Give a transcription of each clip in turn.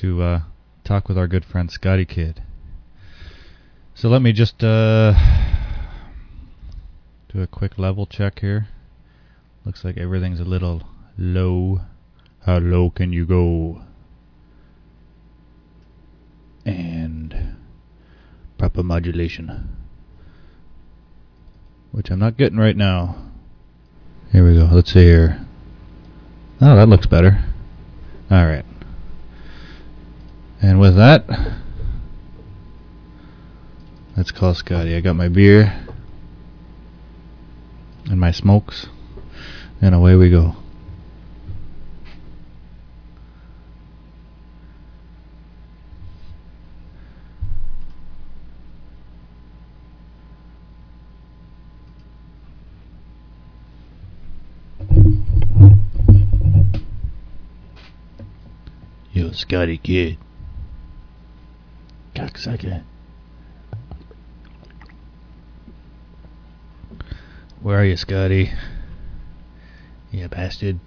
to uh, talk with our good friend Scotty Kid. So let me just uh, do a quick level check here. Looks like everything's a little low. How low can you go? And proper modulation. Which I'm not getting right now. Here we go. Let's see here. Oh, that looks better. Alright. And with that, let's call Scotty. I got my beer and my smokes, and away we go. Yo, Scotty Kid. Cocksucker. Where are you, Scotty? You bastard.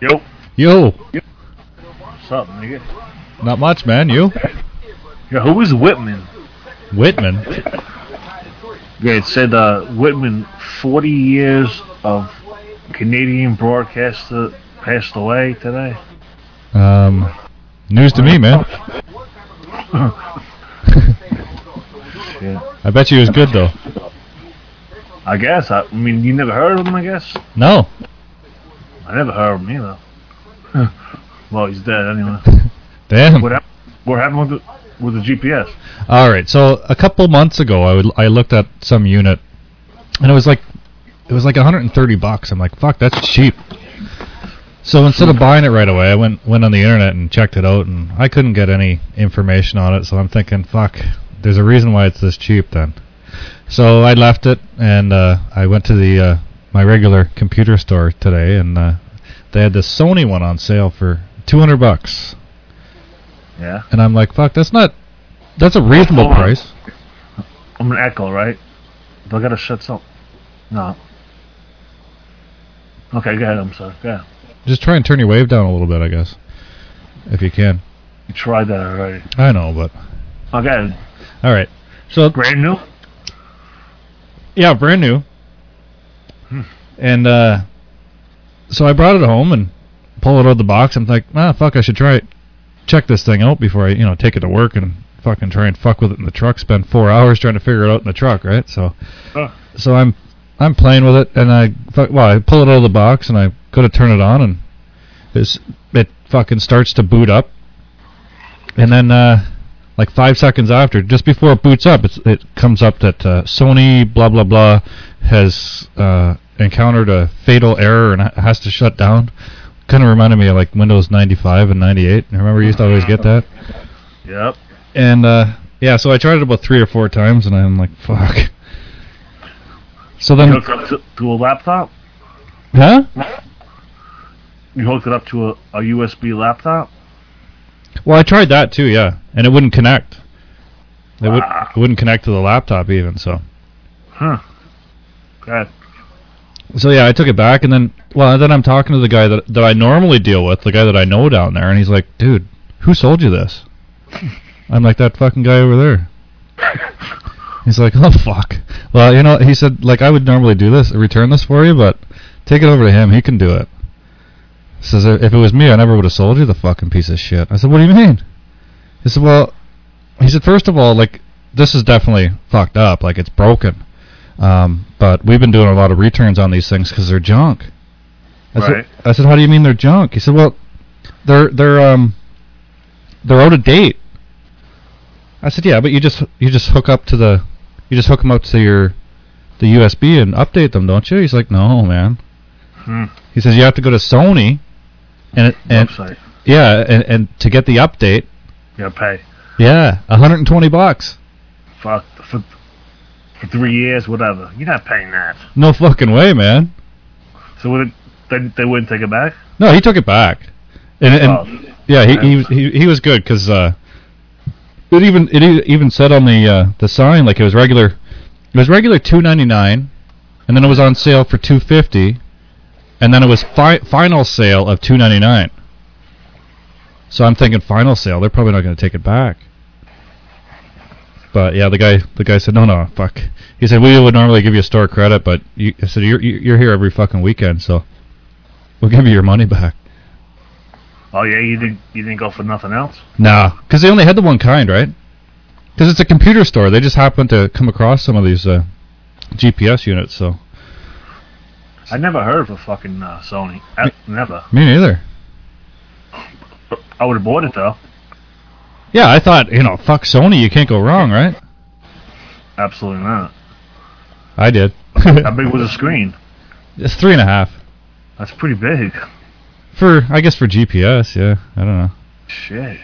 Yo. Yo! What's up, nigga? Not much, man. You? Yeah, who is Whitman? Whitman? Yeah, it said uh, Whitman, 40 years of Canadian broadcaster, passed away today. Um, news to me, man. I bet you it was good, though. I guess. I, I mean, you never heard of him, I guess? No. I never heard of him either. well, he's dead anyway. Damn. What, hap- what happened with the, with the GPS? All right. So a couple months ago, I would I looked at some unit, and it was like it was like 130 bucks. I'm like, fuck, that's cheap. So instead of buying it right away, I went went on the internet and checked it out, and I couldn't get any information on it. So I'm thinking, fuck, there's a reason why it's this cheap then. So I left it, and uh, I went to the uh, my regular computer store today, and uh, they had this Sony one on sale for 200 bucks. Yeah. And I'm like, fuck, that's not that's a reasonable price. I'm an echo, right? Do I gotta shut some? No. Okay, go ahead. I'm sorry. Go ahead. Just try and turn your wave down a little bit, I guess, if you can. You tried that already. I know, but Okay. all right. So Brand new? yeah, brand new. Hmm. And uh, so I brought it home and pull it out of the box. I'm like, ah, fuck, I should try it. Check this thing out before I, you know, take it to work and fucking try and fuck with it in the truck. Spend four hours trying to figure it out in the truck, right? So, Huh. so I'm, I'm playing with it, and I, fuck, well, I pull it out of the box and I go to turn it on, and it's, it fucking starts to boot up, and then uh, like five seconds after, just before it boots up, it's, it comes up that uh, Sony blah blah blah has uh, encountered a fatal error and has to shut down. Kind of reminded me of like Windows 95 and 98. Remember, you used to always get that. Yep. And uh, yeah, so I tried it about three or four times, and I'm like, fuck. So You then, hooked it up to, to a laptop? huh? You hooked it up to a, a USB laptop? Well, I tried that too, yeah, and it wouldn't connect. It, would, Wow. it wouldn't connect to the laptop even. So, Huh. Good. so yeah, I took it back, and then, well, then I'm talking to the guy that that I normally deal with, the guy that I know down there, and he's like, "Dude, who sold you this?" I'm like, "That fucking guy over there." He's like, "Oh fuck." Well, you know, he said, like, I would normally do this, return this for you, but take it over to him. He can do it. He Says if it was me, I never would have sold you the fucking piece of shit. I said, "What do you mean?" He said, "Well," he said, first of all, like, this is definitely fucked up. Like, it's broken." Um, but we've been doing a lot of returns on these things because they're junk. I Right. said, I said, how do you mean they're junk? He said, well, they're they're um they're out of date. I said, yeah, but you just you just hook up to the you just hook them up to your the USB and update them, don't you? He's like, no, man. Hmm. He says you have to go to Sony and and Website. yeah, and, and to get the update, You gotta pay. yeah, 120 bucks. Fuck. For, for three years, whatever. You're not paying that. No fucking way, man. So would it, they, they wouldn't take it back? No, he took it back. And, and Oh. Yeah, he he was- he, he was good because uh, it even it even said on the uh, the sign like it was regular, it was regular two ninety nine, and then it was on sale for two fifty, and then it was fi- final sale of two ninety nine. So I'm thinking final sale. They're probably not going to take it back. But yeah, the guy the guy said no no fuck. He said we would normally give you a store credit, but you I said you're you're here every fucking weekend, so we'll give you your money back. Oh yeah, you didn't you didn't go for nothing else? Nah, because they only had the one kind, right? Because it's a computer store. They just happened to come across some of these uh, GPS units. So I never heard of a fucking uh, Sony. I, never. me neither. I would have bought it though. Yeah, I thought you know, fuck Sony, you can't go wrong, right? Absolutely not. I did. How big was the screen? it's three and a half That's pretty big. For I guess for GPS. Yeah, I don't know. Shit.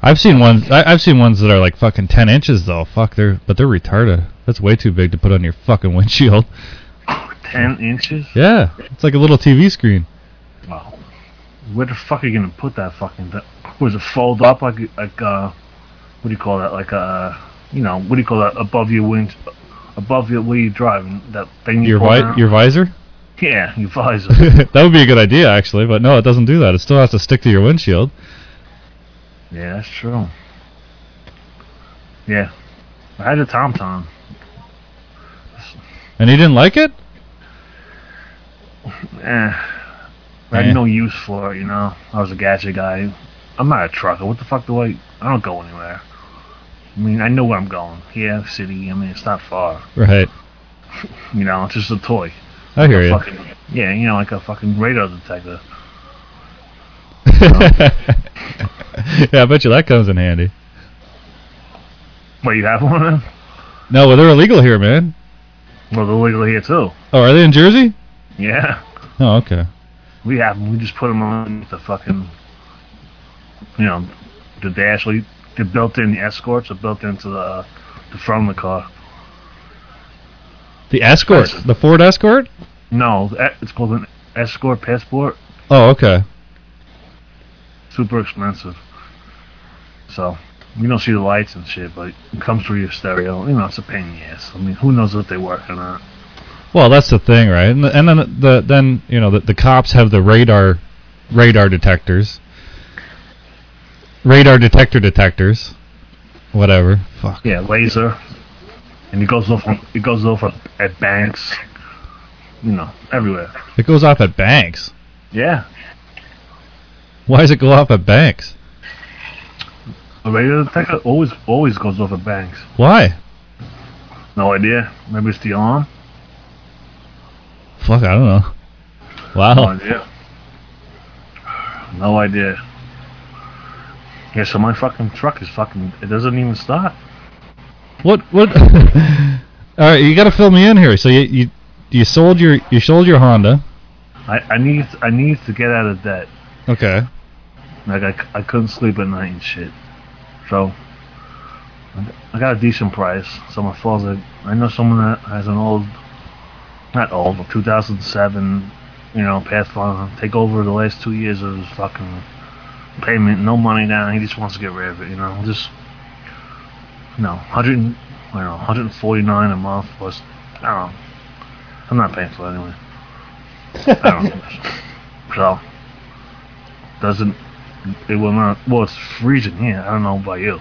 I've seen ones. I, I've seen ones that are like fucking ten inches though. Fuck, they're but they're retarded. That's way too big to put on your fucking windshield. Ten inches? Yeah, it's like a little TV screen. Wow. Where the fuck are you gonna put that fucking? Th- was it fold up like like uh, what do you call that? Like uh, you know, what do you call that? Above your wind, above your where you driving that thing. You Your vi- your visor. yeah, your visor. that would be a good idea actually, but no, it doesn't do that. It still has to stick to your windshield. yeah, that's true. Yeah, I had a TomTom. And he didn't like it. Eh, I Eh. had no use for it. You know, I was a gadget guy. I'm not a trucker. What the fuck do I? I don't go anywhere. I mean, I know where I'm going. Yeah, city. I mean, it's not far. Right. You know, it's just a toy. I hear you. Fucking, yeah, you know, like a fucking radar detector. yeah, I bet you that comes in handy. Well, you have one of them? No, well, they're illegal here, man. Well, they're illegal here too. Oh, are they in Jersey? Yeah, Oh, okay. we have them. We just put them on the fucking, you know, the dash. They're built in. The escorts are built into the the front of the car. The Escort, the Ford Escort. No, it's called an escort passport. Oh, okay. Super expensive. So you don't see the lights and shit, but it comes through your stereo. You know, it's a pain in the ass. I mean, who knows if they work or not? Well, that's the thing, right? And, and then the then you know the, the cops have the radar radar detectors, radar detector detectors, whatever. Fuck. Yeah, laser. And it goes off. On, it goes off at banks. You know, everywhere. It goes off at banks. Yeah, Why does it go off at banks? a radar detector always always goes off at banks. Why? No idea. Maybe it's the alarm. Fuck, I don't know. Wow. No idea. No idea. Yeah, so my fucking truck is fucking. It doesn't even start. What what? All right, you got to fill me in here. So you you you sold your you sold your Honda. I, I need I need to get out of debt. Okay. Like I, I couldn't sleep at night and shit. So I- got a decent price. So my falls I, I know someone that has an old, not old, but 2007, you know, Pathfinder. Take over the last two years of his fucking payment, no money down. He just wants to get rid of it. You know, just you know, 100, I don't know, 149 a month plus. I don't know. I'm not paying for it anyway. I don't know. So doesn't it will not well it's freezing here. I don't know about you.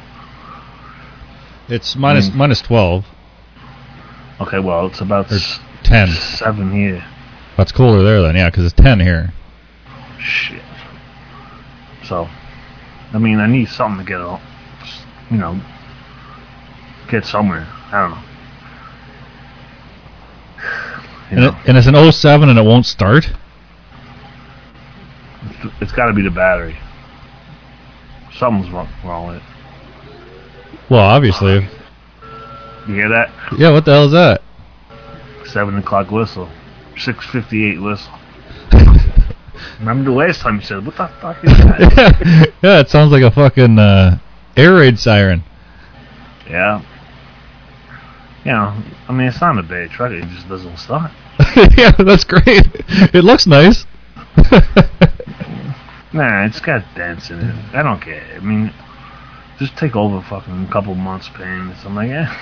It's minus Mm. minus twelve Okay, well it's about Or s- ten. seven here. That's cooler there then, yeah, because it's ten here. Shit. So I mean I need something to get on you know get somewhere. I don't know. And, it, and it's an 07 and it won't start. it's, it's got to be the battery. Something's wrong, wrong with it. Well, obviously. You hear that? Yeah, what the hell is that? Seven o'clock whistle. Six fifty eight whistle. Remember the last time you said, "What the fuck is that?" yeah, it sounds like a fucking uh, air raid siren. yeah. You know, I mean, it's not a bad truck. It just doesn't start. yeah, that's great. It looks nice. Nah, it's got dents in it. I don't care. I mean, just take over fucking a couple months payments. I'm like, yeah.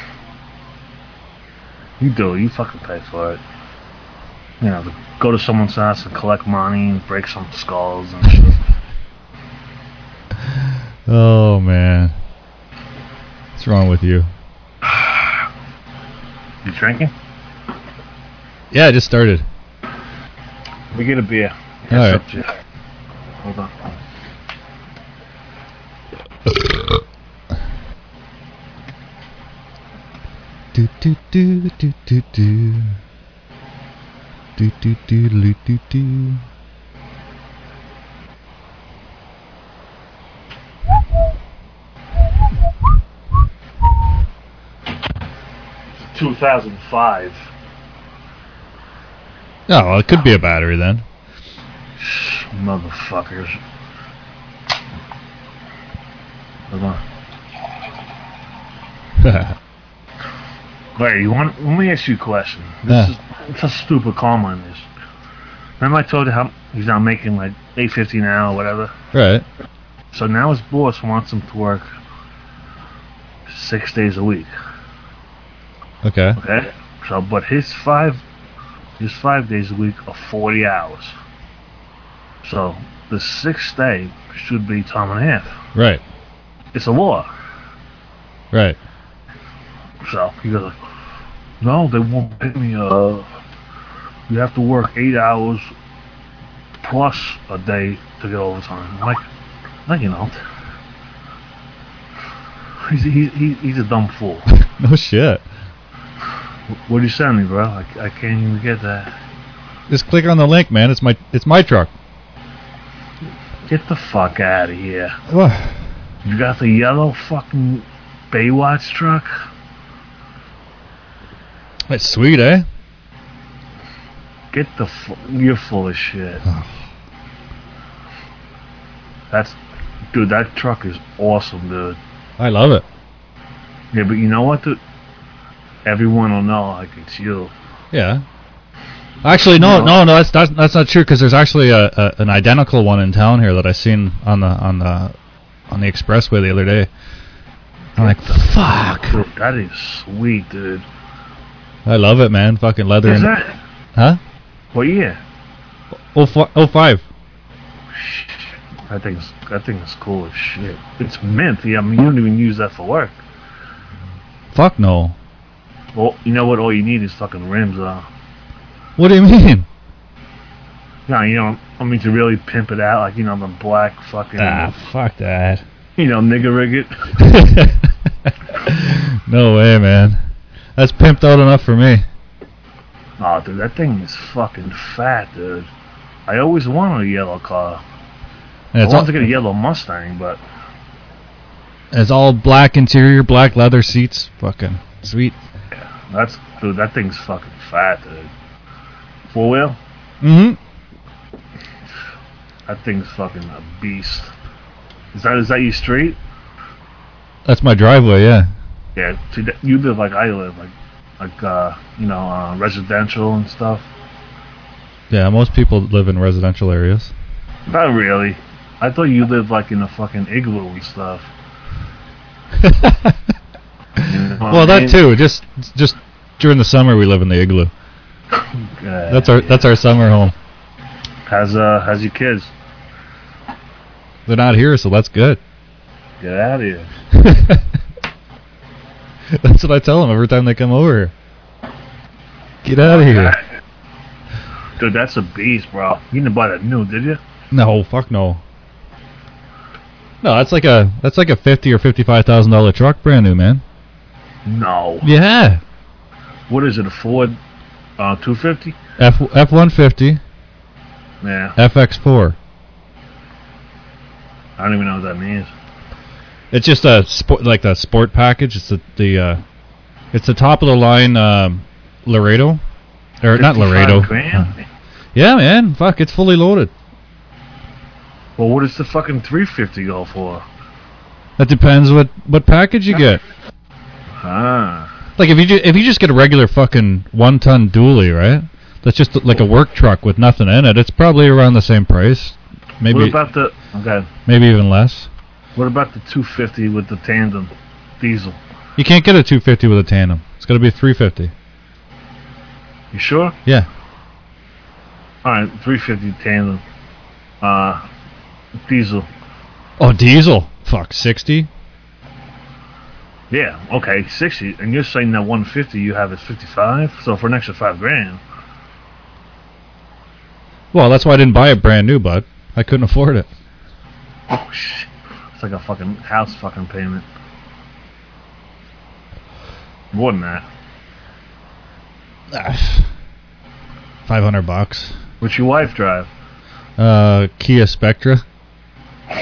You do. it. You fucking pay for it. You know, to go to someone's house and collect money and break some skulls and shit. Oh man, what's wrong with you? You drinking? Yeah, I just started. We get a beer. All right. up to. Hold on. Do do do do do do. Do do do do do do. Two thousand five. Oh, well, it could be a battery then. Motherfuckers. Hold on. Wait, you want? Let me ask you a question. This Yeah. is it's a stupid comment on this. Remember I told you how he's now making like eight fifty an hour or whatever. right. So now his boss wants him to work six days a week. Okay. Okay. So, but his five, his five days a week are forty hours. So the sixth day should be time and a half. Right. It's a law. Right. So he goes, no, they won't pay me. Uh, you have to work eight hours plus a day to get overtime. I'm like, no, you don't. He's he, he, he's a dumb fool. No shit. What are you sending me, bro? I, I can't even get that. Just click on the link, man. It's my it's my truck. Get the fuck out of here. What? You got the yellow fucking Baywatch truck? That's sweet, eh? Get the fu- you're full of shit. That's dude. That truck is awesome, dude. I love it. Yeah, but you know what, dude? Everyone will know like it's you. Yeah. Actually, no, No. no. That's that's, that's not true because there's actually a, a an identical one in town here that I seen on the on the on the expressway the other day. I'm like, fuck. Dude, that is sweet, dude. I love it, man. Fucking leather. Is that? Huh? What year? Oh, fi- oh five. That thing's that thing is cool as shit. It's mint. Yeah, I mean you don't even use that for work. Fuck no. Well, you know what? All you need is fucking rims, though. What do you mean? No, you know, I mean to really pimp it out, like you know the black fucking, Ah, fuck that. you know, nigga rig it. no way, man. That's pimped out enough for me. Oh, dude, that thing is fucking fat, dude. I always wanted a yellow car. And I wanted to get a yellow Mustang, but it's all black interior, black leather seats. Fucking sweet. That's dude, that thing's fucking fat, dude. Four wheel? Mm-hmm. That thing's fucking a beast. Is that is that your street? That's my driveway. Yeah. Yeah, see, you live like I live, like like uh, you know, uh, residential and stuff. Yeah. Most people live in residential areas. Not really. I thought you lived like in a fucking igloo and stuff. You know well, I that too. Just just during the summer, we live in the igloo. That's our that's our summer home. Has uh has your kids? They're not here, so that's good. Get out of here. that's what I tell them every time they come over here. Get out of here. Dude, that's a beast, bro. You didn't buy that new, did you? No, fuck no. No, that's like a that's like a fifty or fifty five thousand dollar truck, brand new, man. No. Yeah. What is it? A Ford uh 250? F F one fifty Yeah. FX four. I don't even know what that means. It's just a sport like the sport package. It's the the uh, it's the top of the line um, Laredo, or not Laredo. Grand? Yeah, man. Fuck, it's fully loaded. Well, what does the fucking 350 go for? That depends what what package you get. Ah. Like if you ju- if you just get a regular fucking one ton dually, right? That's just like a work truck with nothing in it. It's probably around the same price, maybe What about the okay? maybe even less. What about the 250 with the tandem diesel? You can't get a 250 with a tandem. It's got to be a 350. You sure? Yeah. All right, 350 tandem. Uh, diesel. Oh, diesel. Fuck. fuck, 60? Yeah, okay, 60. And you're saying that 150 you have is 55? So for an extra 5 grand. Well, that's why I didn't buy it brand new, bud. I couldn't afford it. Oh, shit. It's like a fucking house fucking payment. More than that. Ah, 500 bucks. What's your wife drive? Uh, Kia Spectra.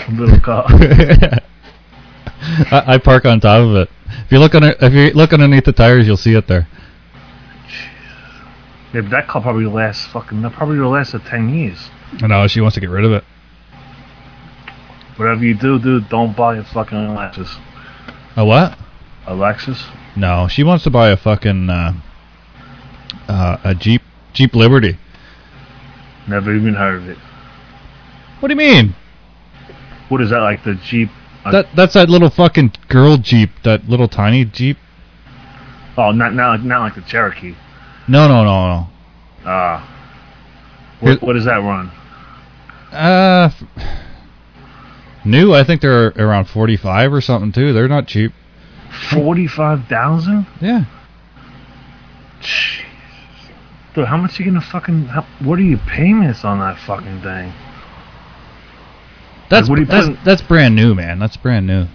Little car. I, I park on top of it. If you look under, if you look underneath the tires, you'll see it there. yeah, but that car probably lasts fucking, that probably will last for 10 years. I know she wants to get rid of it. Whatever you do, dude, don't buy a fucking Lexus. A what? A Lexus? No, she wants to buy a fucking uh, uh, a Jeep Jeep Liberty. Never even heard of it. What do you mean? What is that, like the Jeep? Uh, That that's that little fucking girl Jeep, that little tiny Jeep. oh, not, not, not like the Cherokee. No, no, no, no. Ah. Here- what, what does that run? Uh, new. I think they're around forty-five or something too. They're not cheap. 45,000? Yeah. Jeez. Dude, how much you gonna fucking, how, what are your payments on that fucking thing? That's you that's, that's brand new, man. That's brand new.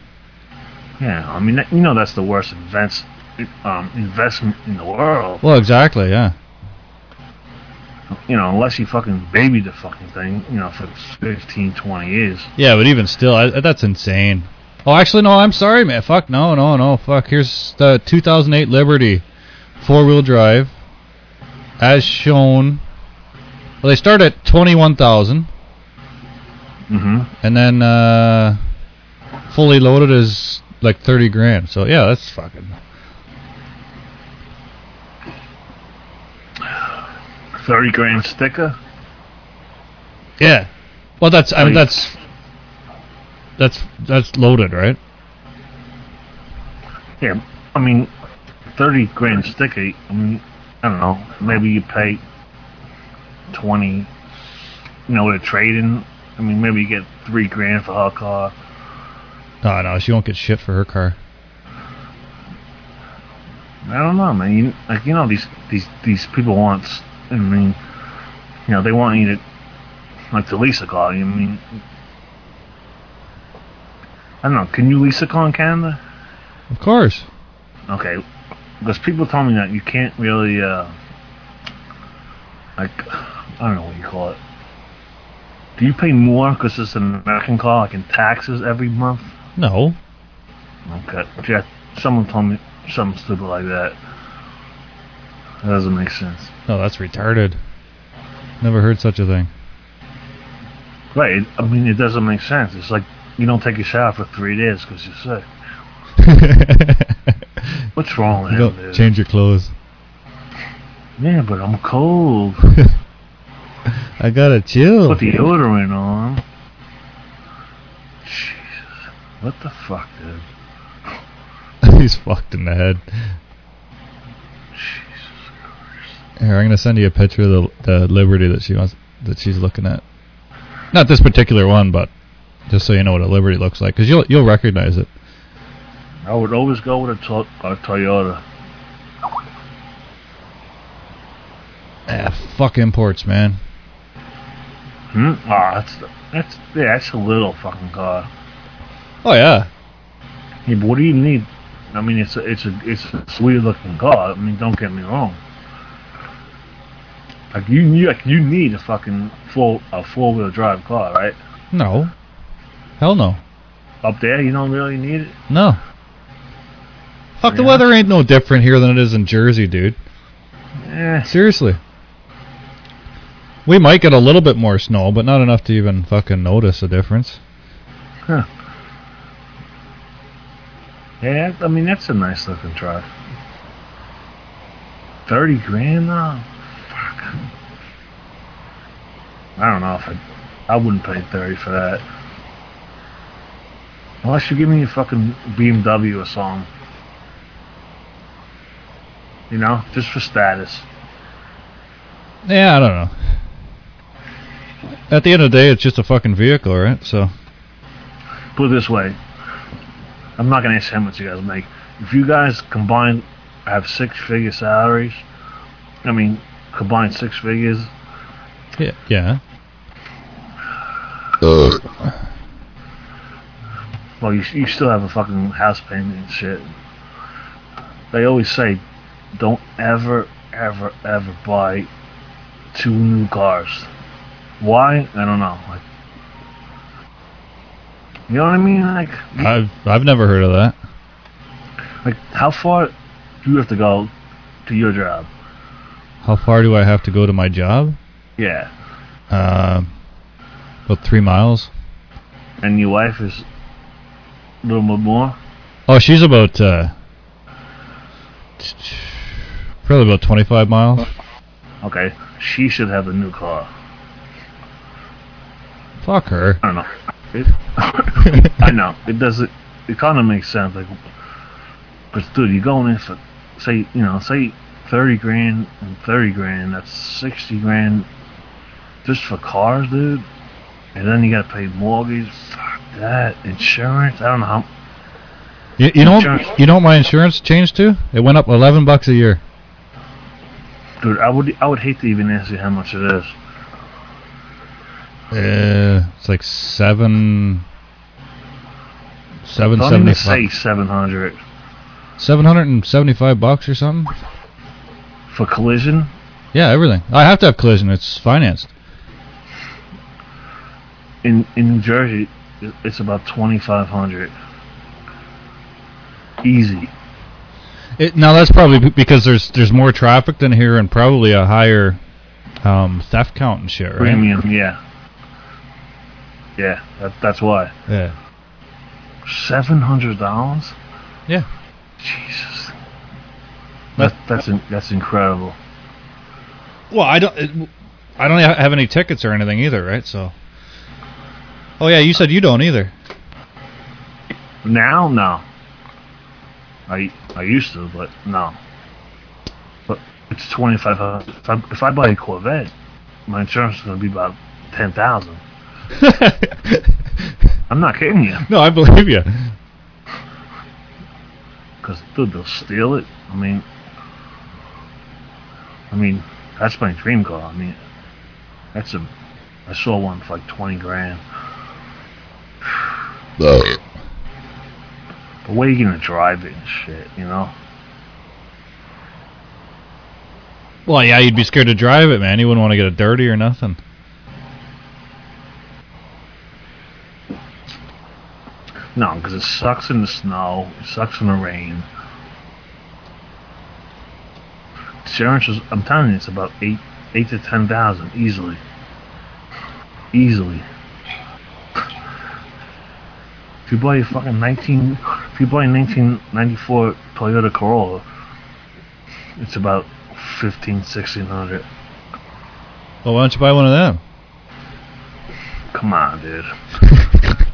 Yeah, I mean, that, you know that's the worst invents, um, investment in the world. Well, exactly. Yeah. You know, unless you fucking baby the fucking thing, you know, for 15, 20 years. Yeah, but even still, I, that's insane. Oh, actually, no. I'm sorry, man. Fuck, no, no, no. Fuck. Here's the 2008 Liberty, four-wheel drive, as shown. Well, they start at 21,000, Mm-hmm. and then uh, fully loaded is like 30 grand. So yeah, that's fucking. 30 grand sticker? Yeah. Well, that's I mean that's that's that's loaded, right? Yeah, I mean, 30 grand sticker, I mean, I don't know, maybe you pay 20, you know, with a trade-in. I mean, maybe you get three grand for her car. No, no, she won't get shit for her car. I don't know, man. You, like you know, these these these people want. I mean, you know, they want you to like to lease a car. You mean? I don't know. Can you lease a car in Canada? Of course. Okay, because people tell me that you can't really, uh, like, I don't know what you call it. Do you pay more because it's an American car, like in taxes every month? No. Okay, yeah, someone told me something stupid like that. That doesn't make sense. No, that's retarded. Never heard such a thing. Right, I mean, it doesn't make sense. It's like you don't take a shower for three days because you're sick. What's wrong with You him, change your clothes. Yeah, but I'm cold. I gotta chill. Put the deodorant on. Jesus. What the fuck, dude? He's fucked in the head. Jesus Christ. Here, I'm gonna send you a picture of the, the Liberty that she wants that she's looking at. Not this particular one, but just so you know what a Liberty looks like, because you'll you'll recognize it. I would always go with a, to- a Toyota. Ah, fuck imports, man. Hmm? Ah, that's, that's, yeah, that's a little fucking car. Oh yeah. Yeah, but what do you need? I mean, it's a, it's a, it's a sweet looking car. I mean, don't get me wrong. Like you, you, like you need a fucking full, a four wheel drive car, right? No. Hell no. Up there, you don't really need it. No. Fuck, the weather ain't no different here than it is in Jersey, dude. Eh, Seriously. We might get a little bit more snow, but not enough to even fucking notice a difference. Huh. yeah. I mean, that's a nice looking truck. Thirty grand though. Fuck. I don't know if I, I wouldn't pay thirty for that. Unless you give me a fucking BMW or something. You know, just for status. Yeah, I don't know. At the end of the day, it's just a fucking vehicle, right? So, Put it this way: I'm not gonna ask how much you guys make. If you guys combine have six figure salaries, I mean combine six figures, Yeah. Yeah. Uh. well you you still have a fucking house payment and shit. They always say, don't ever ever ever buy two new cars. Why? I don't know. Like, you know what I mean? Like, I've I've never heard of that. like how far do you have to go to your job? How far do I have to go to my job? Yeah, Uh, about three miles. and your wife is a little bit more. Oh, she's about uh, probably about twenty-five miles. Okay, she should have a new car. Fuck her. I don't know. It, I know it doesn't. It kind of makes sense. Like, because dude, you're going in for say you know say thirty grand and thirty grand. That's sixty grand just for cars, dude. And then you got to pay mortgage. Fuck that insurance. I don't know how. You, you know, you know what my insurance changed to? It went up eleven bucks a year. Dude, I would I would hate to even ask you how much it is. Uh, it's like seven, seven Don't say seven hundred seven hundred and seventy-five bucks or something. for collision. Yeah, everything. I have to have collision. It's financed. In in New Jersey, it's about twenty five hundred. Easy. It, now that's probably because there's there's more traffic than here and probably a higher um, theft count and shit, right? Premium, yeah. Yeah, that, that's why. Yeah. Seven hundred dollars. Yeah. Jesus. That- That, that's in, that's incredible. Well, I don't. It, I don't have any tickets or anything either, right? So. Oh yeah, you said you don't either. Now, no. I I used to, but no. But it's twenty five hundred. If I, if I buy a Corvette, my insurance is going to be about ten thousand. I'm not kidding you. no, I believe you. Because dude, they'll steal it. I mean, I mean, that's my dream car. I mean, that's a. I saw one for like twenty grand. But where are you gonna drive it and shit? You know? Well, yeah, you'd be scared to drive it, man. You wouldn't want to get it dirty or nothing. No, because it sucks in the snow. It sucks in the rain. Insurance is. I'm telling you, it's about eight, eight to ten thousand easily. Easily. If you buy a fucking 19, if you buy a 1994 Toyota Corolla, it's about 15, 1600. Well, why don't you buy one of them? Come on, dude.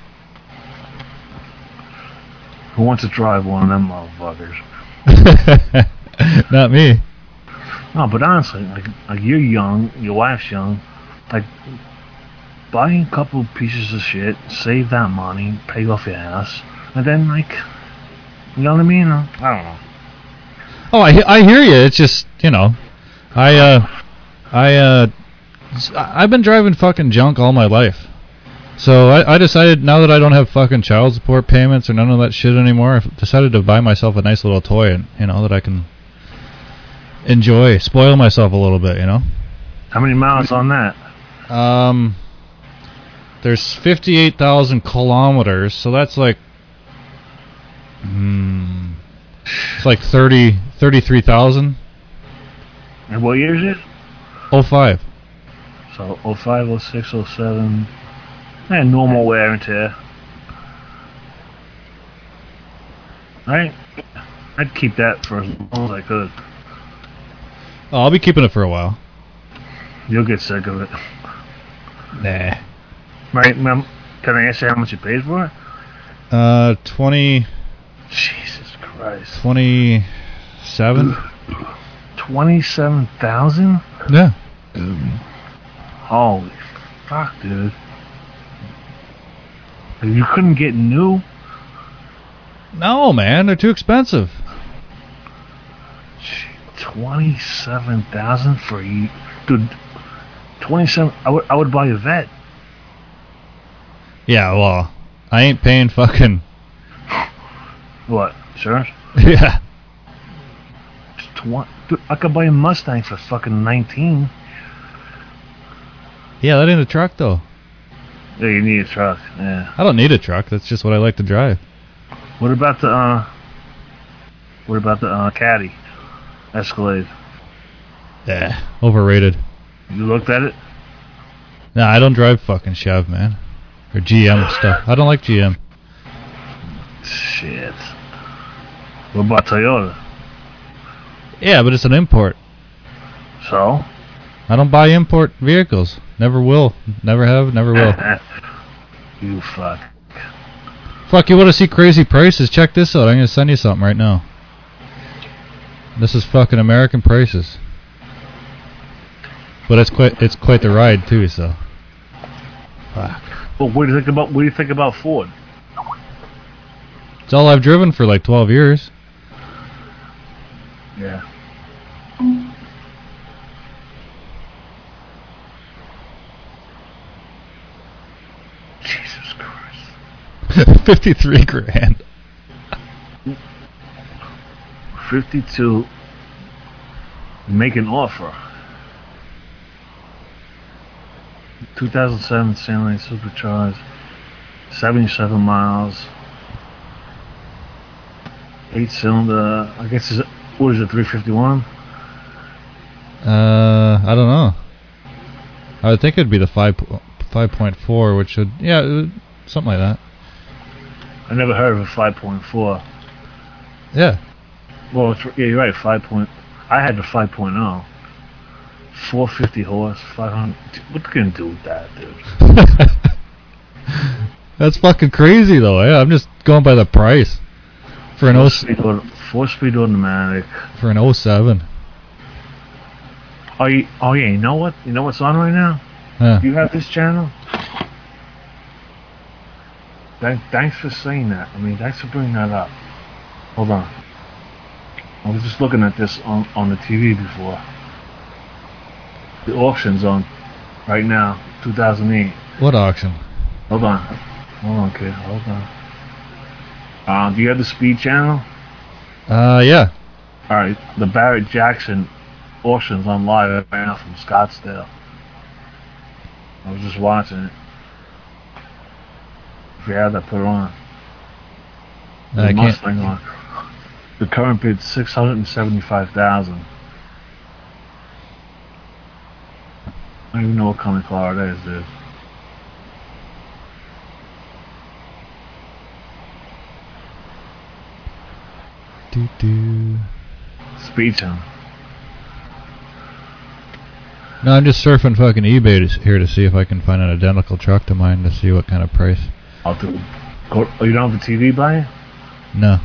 Who wants to drive one of them motherfuckers? Not me. No, but honestly, like, like you're young, your wife's young, like buy a couple pieces of shit, save that money, pay off your house, and then like, you know what I mean? I don't know. Oh, I I hear you. It's just you know, I uh, I uh, I've been driving fucking junk all my life. So I, I decided now that I don't have fucking child support payments or none of that shit anymore, I've decided to buy myself a nice little toy and you know that I can enjoy, spoil myself a little bit, you know. How many miles on that? Um, there's 58,000 kilometers, so that's like, hmm, it's like 30, 33,000. And what year is it? Oh five. So 05, 06, 07. Eh, normal wear and tear. Right? I'd keep that for as long as I could. Oh, I'll be keeping it for a while. You'll get sick of it. Nah. Right, ma'am? Can I ask you how much you paid for it? Uh, 20, Jesus Christ. 27? Twenty-seven thousand? Yeah. Holy fuck, dude! You couldn't get new. No, man, they're too expensive. Twenty-seven thousand for you, dude. Twenty-seven. I would I would buy a vet. Yeah, well, I ain't paying fucking. What? Sure. Yeah. Tw- dude, I could buy a Mustang for fucking nineteen. Yeah, that ain't a truck though. Yeah, you need a truck. Yeah. I don't need a truck. That's just what I like to drive. What about the uh? What about the uh, Caddy, Escalade? Yeah. Overrated. You looked at it? Nah, I don't drive fucking Chev, man. Or GM stuff. I don't like GM. Shit. What about Toyota? Yeah, but it's an import. So? I don't buy import vehicles. Never will. Never have. Never will. you fuck. Fuck, you want to see crazy prices? Check this out. I'm going to send you something right now. This is fucking American prices. But it's quite it's quite the ride too, so. Fuck. Well, what do you think about what do you think about Ford? It's all I've driven for like 12 years. Yeah. Jesus Christ. 53 grand. 52 make an offer 2007 Stanley Supercharged 77 miles 8 cylinder I guess is it, what is it 351 Uh, I don't know. I would think it'd be the 5 5.4 which would yeah, something like that. I never heard of a 5.4 Yeah. well it's, yeah you're right 5 point I had the 5.0 450 horse 500 what you gonna do with that dude That's fucking crazy though. Yeah, I'm just going by the price for an four 0, speed, auto, four speed automatic for an 07. Oh, you, oh yeah. You know what? You know what's on right now? Yeah. You have this channel. Thank, thanks for saying that. I mean, thanks for bringing that up. Hold on. I was just looking at this on on the TV before. The auction's on right now, 2008. What auction? Hold on, hold on, kid. Hold on. Uh, do you have the Speed channel? Uh, yeah. All right, the Barrett Jackson auction's on live right now from Scottsdale. I was just watching it. If you have that, put it on. The I can't. Mustang on. The current bid six hundred and seventy-five thousand. I don't even know what kind of car it is, dude. Doo doo. Speed channel. No, I'm just surfing fucking eBay to, here to see if I can find an identical truck to mine to see what kind of price. I'll. Go, oh, you don't have the TV by you? No.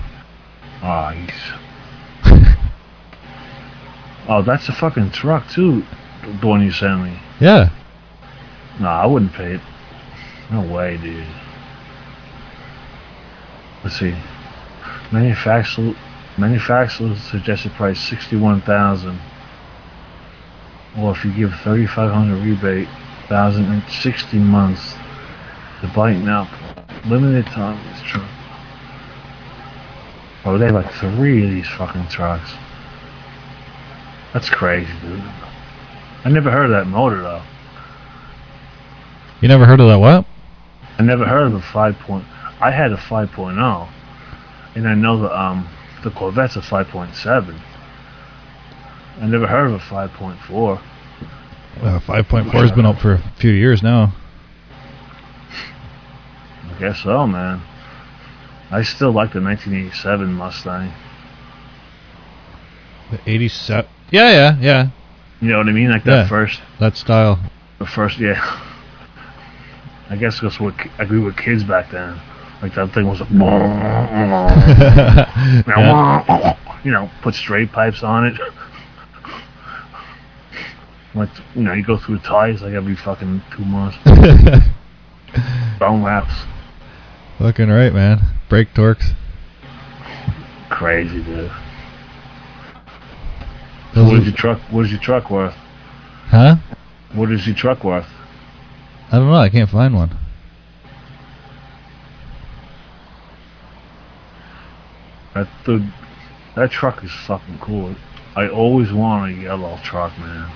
Oh, he's. oh, that's a fucking truck too. The one you sent me. Yeah. No, I wouldn't pay it. No way, dude. Let's see. Manufacturer, manufacturer suggested price sixty-one thousand. Or if you give thirty-five hundred rebate, thousand and sixty months. The bite now, limited time this true. Oh, they have like three of these fucking trucks. That's crazy, dude. I never heard of that motor though. You never heard of that what? I never heard of the five point. I had a 5.0, and I know the um the Corvette's a 5.7. I never heard of a 5.4. Uh, 5.4 has been up for a few years now. I guess so, man. I still like the 1987 Mustang. The 87. Yeah, yeah, yeah. You know what I mean? Like that Yeah. first, That style. the first, yeah. I guess because what I grew with kids back then. Like that thing was a, yeah. you know, put straight pipes on it. Like you know, you go through tires like every fucking two months. Bone laps. Fucking right, man. Brake torques. crazy, dude. Those What is your truck? What is your truck worth? huh? What is your truck worth? I don't know. I can't find one. That the that truck is fucking cool. I always want a yellow truck, man.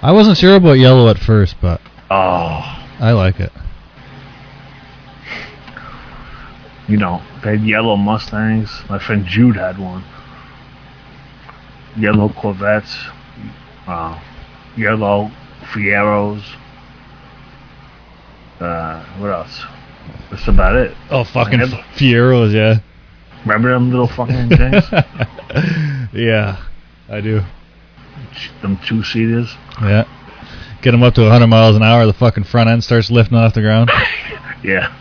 I wasn't sure about yellow at first, but Oh, I like it. You know, they had yellow Mustangs. My friend Jude had one. Yellow Corvettes. Uh, yellow Fieros. Uh, what else? That's about it. Oh, fucking Yep. Fieros, yeah. Remember them little fucking things? yeah, I do. them two seaters. Yeah. Get them up to 100 miles an hour, the fucking front end starts lifting off the ground. Yeah.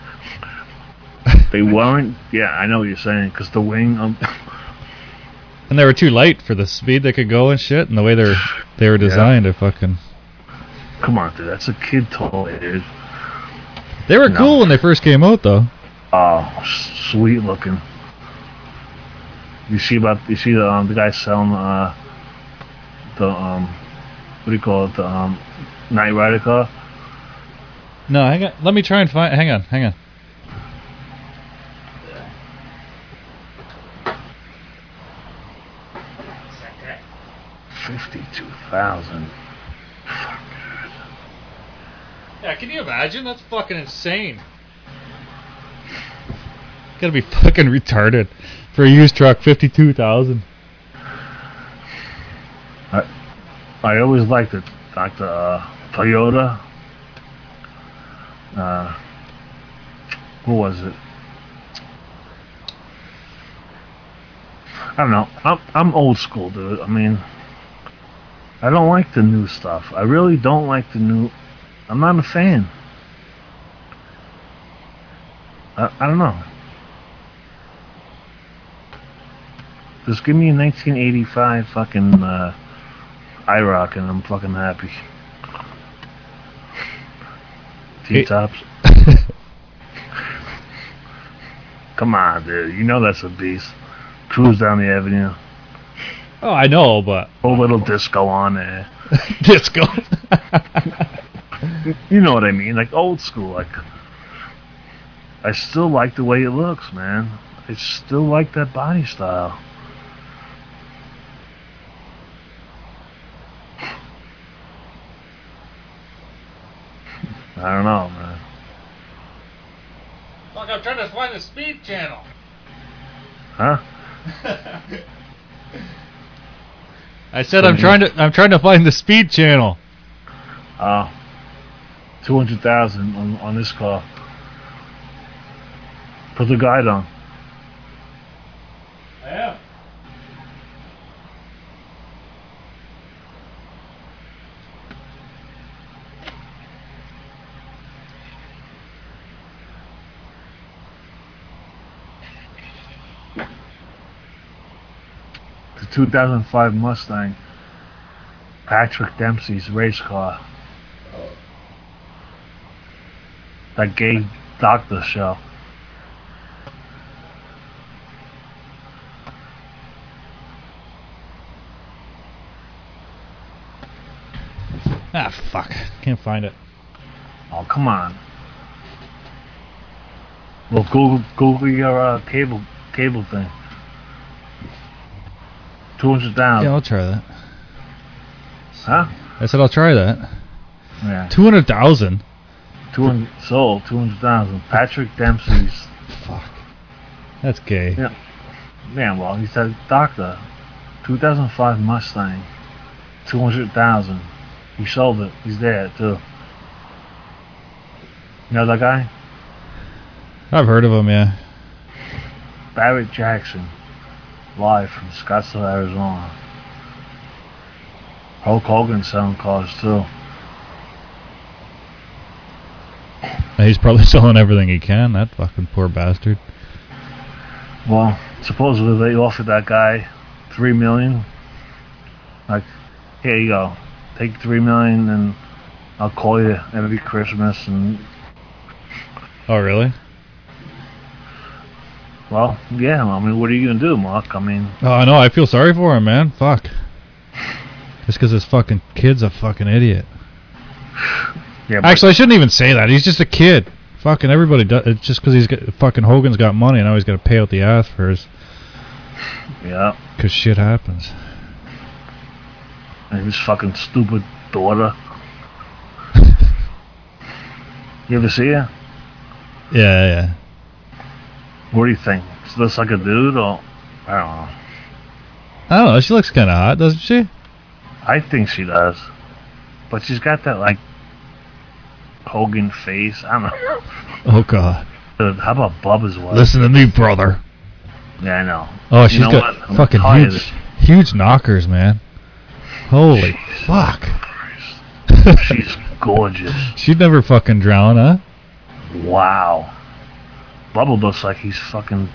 They weren't. Yeah, I know what you're saying. Because the wing. Um, And they were too light for the speed they could go and shit, and the way they're they were designed to fucking. come on, dude. That's a kid toy, dude. They were No. cool when they first came out, though. Oh, sweet looking. You see about you see the um, the guy selling uh the um what do you call it the um Knight Rider car? No, hang on. Let me try and find. Hang on, hang on. Fifty two thousand. Yeah, can you imagine? That's fucking insane. Gotta be fucking retarded for a used truck, fifty-two thousand. I always liked it, like the uh, Toyota. Uh, what was it? I don't know. I'm I'm old school, dude. I mean, I don't like the new stuff. I really don't like the new. I'm not a fan. I I don't know. Just give me a 1985 fucking uh, IROC and I'm fucking happy. T-tops. Come on, dude. You know that's a beast. Cruise down the avenue. Oh, I know, but A little disco on there. disco. You know what I mean? Like old school. Like I still like the way it looks, man. I still like that body style. I don't know, man. Fuck, I'm trying to find the speed channel. Huh? I said I'm trying to I'm trying to find the speed channel. Uh, 200,000 on, on this car. Put the guide on. I am. The 2005 Mustang. Patrick Dempsey's race car. That gay doctor show. Ah, fuck. Can't find it. Oh, come on. Well, Google, Google your uh, cable cable thing. 200,000. Yeah, I'll try that. Huh? I said I'll try that. Yeah. Two hundred thousand. 200 sold 200,000. Patrick Dempsey's. Fuck. That's gay. Yeah. Man, well, he said, Doctor, 2005 Mustang, 200,000. He sold it. He's there, too. You know that guy? I've heard of him. Yeah. Barrett Jackson, live from Scottsdale, Arizona. Hulk Hogan selling cars, too. He's probably selling everything he can. That fucking poor bastard. Well, supposedly they offered that guy three million. Like, here you go, take three million, and I'll call you every Christmas. And Oh really? Well, yeah. I mean, what are you gonna do, Mark? I mean, Oh, I know. I feel sorry for him, man. Fuck. Just because his fucking kid's a fucking idiot. yeah. Actually, I shouldn't even say that. He's just a kid. Fucking everybody does. It's just because he's got fucking Hogan's got money and now he's got to pay out the ass for his. yeah. Because shit happens. And his fucking stupid daughter. You ever see her? Yeah, yeah. What do you think? She looks like a dude, or I don't know. I don't know. She looks kind of hot, doesn't she? I think she does, but she's got that like Hogan face. I don't know. Oh god. Dude, How about Bubba's wife? Listen to me, brother. Yeah, I know. Oh, You she's know got what? Fucking huge, huge knockers, man. Holy Jesus fuck. Christ. She's gorgeous. She'd never fucking drown, huh? Wow. Bubba looks like he's fucking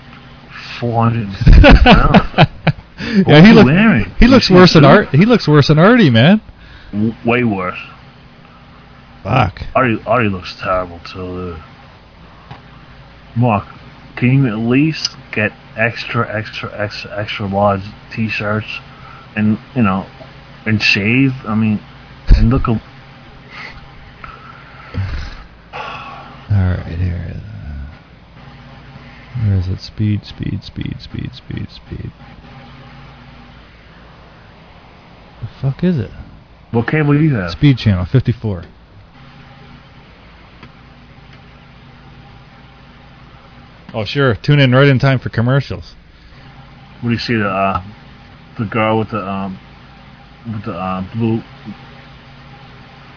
400 pounds. yeah, he looks. wearing? He looks worse than? Art. He looks worse than Artie, man. W- way worse. Fuck. Artie, Artie looks terrible too. Mark, can you at least get extra, extra, extra, extra large T-shirts, and you know, and shave? I mean, and look. A, All right, here. Where is it? Speed, speed, speed, speed, speed, speed. The fuck is it? what cable do you have? Speed channel 54. Oh sure, tune in right in time for commercials. What do you see the uh, the girl with the um with the uh, blue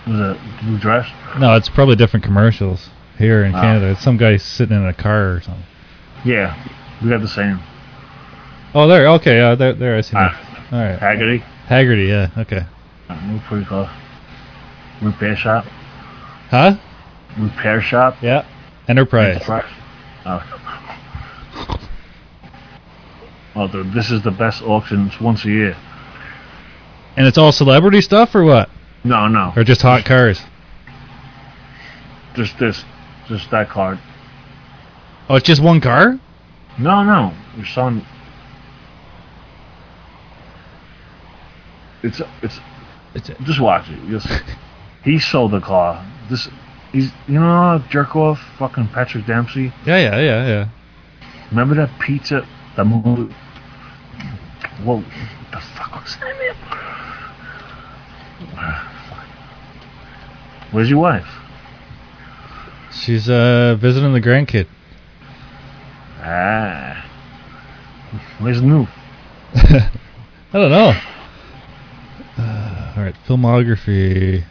was it blue dress? No, it's probably different commercials here in Ah. Canada. It's some guy sitting in a car or something. Yeah, we got the same. Oh, there. Okay, uh, there, there. I see. That. All right. Hagerty, Hagerty. Yeah. Okay. uh, we're pretty close. Repair shop, Huh? repair shop. Yeah. Enterprise. Oh. Well, dude, this is the best auctions once a year. And it's all celebrity stuff or what? No, no, Or just hot cars? just this, just that card. Oh, it's just one car? No, no, your son. It's it's It's just watch it. See. he sold the car. This he's you know jerk off fucking Patrick Dempsey. yeah, yeah, yeah, yeah. Remember that pizza? The movie. Whoa, what the fuck was that? Man? Where's your wife? She's uh visiting the grandkid. Ah. Where's new? I don't know. Uh, all right, filmography,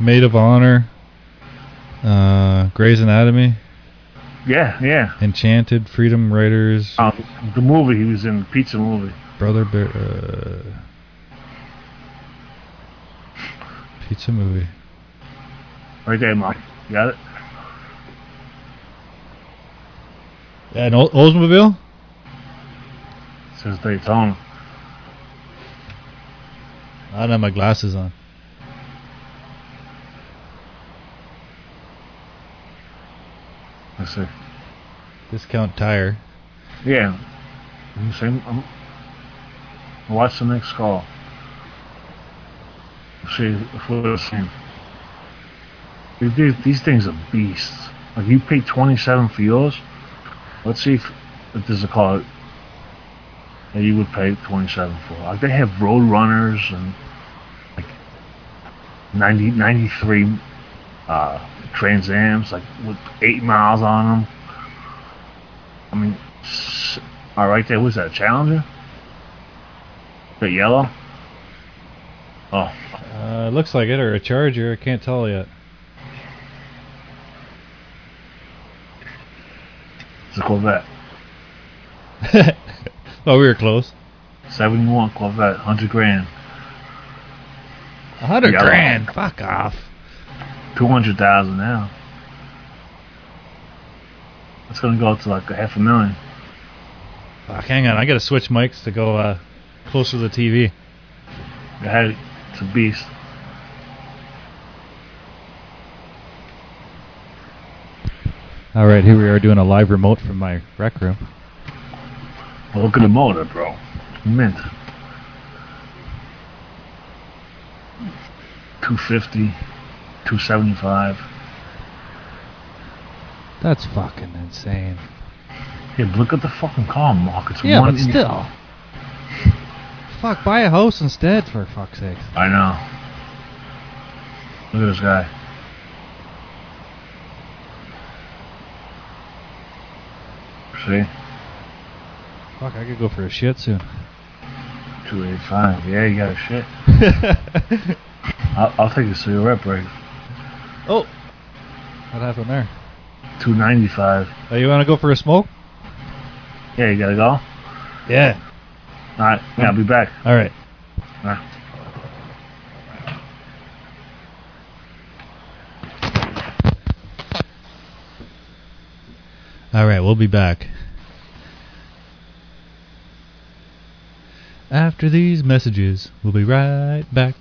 Maid of Honor, uh, Grey's Anatomy, Yeah, yeah. Enchanted, Freedom Writers, Um, the movie he was in, the pizza movie. Brother Bear, uh, pizza movie. Right there, Mike. You got it? Yeah, an Ol- Oldsmobile. Says Daytona. I don't have my glasses on. Let's see. Discount tire. Yeah. Saying, I'm, watch the next call. See if we're the same. These- These, things are beasts. Like you paid 27 for yours. Let's see if, there's a car that you would pay 27 for. Like they have road runners and like 90, 93 uh, like with eight miles on them. I mean, all right there. Was that a Challenger? The yellow? Oh, Uh, looks like it, or a Charger. I can't tell yet. It's a Corvette. oh, we were close. 71 Corvette, 100 grand. A hundred Yellow. grand. Fuck off. 200,000 now. It's gonna go up to like a half a million. Fuck, hang on. I gotta switch mics to go uh, closer to the TV. It's a beast. All right, here we are doing a live remote from my rec room. Look at the motor, bro. Mint. 250, 275. That's fucking insane. Yeah, but look at the fucking car, Mark. It's yeah, one but still. Fuck, buy a house instead, for fuck's sake. I know. Look at this guy. Fuck, I could go for a shit soon. 285. Yeah, you got a shit. I'll, I'll, take a cigarette break. Oh, what happened there? 295. Oh, you want to go for a smoke? Yeah, you gotta go? Yeah. All right, yeah, I'll be back. All right. All right. All right, we'll be back. After these messages, we'll be right back.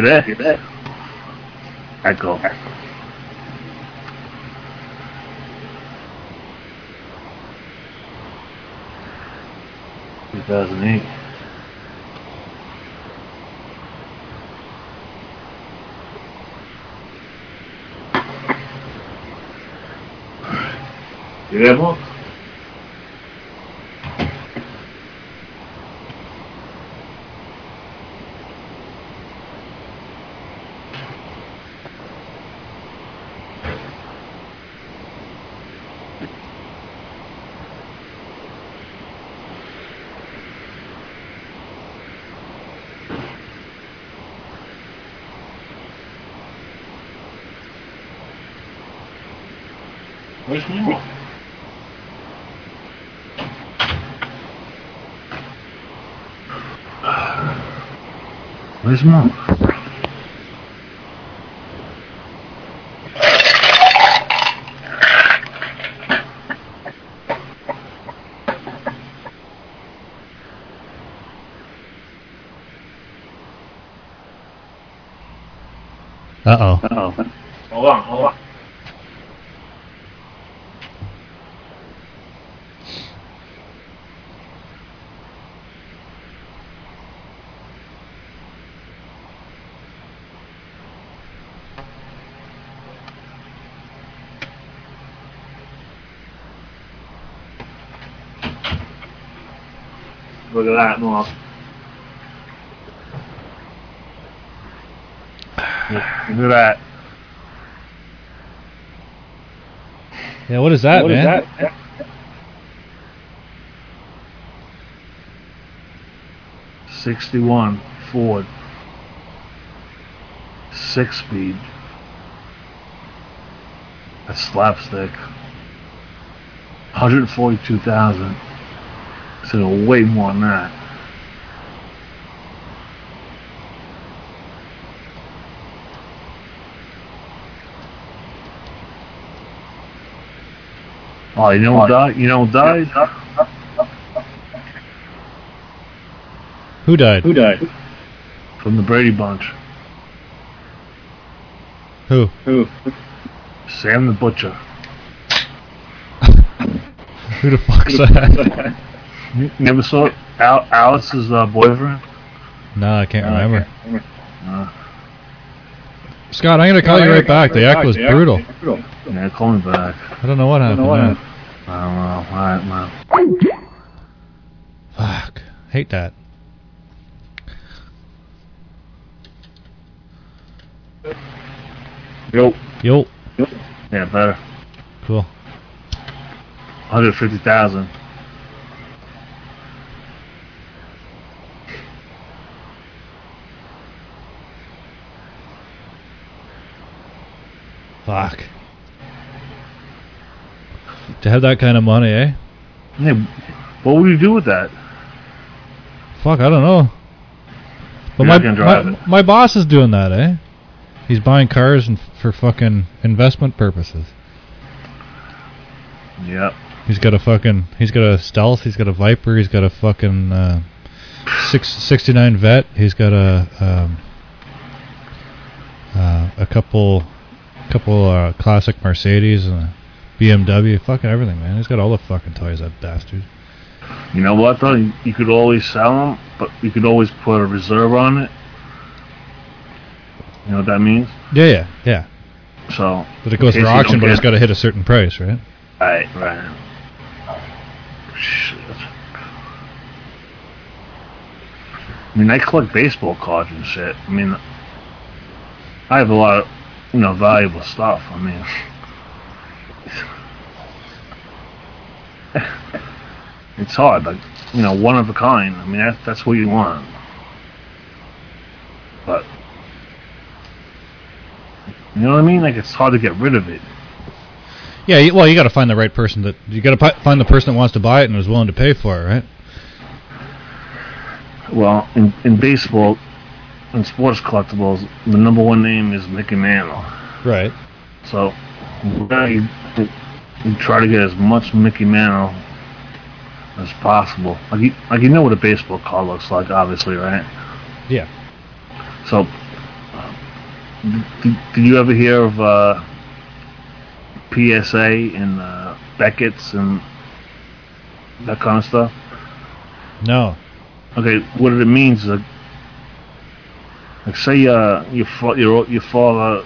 You there? You there? Echo. Two thousand eight. You there, 为什么？哦哦，好吧好吧。Look at that, North. Look at that. Yeah, what is that, What is man? that? Sixty-one Ford, six speed. A slapstick. Hundred forty-two thousand. So way more than that. Oh, you know what oh. died? You know what died? Who died? Who died? From the Brady Bunch. Who? Who? Sam the Butcher. Who the fuck's that? You never saw Al- Alice's uh, boyfriend? no, I can't remember. Uh, Scott, I'm gonna call you right back. The echo was brutal. yeah, call me back. I don't know what happened. man. I don't know. Alright, man. Fuck. Hate that. Yo. Yo. Yeah, better. Cool. 150,000. Fuck. To have that kind of money, eh? Yeah, what would you do with that? Fuck, I don't know. But You're my, not gonna drive my it. my boss is doing that, eh? He's buying cars and for fucking investment purposes. Yep. He's got a fucking he's got a stealth, he's got a Viper, he's got a fucking uh, six, 69 vet, he's got a um, uh, a couple couple uh, classic Mercedes and a BMW, fucking everything, man. He's got all the fucking toys, that bastard. You know what, though? You, you could always sell them, but you could always put a reserve on it. You know what that means? Yeah, yeah, yeah. So, But it goes for auction, but it's got to hit a certain price, right? right, right. Shit. I mean, I collect baseball cards and shit. I mean, I have a lot of, you know, valuable stuff. I mean, it's hard, but you know, one of a kind. I mean, that, that's what you want. But, you know what I mean? Like, it's hard to get rid of it. Yeah, well, you got to find the right person that you got to find the person that wants to buy it and is willing to pay for it, right? Well, in, in baseball, in sports collectibles, the number one name is Mickey Mantle. Right. So, you, try to get as much Mickey Mantle as possible. Like you, like you know what a baseball card looks like, obviously, right? Yeah. So, did, did you ever hear of uh, PSA and uh, Beckett's and that kind of stuff? No. Okay, what it means is like, like say uh, your fa- your your father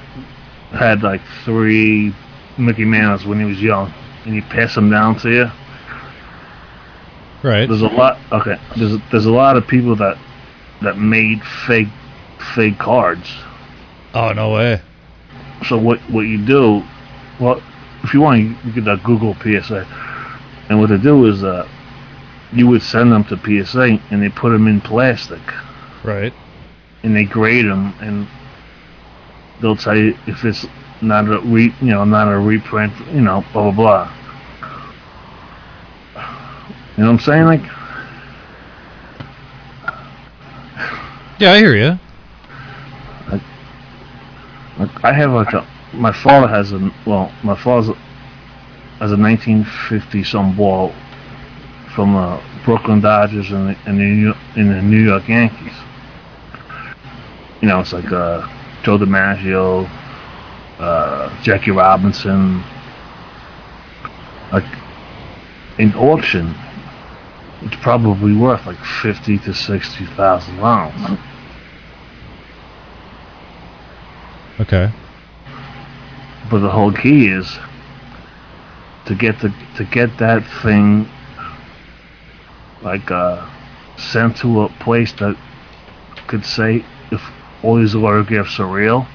had like three Mickey Mantles when he was young, and he passed them down to you. Right. There's a lot. Okay, there's there's a lot of people that that made fake fake cards. Oh no way. So what what you do? Well, if you want, you, you could uh, Google PSA, and what they do is uh, you would send them to PSA, and they put them in plastic. Right. And they grade them, and they'll tell you if it's not a re, you know, not a reprint, you know, blah blah blah. You know what I'm saying? Like, Yeah, I hear you. like I have like a, my father has a, well, my father has a 1950 some ball from the Brooklyn Dodgers and the, and the New, and the New York Yankees. You know, it's like uh, Joe DiMaggio, uh, Jackie Robinson. Like in auction, it's probably worth like fifty to sixty thousand dollars. Okay. But the whole key is to get the to get that thing like uh, sent to a place that could say all these autographs are real.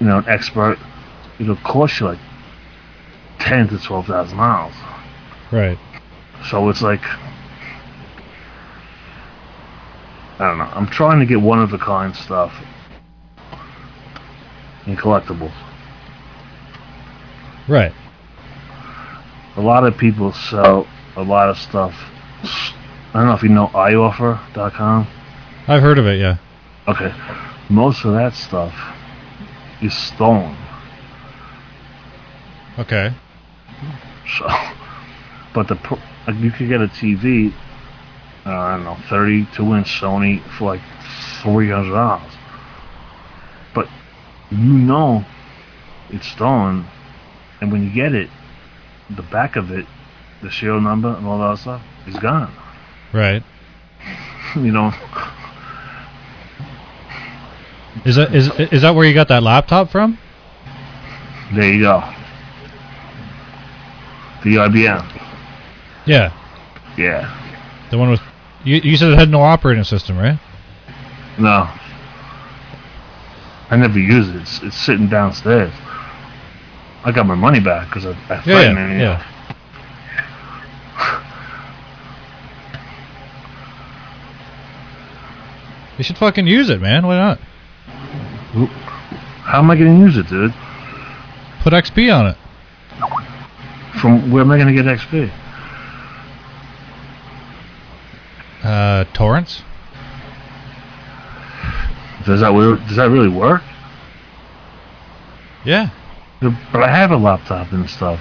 You know, an expert. It'll cost you like ten to twelve thousand dollars. Right. So it's like I don't know. I'm trying to get one of the kind stuff in collectibles. Right. A lot of people sell a lot of stuff. I don't know if you know iOffer.com. I've heard of it. Yeah. Okay, most of that stuff is stolen. Okay. So, but the you could get a TV, uh, I don't know, 32 inch Sony for like three hundred dollars. But you know it's stolen, and when you get it, the back of it, the serial number and all that stuff is gone. Right. You know, Is that is is that where you got that laptop from? there you go. The IBM, Yeah. yeah. The one with you. You said it had no operating system, right? No. I never use it. It's, it's sitting downstairs. I got my money back because I, I Yeah. threatened Yeah. it. yeah. You should fucking use it, man. Why not? How am I going to use it, dude? Put XP on it. From where am I going to get XP? Uh, torrents. Does that does that really work? Yeah. But I have a laptop and stuff.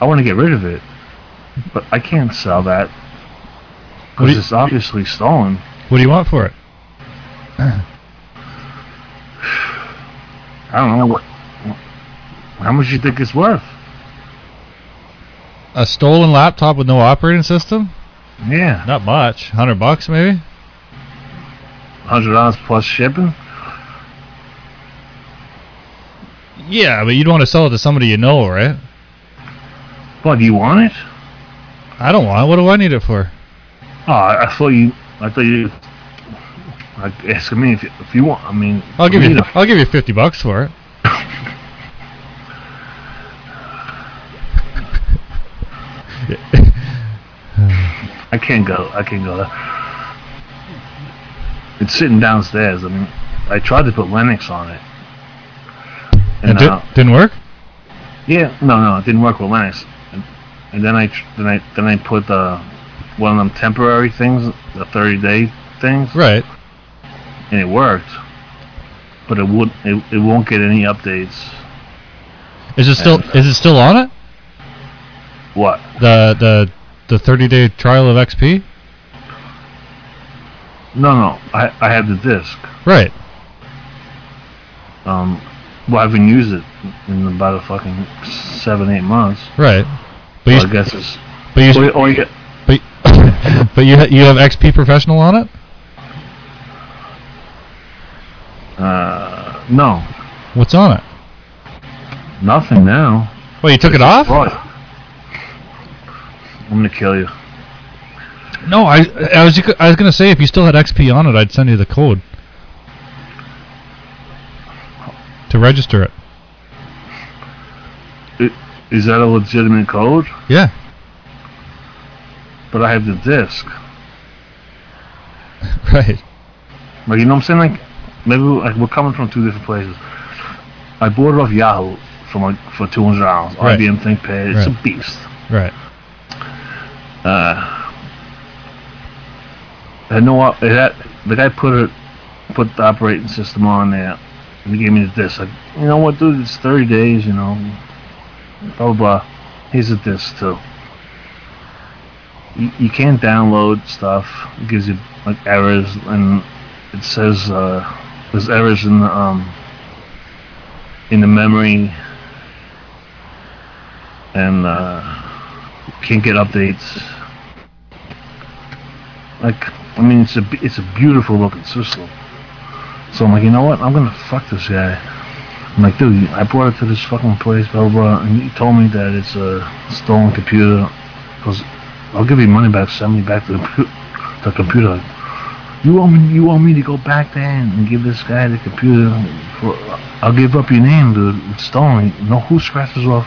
I want to get rid of it, but I can't sell that because it's obviously stolen. What do you want for it? I don't know what. How much do you think it's worth? A stolen laptop with no operating system? Yeah, Not much. Hundred bucks, maybe. hundred dollars plus shipping. Yeah, but you'd want to sell it to somebody you know, right? What do you want it? I don't want it. What do I need it for? Oh, I, I thought you. I thought you. Like asking me if you, if you want. I mean, I'll give you. to- I'll give you fifty bucks for it. I can't go. I can't go there. It's sitting downstairs. I mean, I tried to put Linux on it. It And, di- uh, didn't work. yeah, no, no, it didn't work with Linux. And, and then I, then I, then I put the one of them temporary things, the 30 day things, Right. And it worked. But it would, it, it won't get any updates. Is it still? And- Is it still on it? What? The the the thirty day trial of XP. No, no, I, I have the disc. Right. Um, well, I haven't used it in about a fucking seven, eight months. Right. But So you. I guess it's. but you. Or, or you But, but you ha- you have XP Professional on it? uh, no, What's on it? nothing now. Well, you took it off? Right. I'm gonna kill you. No, I I was I was gonna say if you still had XP on it, I'd send you the code to register it. Is that a legitimate code? Yeah. But I have the disc. Right. Like you know what I'm saying? Like maybe we're coming from two different places. I bought it off Yahoo for like for two hundred dollars. Right. IBM ThinkPad. It's Right. a beast. Right. Uh, I had no. op- It had, the guy put it, put the operating system on there, and he gave me the disc. Like, you know what, dude? It's thirty days. You know, blah blah blah. Here's a disc too. You, you can't download stuff. It gives you like errors, and it says uh, there's errors in the um, in the memory, and uh, can't get updates. Like, I mean, it's a it's a beautiful looking system. So I'm like, you know what? I'm gonna fuck this guy. I'm like, dude, I brought it to this fucking place, blah blah, blah and he told me that it's a stolen computer. Because I'll give you money back, send me back to the, the computer. You want me? You want me to go back there and give this guy the computer? For, I'll give up your name, dude. It's stolen. You know who scratches off?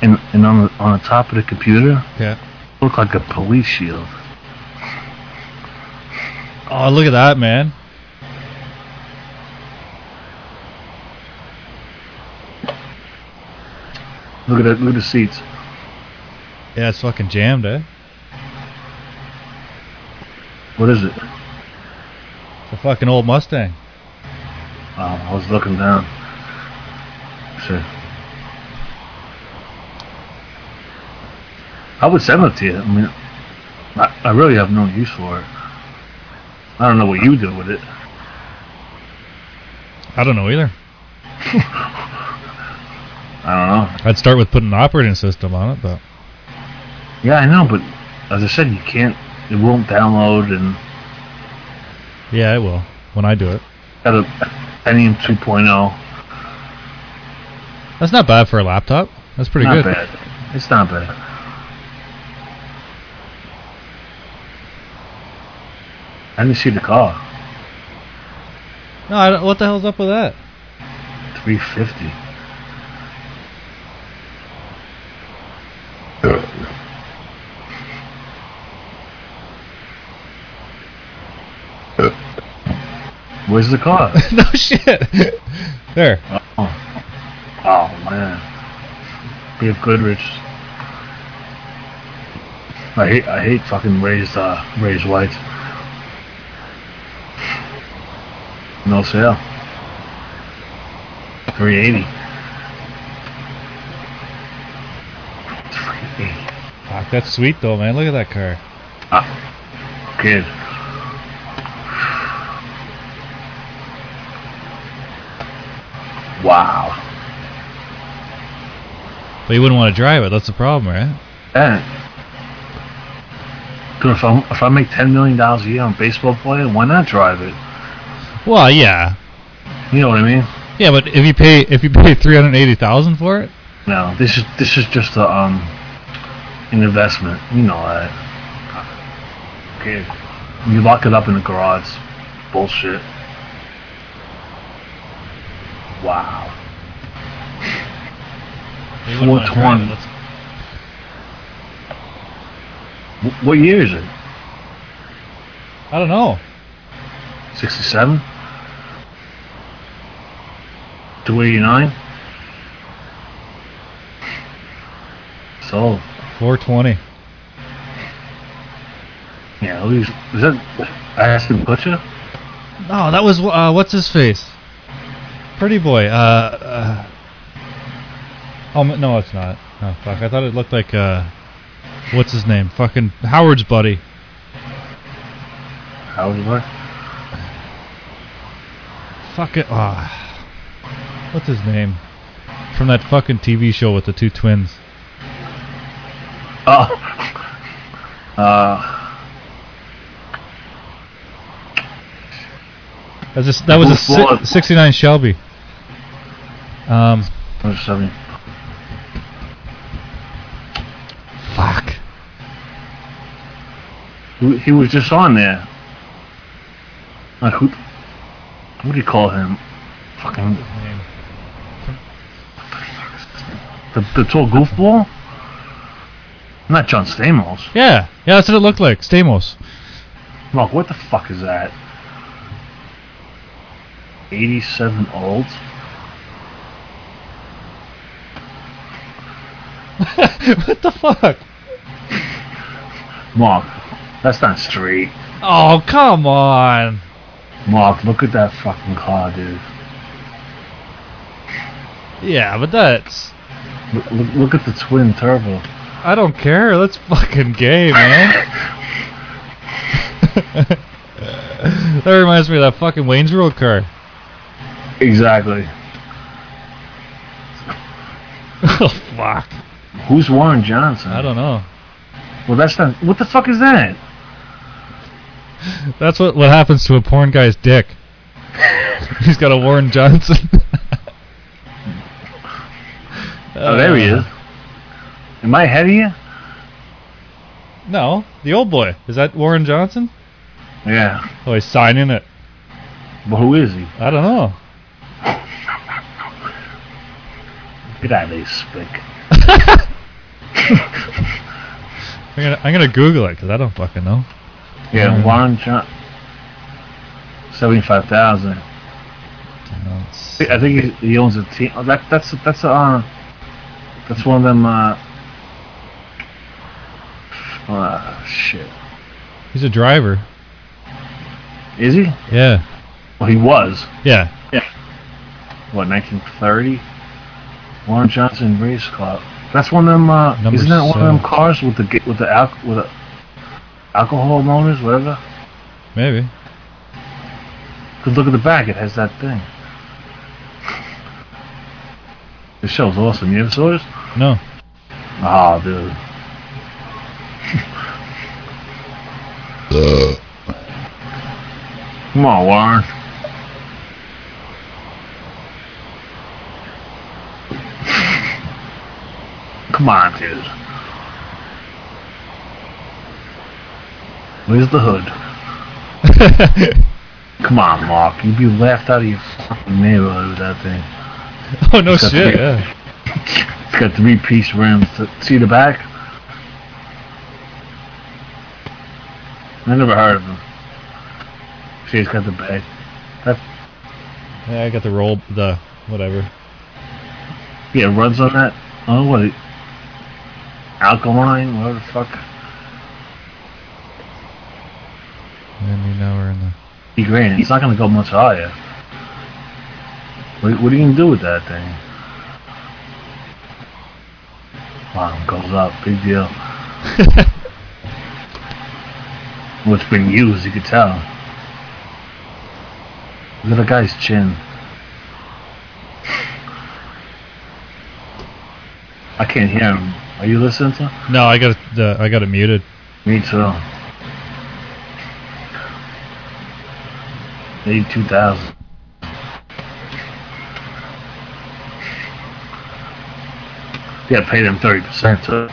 And and on the on the top of the computer, Yeah. look like a police shield. Oh, look at that, man. Look at that. Look at the seats. Yeah, it's fucking jammed, eh? What is it? It's a fucking old Mustang. Oh, I was looking down. Shit. I would send it to you. I mean, I, I really have no use for it. I don't know what you do with it. I don't know either. I don't know. I'd start with putting an operating system on it, but Yeah, I know, but as I said, you can't. It won't download, and yeah, it will when I do it. got a Pentium 2.0. That's not bad for a laptop. That's pretty not good. bad. It's not bad. I didn't see the car. No, I don't, what the hell's up with that? 350. Where's the car? no shit. there. Oh, oh man. B.F. Goodrich. I hate I hate fucking raised uh raised whites. No sale. Three eighty. Fuck, that's sweet though, man. Look at that car. Ah, kid. Wow. But you wouldn't want to drive it. That's the problem, right? Yeah. Dude, if I if I make ten million dollars a year on baseball player, why not drive it? Well, yeah, You know what I mean? yeah. But if you pay if you pay three hundred eighty thousand for it, No, this is this is just a um an investment. You know that. Okay, you lock it up in the garage. Bullshit. Wow. you wouldn't wanna drive it. 420. What year is it? I don't know. 67? 289? Sold. Four twenty. Yeah, at least, is that Ashton Kutcher? Oh, that was uh, what's his face? Pretty boy. Uh, uh, oh no, it's not. Oh fuck! I thought it looked like uh, what's his name? Fucking Howard's buddy. How was it? Fuck it. Ah, what's his name? From that fucking TV show with the two twins. Oh. Uh, That was a, that was a si- 69 Shelby. Um, what seven? fuck. He, he was just on there. Like, who, what do you call him? Fucking, the, the tall goofball? Not John Stamos. Yeah, yeah, that's what it looked like. Stamos. Look, what the fuck is that? 87 old? what the fuck? Mark, that's not straight. Oh, come on. Mark, look at that fucking car, dude. Yeah, but that's. Look, look, look at the twin turbo. I don't care. That's fucking gay, man. That reminds me of that fucking Wayne's World car. Exactly. oh fuck. Who's Warren Johnson? I don't know. Well, that's not. What the fuck is that? That's what what happens to a porn guy's dick. He's got a Warren Johnson. Oh, there he is. Am I ahead of you? No, the old boy. Is that Warren Johnson? Yeah. Oh, he's signing it. But who is he? I don't know. Get out of there, spick. I'm gonna I'm gonna Google it because I don't fucking know. Yeah, Mm. Warren John. Seventy-five thousand. I think he, he owns a team. Oh, that that's that's uh that's one of them. Uh, uh shit. He's a driver. Is he? Yeah. Well, he was. Yeah. Yeah. What, 1930? Warren Johnson Race Club. That's one of them. Uh, isn't that one of them cars with the with the al- with the alcohol motors, whatever? Maybe. Cause look at the back; it has that thing. This show's awesome. You ever saw this? No. Oh, dude. Come on, Warren. Come on, dude. Where's the hood? Come on, Mark. You'd be laughed out of your fucking neighborhood with that thing. oh no shit. for- Yeah. It's got three piece rims. See the back? I never heard of them. See, it's got the bag. Yeah, I got the roll the whatever. Yeah, it runs on that. Oh, what? Alkaline? Whatever the fuck. And you know we're in the. He grand. It's not going to go much higher. What, what are you going to do with that thing? Wow, it goes up. Big deal. Well, it's been used, you could tell. Look at the guy's chin. I can't hear him. Are you listening to? No, I got it. The, I got it muted. Me too. 82,000. Yeah, pay them 30% too.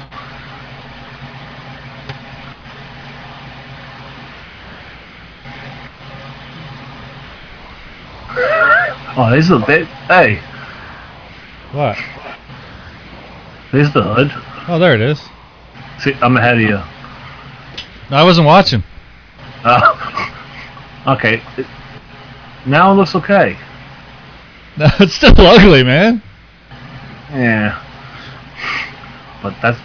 Oh, there's the they, hey, What? there's the hood. Oh, there it is. See, I'm ahead of you. No, I wasn't watching. Uh, okay, it- now it looks okay. No, it's still ugly, man. Yeah, but that's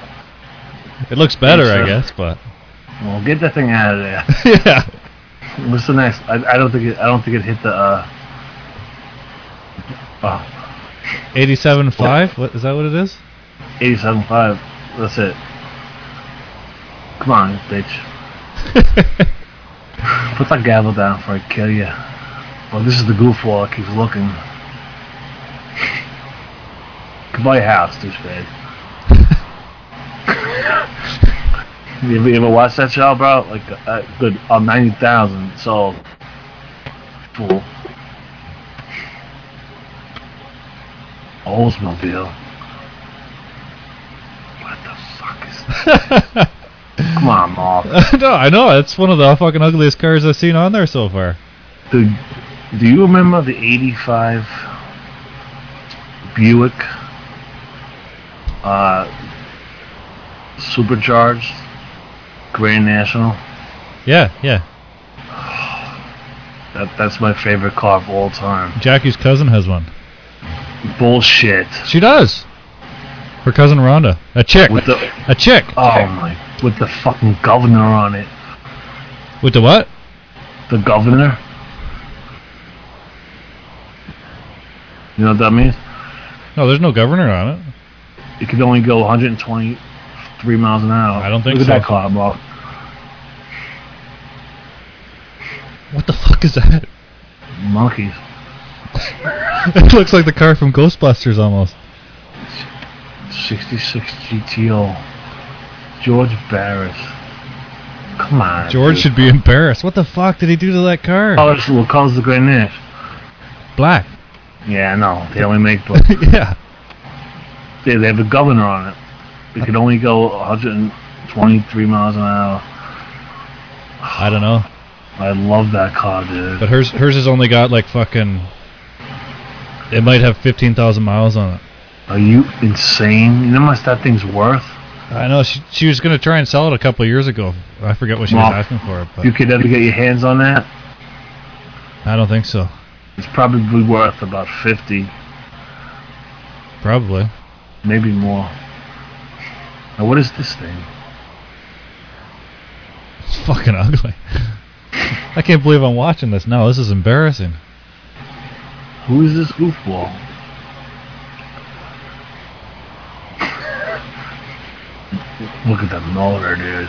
It looks better, Sure. I guess, but well. Get that thing out of there. yeah. What's the next? I, I don't think it. I don't think it hit the. uh Oh, Eighty-seven five. What is that? What it is? 87.5. That's it. Come on, bitch. Put that gavel down before I kill you. Well, this is the goofball that keeps looking. A house, douchebag. you, ever, you ever watch that show, bro? Like, uh, good, on 90,000 sold. Fool. Oldsmobile. What the fuck is that? Come on, Mark. no, I know. It's one of the fucking ugliest cars I've seen on there so far. Dude, do you remember the 85 Buick uh, supercharged Grand National? Yeah, yeah. That, that's my favorite car of all time. Jackie's cousin has one. Bullshit. She does. Her cousin Rhonda. A chick. With the A chick. oh my, with the fucking governor on it. With the what? The governor. You know what that means? No, there's no governor on it. It could only go 123 miles an hour. I don't think Look so. at that car, bro. What the fuck is is that? Monkees. it looks like the car from Ghostbusters almost. 66 GTO. George Barris. Come on. George dude. should be embarrassed. What the fuck did he do to that car? Colors, what color's the grenade? Black. Yeah, know. They only make black. yeah. they, they have a governor on it. It can only go 123 miles an hour. I don't know. I love that car, dude. But hers hers has only got like fucking. It might have fifteen thousand miles on it. Are you insane? You know how much that thing's worth? I know she she was gonna try and sell it a couple of years ago. I forget what she was asking for but You could ever get your hands on that? I don't think so. It's probably worth about 50, Probably. maybe more. Now, what is this thing? It's fucking ugly. I can't believe I'm watching this now. This is embarrassing. Who is this goofball? Look at that motor, dude.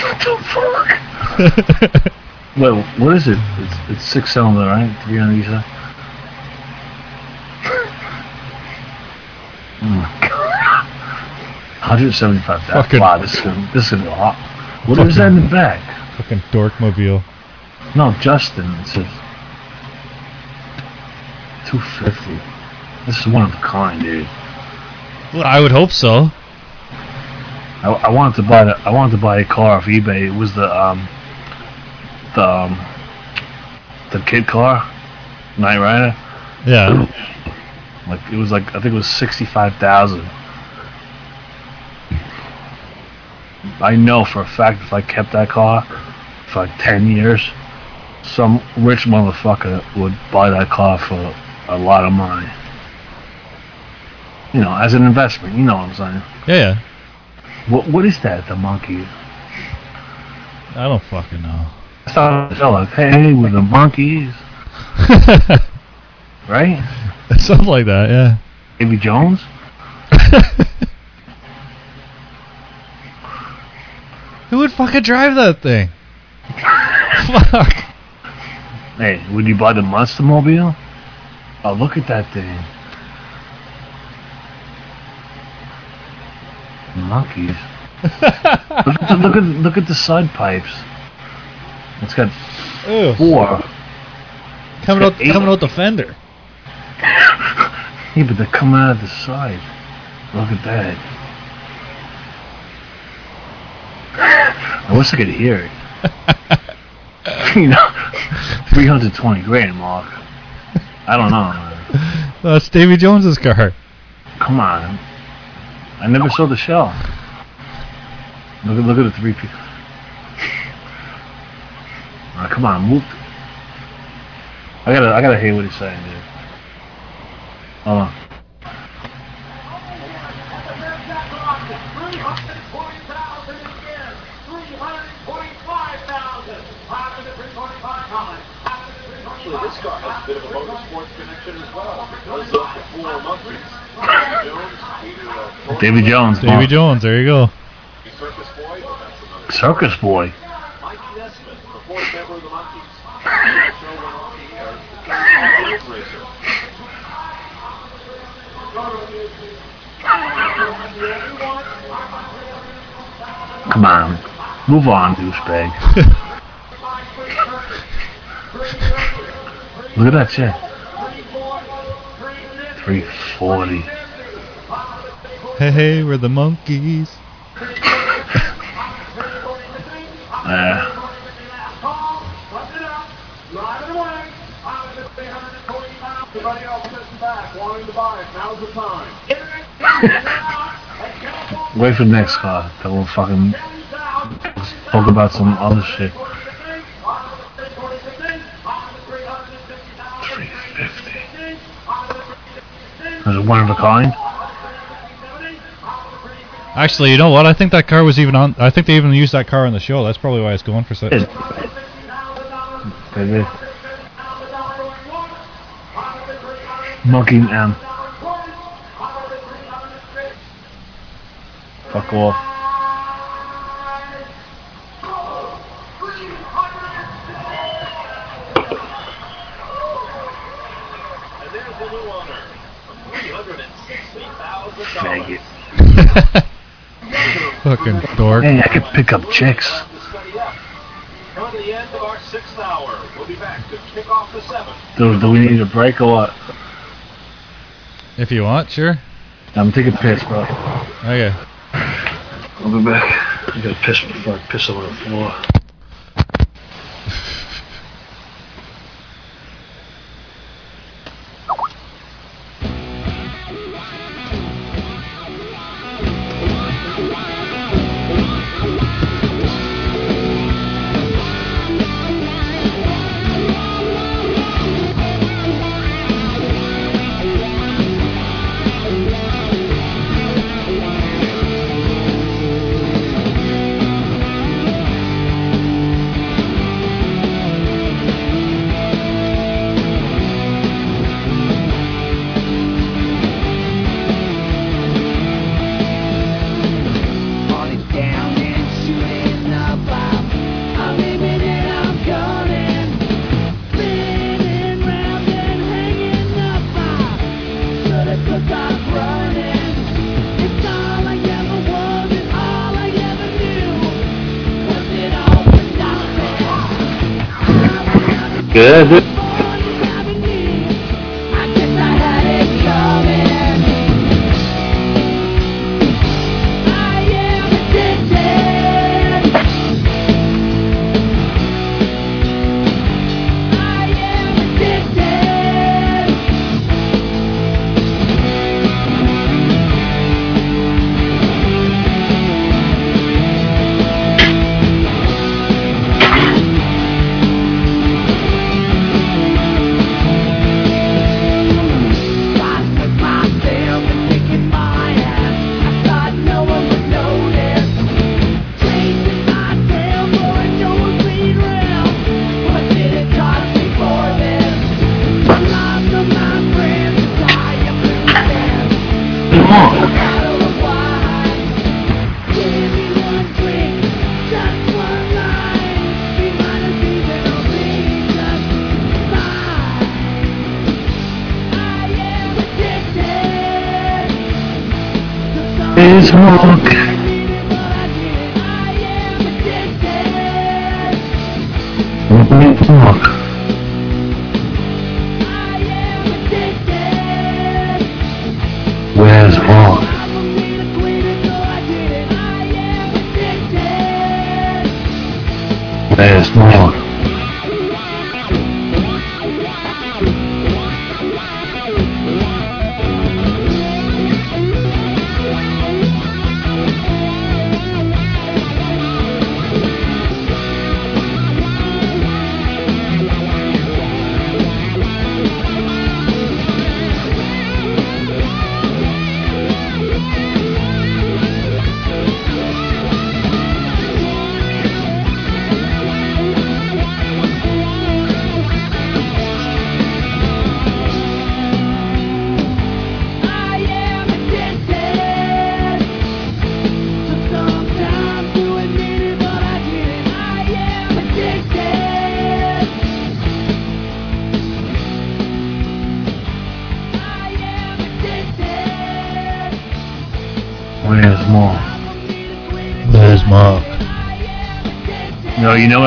What the fuck? Wait, what is it? It's, it's six cylinder, right? 300 you said? Oh my god. 175 Fucking- Wow, this is, gonna- this is gonna hot. What is that in the back? fucking dorkmobile. No, Justin. It says 250. This is one of a kind, dude. Well, I would hope so. I, I wanted to buy the, I wanted to buy a car off eBay. It was the um the um the kid car, Knight Rider. Yeah. Like it was like I think it was sixty five thousand. I know for a fact if I kept that car for like ten years, some rich motherfucker would buy that car for a lot of money. You know, as an investment. You know what I'm saying? Yeah, yeah. What What is that? The monkey? I don't fucking know. I thought was like, hey, with the Monkees, right? Something like that, yeah. Davy Jones. Who would fucking drive that thing? Fuck. Hey, would you buy the Monster Mobile? Oh, look at that thing. Monkees. look, at the, look at look at the side pipes. It's got Ew. four. Coming out, eight. coming out the fender. Yeah, but they're coming out of the side. Look at that. I wish I could hear it. you know, 320 grand, Mark. I don't know. That's Davy Jones's car. Come on. I never saw the shell. Look at look at the three people. Come on, move. I gotta I gotta hear what he's saying, dude. Hold on. Actually, this car has a bit of a motorsports connection as well because of the four Monkees. Davy Jones. Davy Mark. Jones, there you go. Circus Boy, but that's another. Circus boy. Mike Nesmith, the fourth member of the Monkees. The show went off the air. The Jones Racer. Come on. Move on, douchebag. Look at that shit. 340. Hey, hey, we're the Monkees. Uh, wait for the next car. Then we'll fucking talk about some other shit. 350. Is it one of a kind? Actually, you know what? I think that car was even on. I think they even used that car on the show. That's probably why it's going for such. Is- Baby. Monkey M. Fuck off. And there's the new owner. $360,000. Faggot. Fucking dork. Hey, I could pick up chicks. Time to study up. Come to the end of our sixth hour. We'll be back to kick off the seventh. Do, do we need a break or what? If you want, sure. I'm taking a piss, bro. Okay. I'll be back. I gotta piss before I piss over the floor.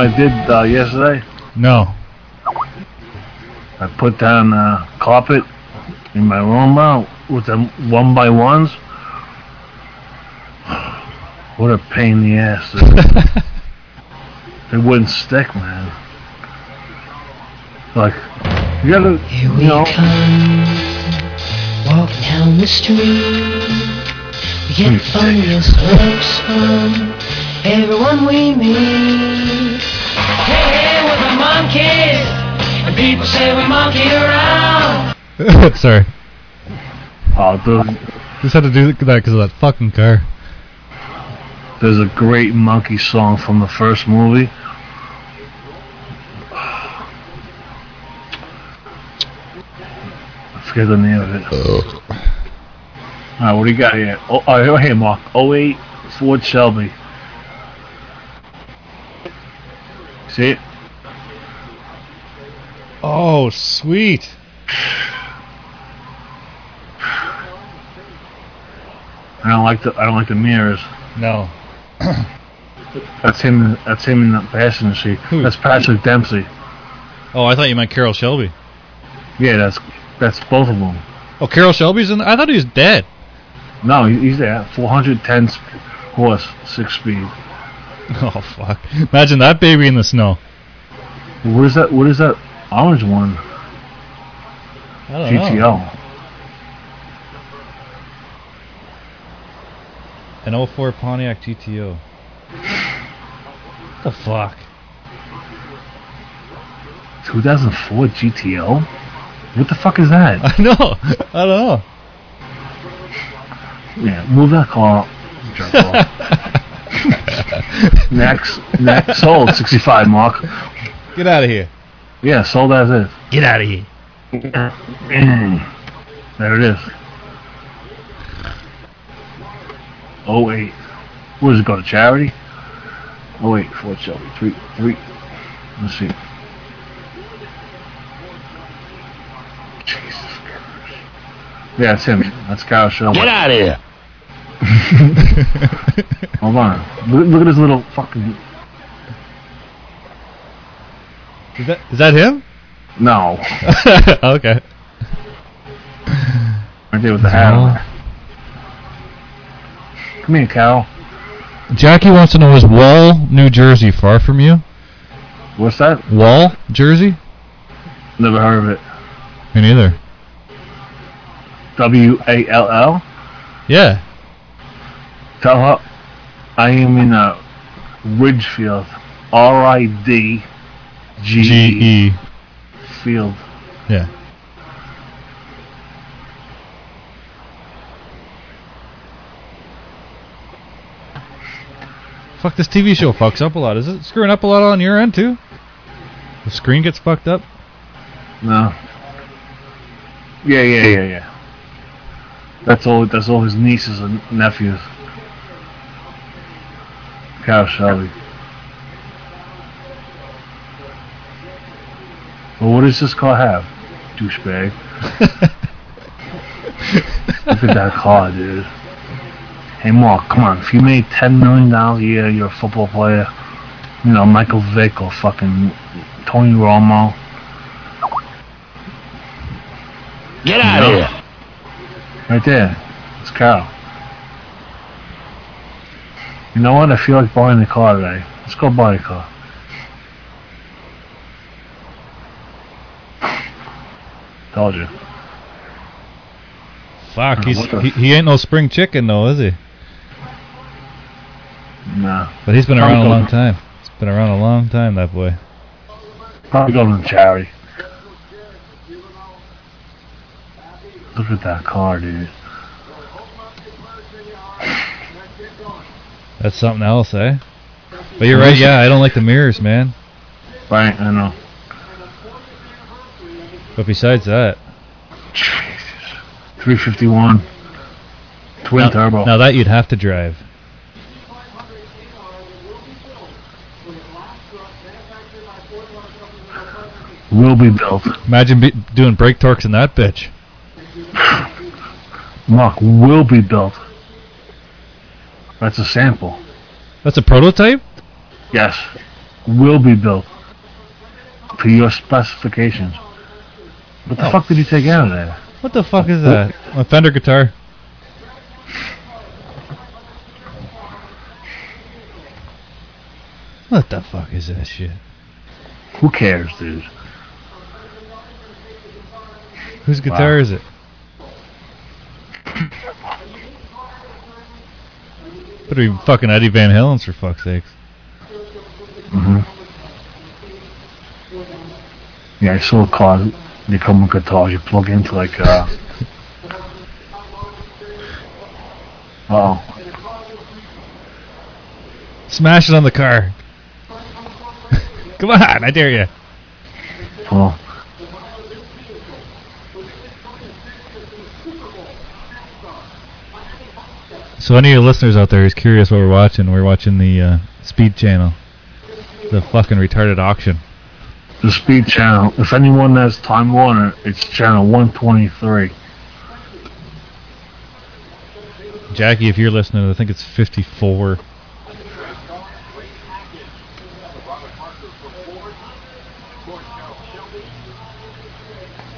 I did uh, yesterday? No. I put down uh, carpet in my room uh, with them one by ones. What a pain in the ass. dude. they wouldn't stick, man. Like, you gotta, Here we you know, come, walk down the street. We get the funniest looks from everyone we meet. Monkeys, and people say we monkey around. Sorry. oh, dude, Just had to do that because of that fucking car. there's a great monkey song from the first movie. I forget the name of it. Alright, what do you got here? Oh, oh here, Mark. 08 Ford Shelby. See it? Oh, sweet. I don't like the I don't like the mirrors. No. That's him. That's him in the passenger seat. Who? That's Patrick Dempsey. Oh, I thought you meant Carroll Shelby. Yeah, that's that's both of them. Oh, Carroll Shelby's in. I thought he was dead. No, he's there. 410 sp- horse, six speed. Oh fuck! Imagine that baby in the snow. What is that? What is that orange one? I don't know. GTO. An 04 Pontiac GTO. What the fuck? 2004 GTO. What the fuck is that? I know. I don't know. Yeah, move that car. Next, next, sold 65 mark. Get out of here. Yeah, sold as is. Get out of here. There it is. Oh wait, what does it go to charity? Oh wait, Ford Shelby, three, three. Let's see. Jesus Christ. Yeah, it's him. That's Kyle Shelby. Get out of here. Hold on. Look, look at his little fucking. Is that is that him? No, okay. right there with the hat on. Come here, Cal. Jackie wants to know is Wall, New Jersey, far from you? What's that? Wall, Jersey? Never heard of it. Me neither. W A L L. Yeah. Tell her I am in uh, Ridgefield. R I D G G E. Field. Yeah. Fuck, this TV show fucks up a lot. Is it screwing up a lot on your end too? The screen gets fucked up? No. Yeah, yeah, yeah, yeah. That's all. That's all his nieces and nephews. Kyle Shelby. Well, what does this car have? Douchebag. Look at that car, dude. Hey, Mark, come on. If you made $10 million a year, you're a football player. You know, Michael Vick or fucking Tony Romo. Get out of here. Right there. It's Carroll. You know what? I feel like buying a car today. Let's go buy a car. Told you. Fuck, he's, he, he ain't no spring chicken though, is he? Nah. But he's been Probably around a long time. He's been around a long time, that boy. Probably going to charity. Look at that car, dude. That's something else, eh? But you're right, yeah, I don't like the mirrors, man. Right, I know. But besides that, 351. Twin now, turbo. now that you'd have to drive. Will be built. Imagine be, doing brake torques in that bitch. Mark, will be built. That's a sample. That's a prototype? Yes. Will be built. To your specifications. What the Oh. fuck did you take out of there? What the fuck is that? A Fender guitar. What the fuck is that shit? Who cares, dude? Whose guitar Wow. is it? Better be fucking Eddie Van Halen's for fuck's sakes. hmm Yeah, I saw a car. They common with guitars. You plug into like uh. Oh, Smash it on the car. Come on, I dare you. well. So any of your listeners out there who's curious what we're watching, we're watching the uh, Speed Channel. The fucking retarded auction. The speed channel. If anyone has Time Warner, it's channel 123. Jackie, if you're listening, I think it's 54.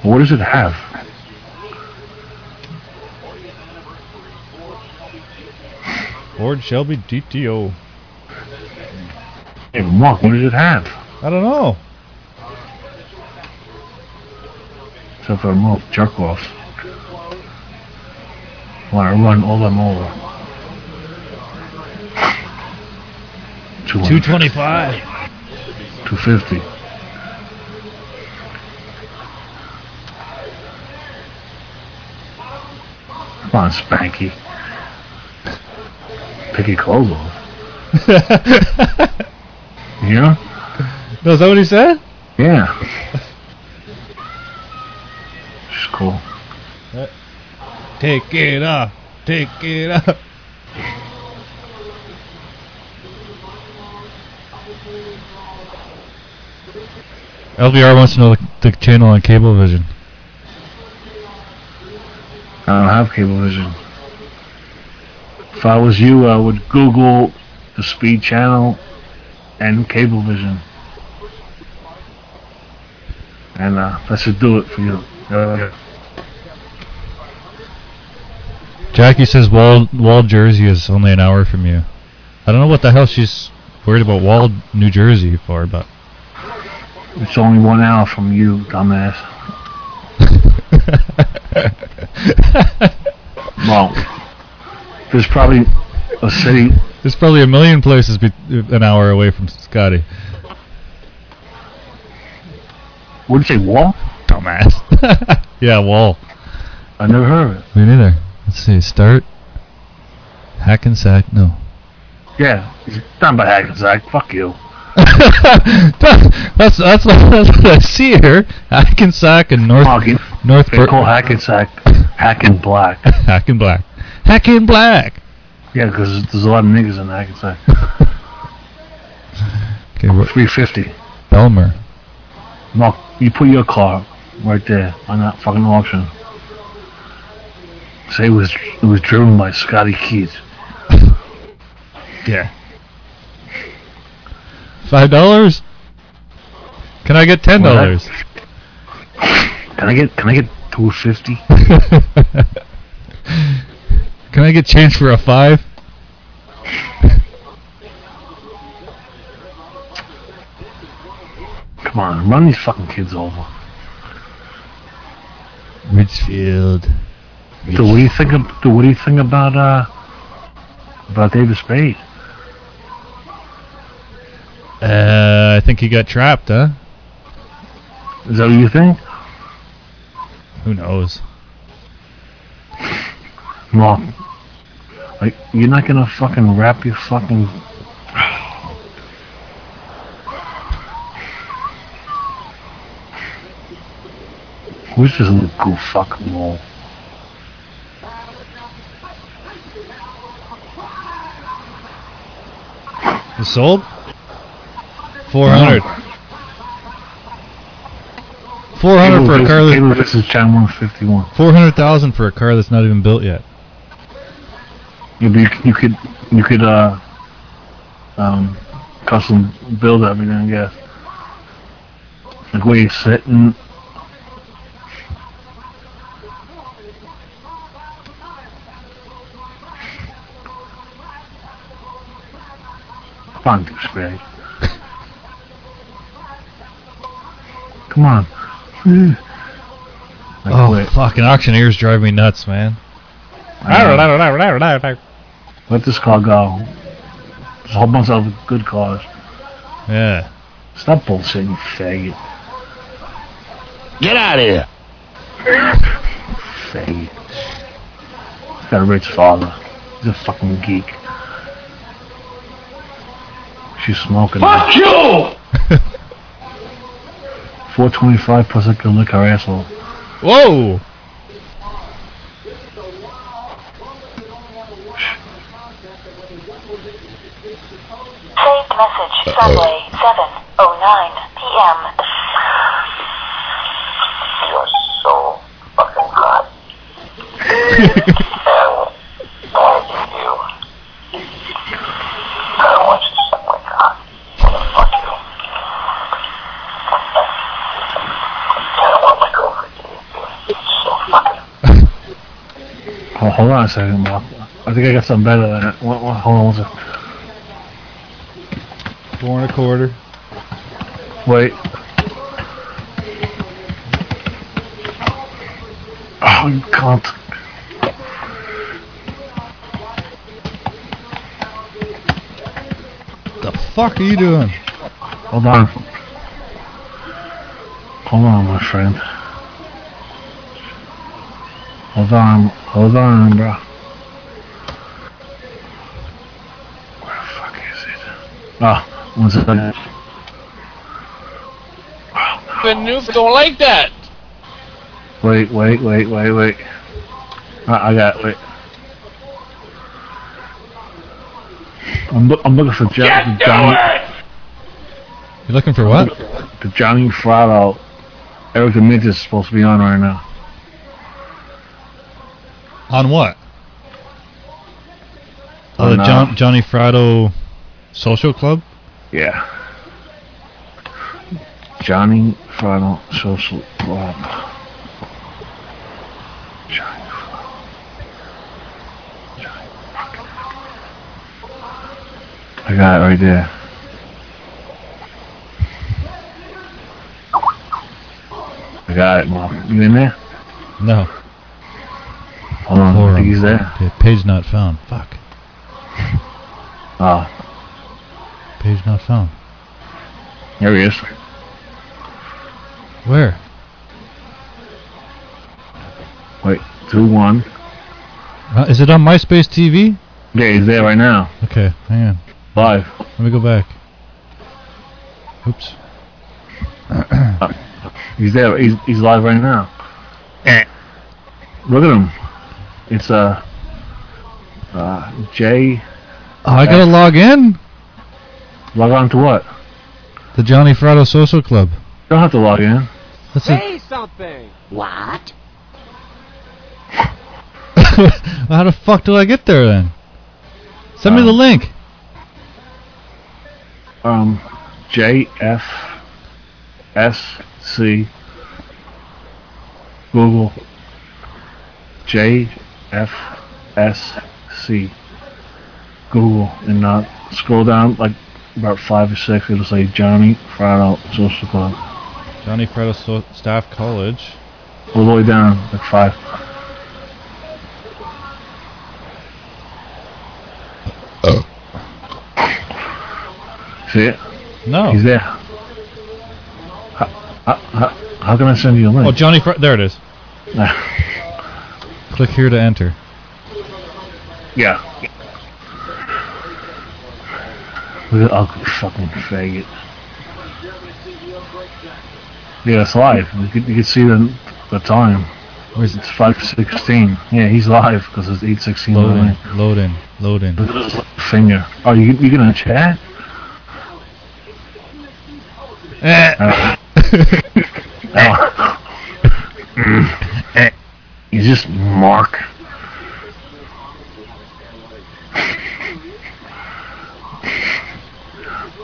What does it have? Ford Shelby GTO. Hey, Mark, what does it have? I don't know. Except for a mouth jerk off. Want to run all them over. 225. 250. Come on, Spanky. Take your clothes off. yeah? is that what he said? Yeah. She's cool. Take it off. Take it off. LVR wants to know the, the channel on Cablevision. I don't have Cablevision. If I was you, I would Google the Speed Channel and Cablevision. And uh, that should do it for you. Uh, Jackie says Wall, Wall, Jersey is only an hour from you. I don't know what the hell she's worried about Wall, New Jersey for, but it's only one hour from you, dumbass. Well, there's probably a city. there's probably a million places be- an hour away from Scotty. What did you say, Wall? Dumbass. yeah, Wall. I never heard of it. Me neither. Let's see. Start. Hackensack. No. Yeah, it's done by Hackensack. Fuck you. that's that's what, that's what I see here. Hackensack and North Fucking. North They Bur- call Hackensack Hacking Black. Hacking Black. Hacking Black. Yeah, because there's a lot of niggas in Hackensack. Okay, ro- 350. Belmar. Mark, you put your car right there on that fucking auction. Say it was it was driven by Scotty Keith. Yeah. Five dollars. Can I get ten dollars? Can I get can I get two fifty? Can I get change for a five? Come on, run these fucking kids over. Richfield. So what do you think of so what do you think about uh about David Spade? Uh, I think he got trapped, huh? Is that what you think? Who knows? Mark, like you're not gonna fucking wrap your fucking Who's this little goof fucking mole? It sold. Four hundred. Four hundred for a car. Cable That, This is channel 151. Four hundred thousand for a car that's not even built yet. You, you, you could you could uh um custom build everything, I guess. Like where you're sitting. Come on, douchebag. Come on. Like Oh, quit. fucking auctioneers drive me nuts, man. Let this car go. There's a whole bunch of other good cars. Yeah. Stop bullshitting, you faggot. Get out of here. Faggot. He's got a rich father. He's a fucking geek. She's smoking. Fuck you! 425 plus I can lick her asshole. Whoa. Saved message, Subway 7. p.m. You're so fucking hot. and I you. I don't want you to suck my cock. I want to fuck you. I don't want my girlfriend to eat you. It's so fucking Hold, hold on a second, Mark. I think I got something better than that. Hold, hold hold on one second. Four and a quarter. Wait. Oh, you can't. The fuck are you doing? Hold on. Hold on, my friend. Hold on. Hold on, bro. Where the fuck is it? Oh, one second. The news don't like that. Wait, wait, wait, wait, wait. I, I got wait. I'm, look, I'm looking for John, Johnny, You're looking for what? the Johnny Frado. Eric the Midget is supposed to be on right now. On what? Oh, On, the uh, John, Johnny Frado Social Club? Yeah. Johnny Frado Social Club. Johnny Frado. Johnny fucking- I got it right there. I got it, Mom. You in there? No. Hold on. I Forum. think he's there. Okay, page not found. Fuck. Oh, Page not found. there he is. Where? Wait, two, one. Uh, is it on MySpace TV? Yeah, he's there right now. Okay, hang on. Live. Let me go back. Oops. He's there. He's, he's live right now. Eh. Look at him. It's uh, uh J. Oh, I gotta log in. Log on to what? The Johnny Frado Social Club. You don't have to log in. That's it. something. What? How the fuck do I get there then? Send me the Um, link. Um, J F S C. Google. J F S C. Google and uh, scroll down like about five or six. It'll say Johnny Frado Social Club. Johnny Frado so- Staff College. All the way down, like five. See it? No. He's there. How, how, how, how can I send you a link? Oh. Johnny Fr- There it is. Click here to enter. yeah. Look at ugly fucking faggot. Yeah, it's live. You can, you can see the, the time. Where's It's 5.16. Yeah, he's live because it's 8.16 in the Load in. Load in. Load in. Look at his finger. Oh, you you gonna chat? Eh. Uh, oh. you just mark.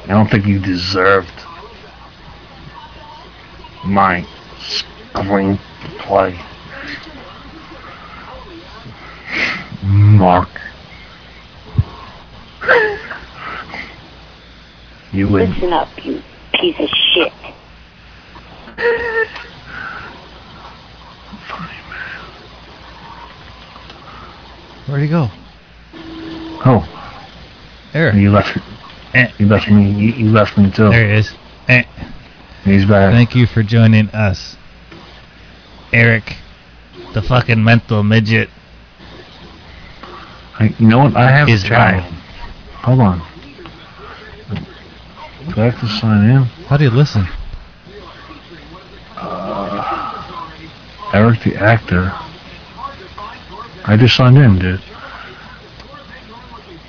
I don't think you deserved my screenplay. Mark. You would. Listen up, you piece of shit. Where'd he go? Oh, There. you left. You left me. You, you left me too. There he is. Eh. He's back. Thank you for joining us. Eric, the fucking mental midget. I, you know what? I have Is live. Hold on. Do I have to sign in? How do you listen? Uh, Eric the actor. I just signed in, dude.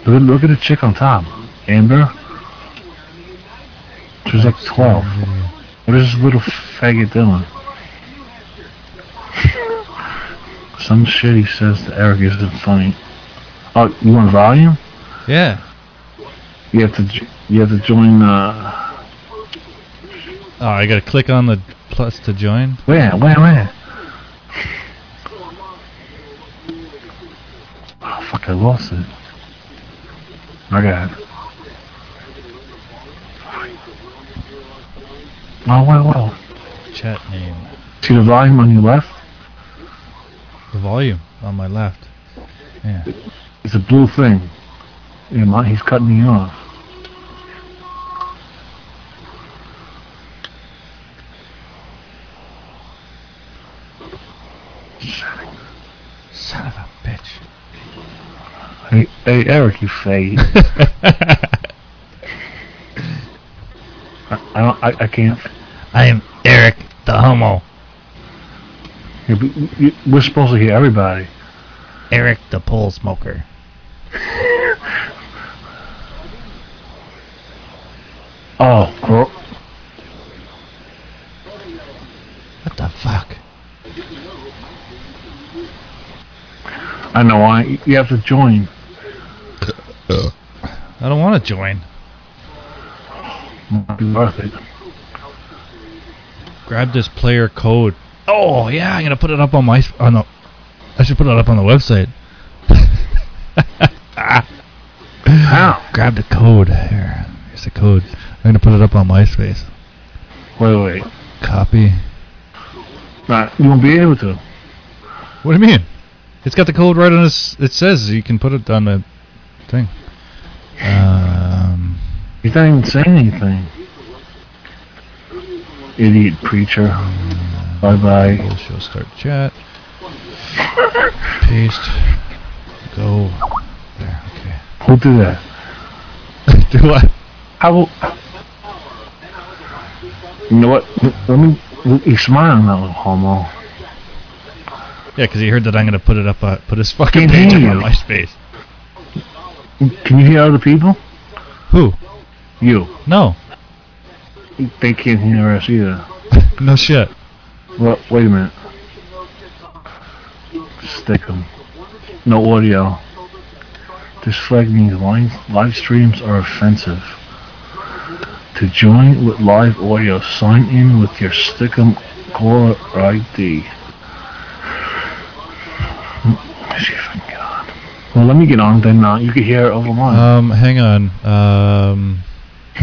Look at, look at the chick on top. Amber. She's like 12. What is this little faggot doing? Some shit he says to Eric isn't funny. Oh, you want volume? Yeah. You have to. You have to join. Uh, Oh, I gotta click on the plus to join. where? Where? Where? Fuck! I lost got it. Oh well, well. Chat name. See the volume on your left? The volume on my left. Yeah. It's a blue thing. Yeah, my, he's cutting me off. Son of a. Hey, hey, Eric, you fade. I, I don't. I, I can't. I am Eric the Homo. We're supposed to hear everybody. Eric the pole smoker. Oh, girl. What the fuck? I know. I. You have to join. I don't want to join. Might be worth it. Grab this player code. Oh yeah, I'm gonna put it up on my on the. I should put it up on the website. How? Grab the code here. Here's the code. I'm gonna put it up on MySpace. Wait, wait. Copy. Nah, you won't be able to. What do you mean? It's got the code right on this. It says you can put it on the thing. Um, He's not even saying anything. Idiot preacher. Bye bye. we'll show start chat. Paste. Go. There. Okay. Who did that? Do what? How? will- You know what? Let me. He's smiling, that little homo. Yeah, because he heard that I'm gonna put it up. Uh, put his fucking page up on. MySpace. Can you hear other people? Who? You. No. They can't hear us either. No shit. Well, wait a minute. Stickam. No audio. This flag means live, live streams are offensive. To join with live audio, sign in with your Stickam caller ID. Let me see if I can. Well, let me get on, then uh, you can hear it over mine. Um, hang on. Um,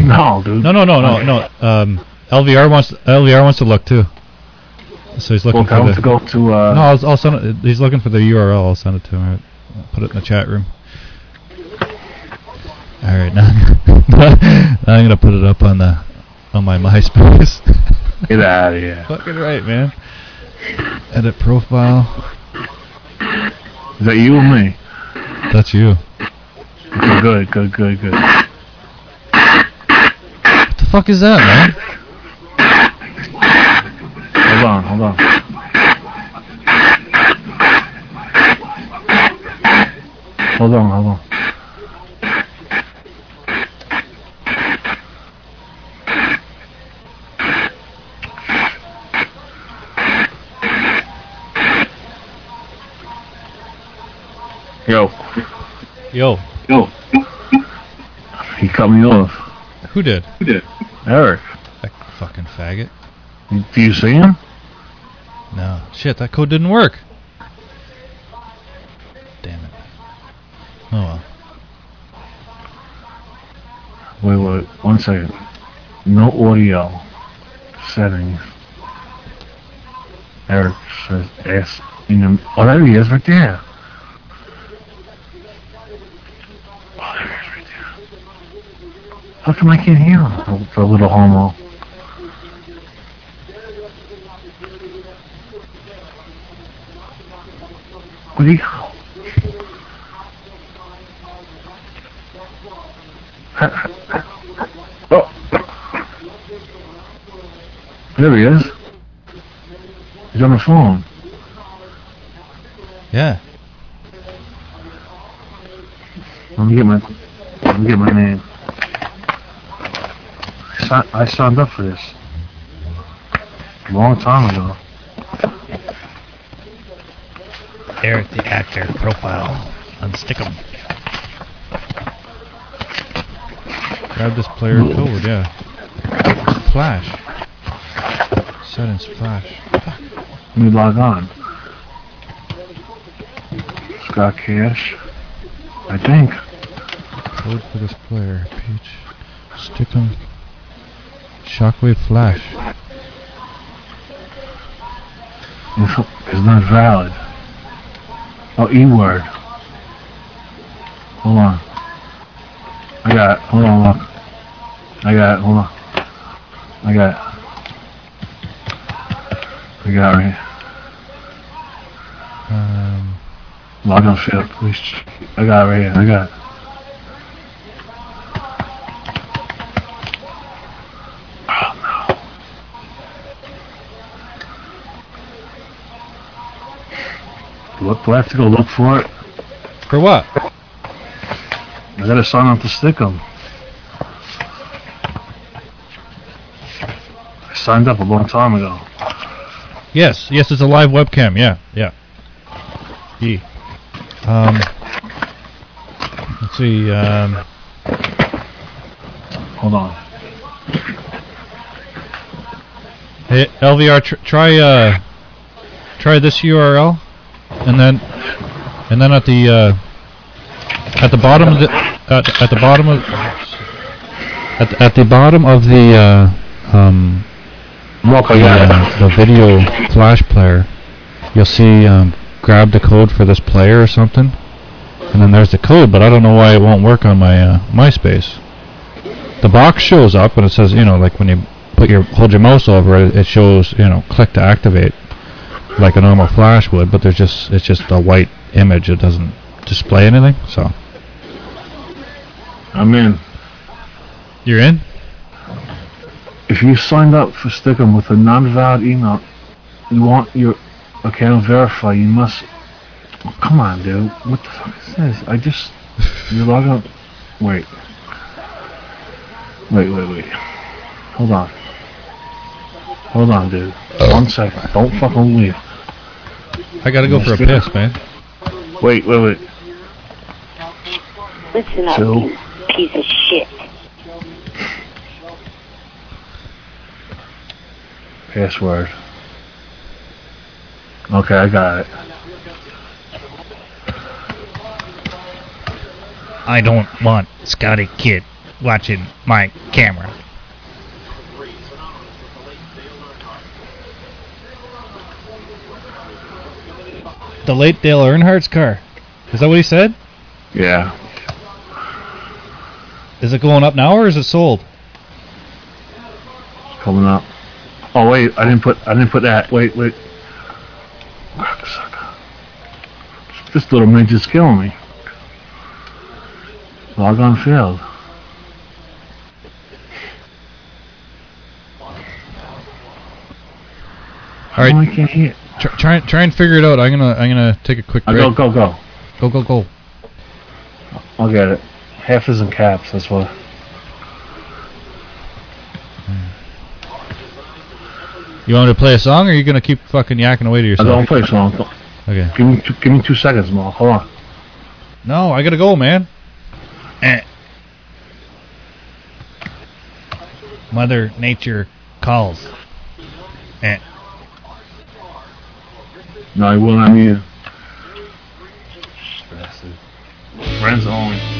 no, dude. no, no, no, no, no. Um, LVR wants LVR wants to look too. So he's looking Well, for the. to go to. Uh, No, I'll, I'll send it. He's looking for the URL. I'll send it to him. I'll put it in the chat room. All right, now, now I'm gonna put it up on the on my MySpace. Get out of here. Fucking right, man. Edit profile. Is that you or me? That's you. Good, good, good, good. What the fuck is that, man? Hold on, hold on. Hold on, hold on. Yo, Yo, yo. He cut me off. who did? Who did? Eric. That fucking faggot. Do you see him? No. Shit, that code didn't work. Damn it. Oh well. Wait, wait, one second. No audio. Settings. Eric says S. In the, oh, there he is, right there. Oh, there he is, right there. How come I can't hear him? The, the little homo. Where'd he go? Oh. There he is. He's on the phone. Yeah. Let me get my let me get my name. I si- I signed up for this. A long time ago. Eric the actor profile. Unstick Unstick 'em. Grab this player code, yeah. Flash. Settings flash. Let me log on. Scott Cash. I think. Code for this player. Peach. Stickam. Shockwave flash. It's, it's not valid. Oh, E word. Hold on. I got it. Hold on, look. I got it. Hold on. I got it. I got it right here. Um, Log on failed. Please. I got it right here. I got it. Look, do I have to go look for it? for what? I gotta sign up to Stickam. I signed up a long time ago. Yes, yes, it's a live webcam. Yeah, yeah. E. Um, let's see. Um, Hold on. hey, LVR, tr- try uh, try this URL, and then and then at the uh, at the bottom of the at, at the bottom of at, at the bottom of the uh, um, the, uh, the video flash player, you'll see um, grab the code for this player or something, and then there's the code. But I don't know why it won't work on my uh, MySpace. The box shows up and it says, you know, like when you put your hold your mouse over it, it shows, you know, click to activate, like a normal flash would. But there's just it's just a white image. It doesn't display anything. So I'm in. you're in. If you signed up for Stickam with a non-valid email, you want your account verified, you must... Oh, come on, dude. What the fuck is this? I just... You log on... Wait. Wait, wait, wait. Hold on. Hold on, dude. One second. Don't fucking leave. I gotta go for a piss, man. Wait, wait, wait. Listen up, Two. you piece of shit. Password. Okay, I got it. I don't want Scotty Kid watching my camera. The late Dale Earnhardt's car. Is that what he said? Yeah. Is it going up now or is it sold? Coming up. Oh wait, I didn't put I didn't put that. Wait, wait. This little midget's killing me. Log on failed. All right. Oh, I can't hear. Try, try try and figure it out. I'm gonna I'm gonna take a quick I break. go go go. go go go. I'll get it. Half is in caps. That's why. You want me to play a song, or are you gonna keep fucking yakking away to yourself? I don't play a song. Okay. Give me two, give me two seconds, Mark. Hold on. No, I gotta go, man. Eh. Mother Nature calls. Eh. No, he will not it. Friends only.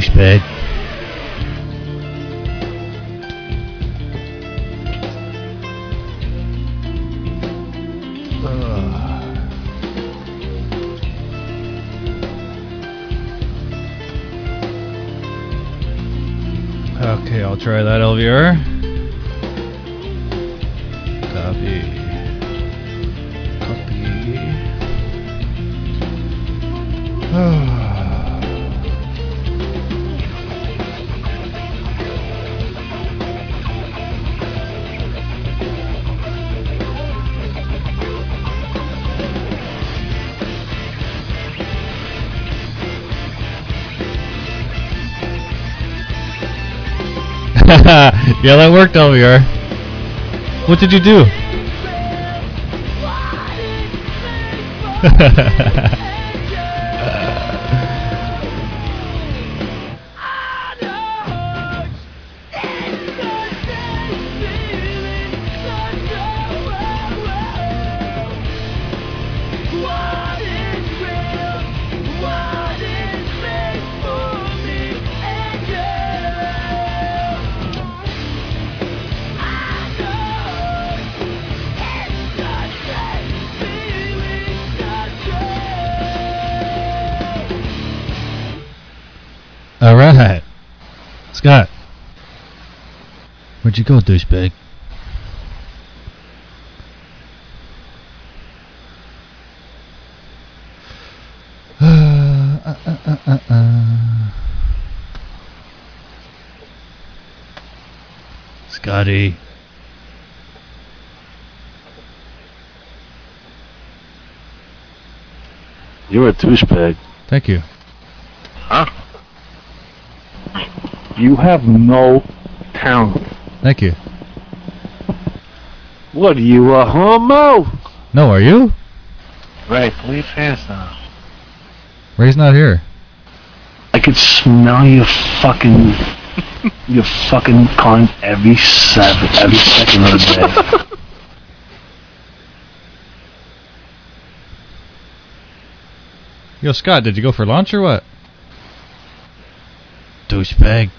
Douchebag. Okay, I'll try that LVR. Yeah, that worked, LVR. What did you do? Where'd you go, douchebag? Uh, uh, uh. Scotty. You're a douchebag. Thank you. Huh? You have no talent. Thank you. What are you, a homo? No, are you? Ray, pull your pants down. Ray's not here. I could smell your fucking, your fucking cunt every seven, every second of the day. Yo, Scott, did you go for lunch or what? Douchebag.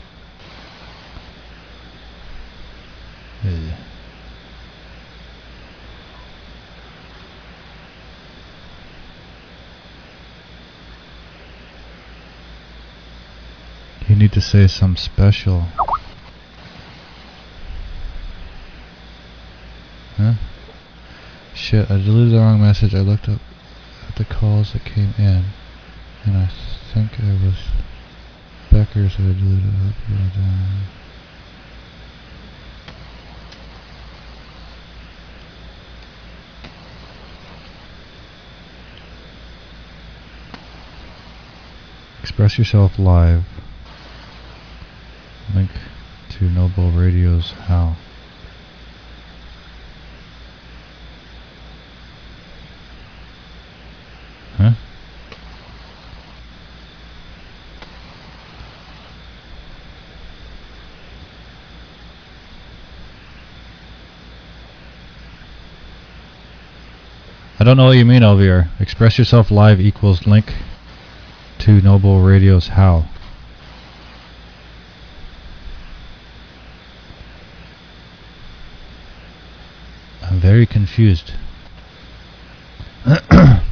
Yeah. You need say something special. Huh? Shit, I deleted the wrong message. I looked up at the calls that came in, and I think I was Becker's. I deleted it. Uh, Express Yourself Live. To Noble Radio Show. Huh? I don't know what you mean, LVR. Express Yourself Live equals link to Noble Radio Show. I'm very confused. I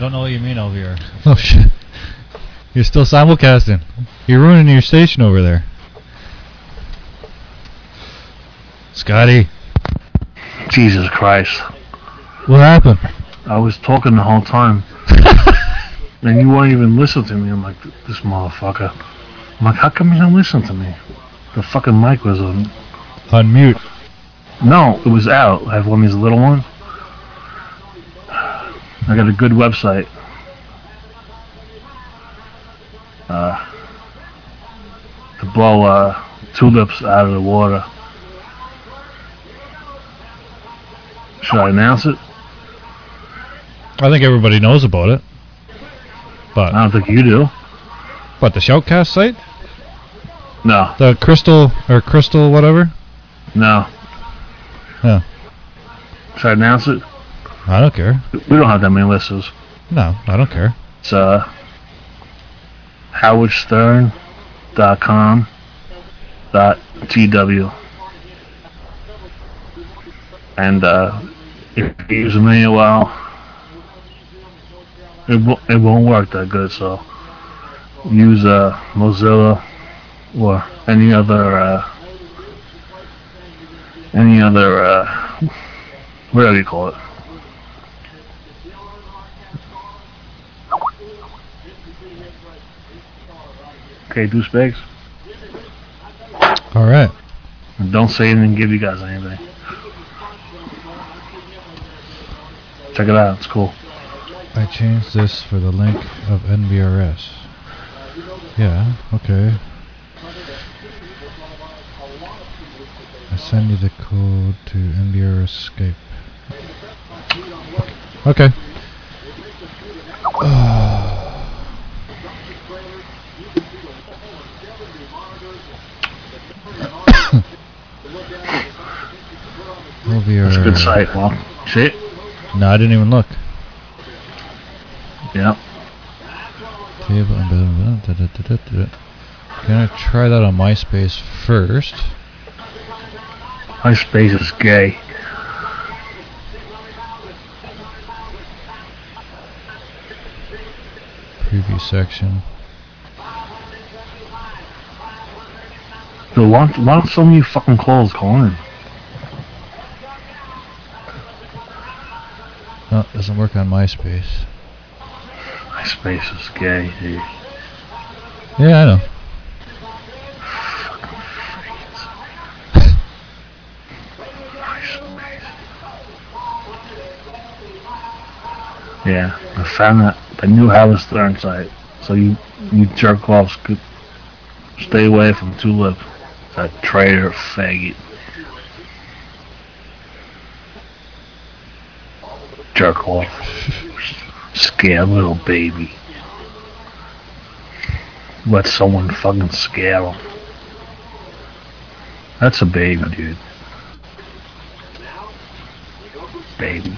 don't know what you mean, over here. Oh shit. You're still simulcasting. You're ruining your station over there. Scotty, Jesus Christ. what happened? I was talking the whole time. And you won't even listen to me. I'm like, this motherfucker. I'm like, how come you don't listen to me? The fucking mic was on. On mute. No, it was out. I have one of these little ones. I got a good website. Uh, to blow uh, tulips out of the water. Should I announce it? I think everybody knows about it. But I don't think you do. what the Shoutcast site? No, The Crystal or Crystal whatever? no. Yeah. Should I announce it? I don't care. We don't have that many listeners. No, I don't care. It's uh, howardstern.com dot tw. And uh, if you use an AOL, it, wo- it won't work that good, so use uh, Mozilla or any other uh, any other uh, whatever you call it. Okay, douchebags. All right. Don't say anything. Give you guys anything. Check it out. It's cool. I changed this for the link of NBRS. Yeah, okay. I send you the code to NBRS Skype. Okay. It's a good site. Well, see it? No, I didn't even look. Yeah. Table and da- da- da- da- da- da. Gonna try that on MySpace first. MySpace is gay. Preview section. Dude, why, don't- why don't some of you fucking clothes call in? No, it doesn't work on MySpace. MySpace is gay, dude. Yeah, I know. Yeah, I found that the new Howard Stern site. So you you jerk offs could stay away from Tulip, that traitor faggot. Jerk off. Scare little baby. Let someone fucking scare him. That's a baby, dude. Baby.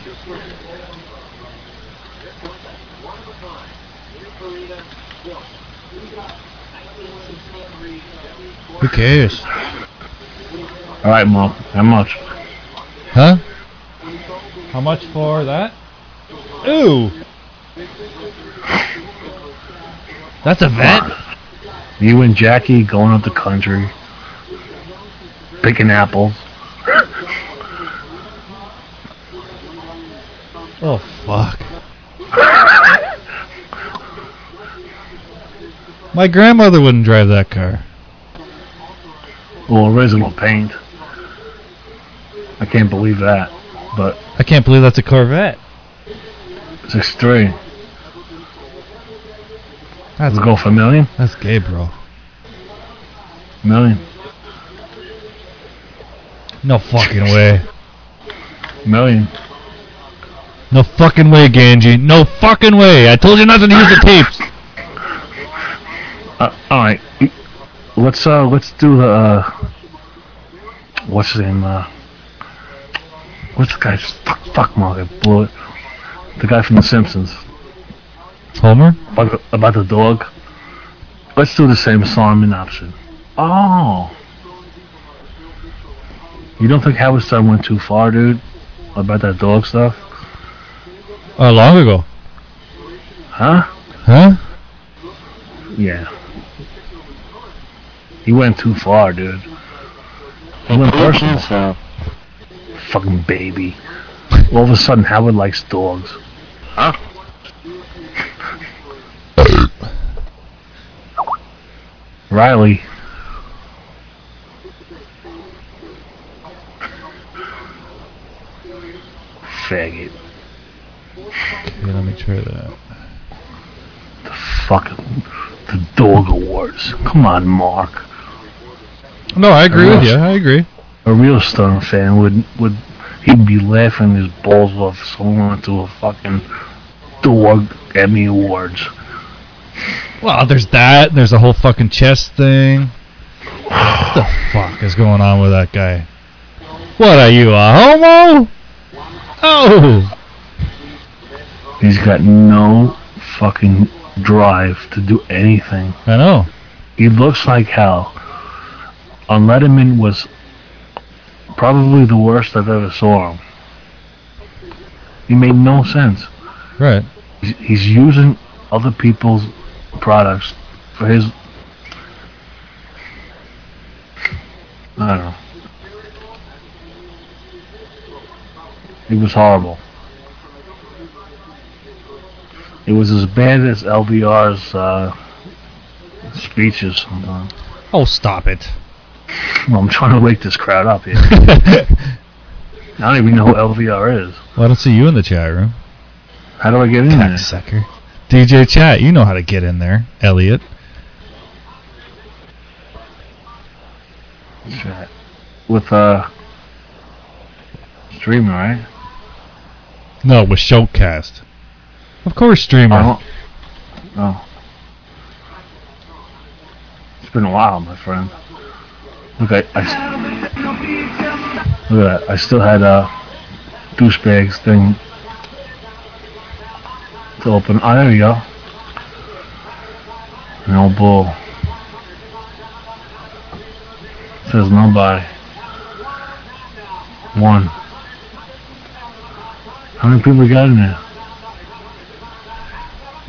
Who cares? Alright, Mom. How much? Huh? How much for that? Ooh! That's a vet? You and Jackie going up the country, picking apples. Oh, fuck. My grandmother wouldn't drive that car. Well, original paint. I can't believe that. But I can't believe that's a Corvette. six three. That's Let's go for a million. That's gay, bro. Million. No fucking way. Million. No fucking way, Ganji. No fucking way. I told you not to use the tapes. Uh, all right. Let's uh let's do the uh what's his name uh what's the guy's fuck fuck Mark I blew it. The guy from The Simpsons. Homer? About the, about the dog. Let's do the same Simon option. Oh. You don't think Howard Stern went too far, dude? About that dog stuff? Oh, long ago. Huh? Huh? Yeah. He went too far, dude. He went personal. Fucking baby. All of a sudden, Howard likes dogs. Huh? Riley. Faggot. Okay, let me try that. The fucking the dog awards. Come on, Mark. No, I agree with you. I agree. A real Stern fan would would he'd be laughing his balls off if someone went to a fucking dog Emmy Awards. Well, there's that. There's a whole fucking chest thing. What the fuck is going on with that guy? What are you, a homo? Oh! He's got no fucking drive to do anything. I know. He looks like hell. On Letterman was probably the worst I've ever saw him. He made no sense. Right. He's, he's using other people's products for his. I don't know. It was horrible. It was as bad as LVR's uh, speeches. sometimes. Oh, stop it. Well, I'm trying to wake this crowd up here. I don't even know who LVR is. Well, I don't see you in the chat room. How do I get in there? Cocksucker. DJ Chat, you know how to get in there, Elliot. Chat. With uh, streaming, right? No, with Shoutcast. Of course, streamer. Oh. oh. It's been a while, my friend. Look, I, I look at that. I still had a douchebags thing open. Go. No bull. Says nobody. One. How many people got in there?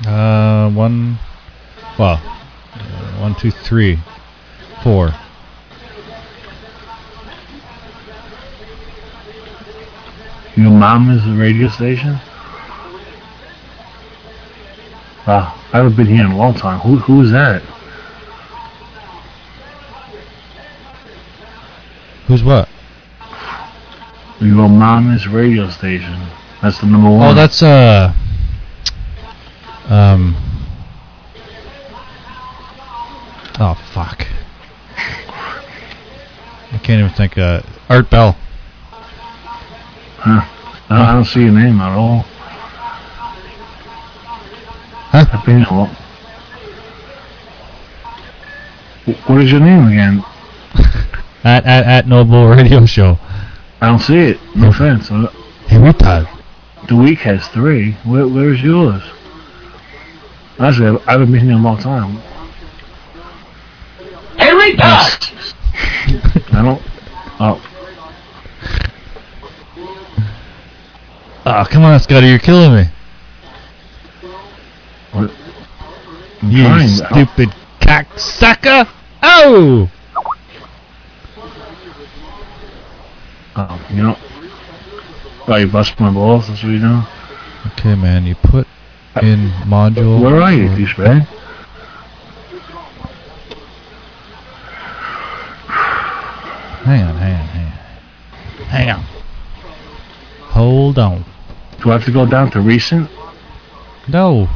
Uh, one. Well, uh, one, two, three, four. Your mom is the radio station? Wow, I haven't been here in a long time. Who who is that? Who's what? Your mom is radio station. That's the number one. Oh, that's uh. Um. Oh fuck. I can't even think. Uh, Art Bell. Huh. I, don't, I don't see your name at all. Huh? I've been here a What is your name again? At at at Noble Radio Show. I don't see it. No offense. Hey, retard. The week has three. Where, where's yours? Honestly, I haven't been here in a long time. Hey, retard! I don't. Oh, Oh, come on, Scotty, you're killing me. what? I'm You trying. stupid cocksucker. Oh! Oh, you know. Oh, you bust my balls. That's what you do. Okay, man, you put in module. Where are you, douchebag? Hang on, hang on, hang on. Hang on. Hold on. Do I have to go down to recent? No.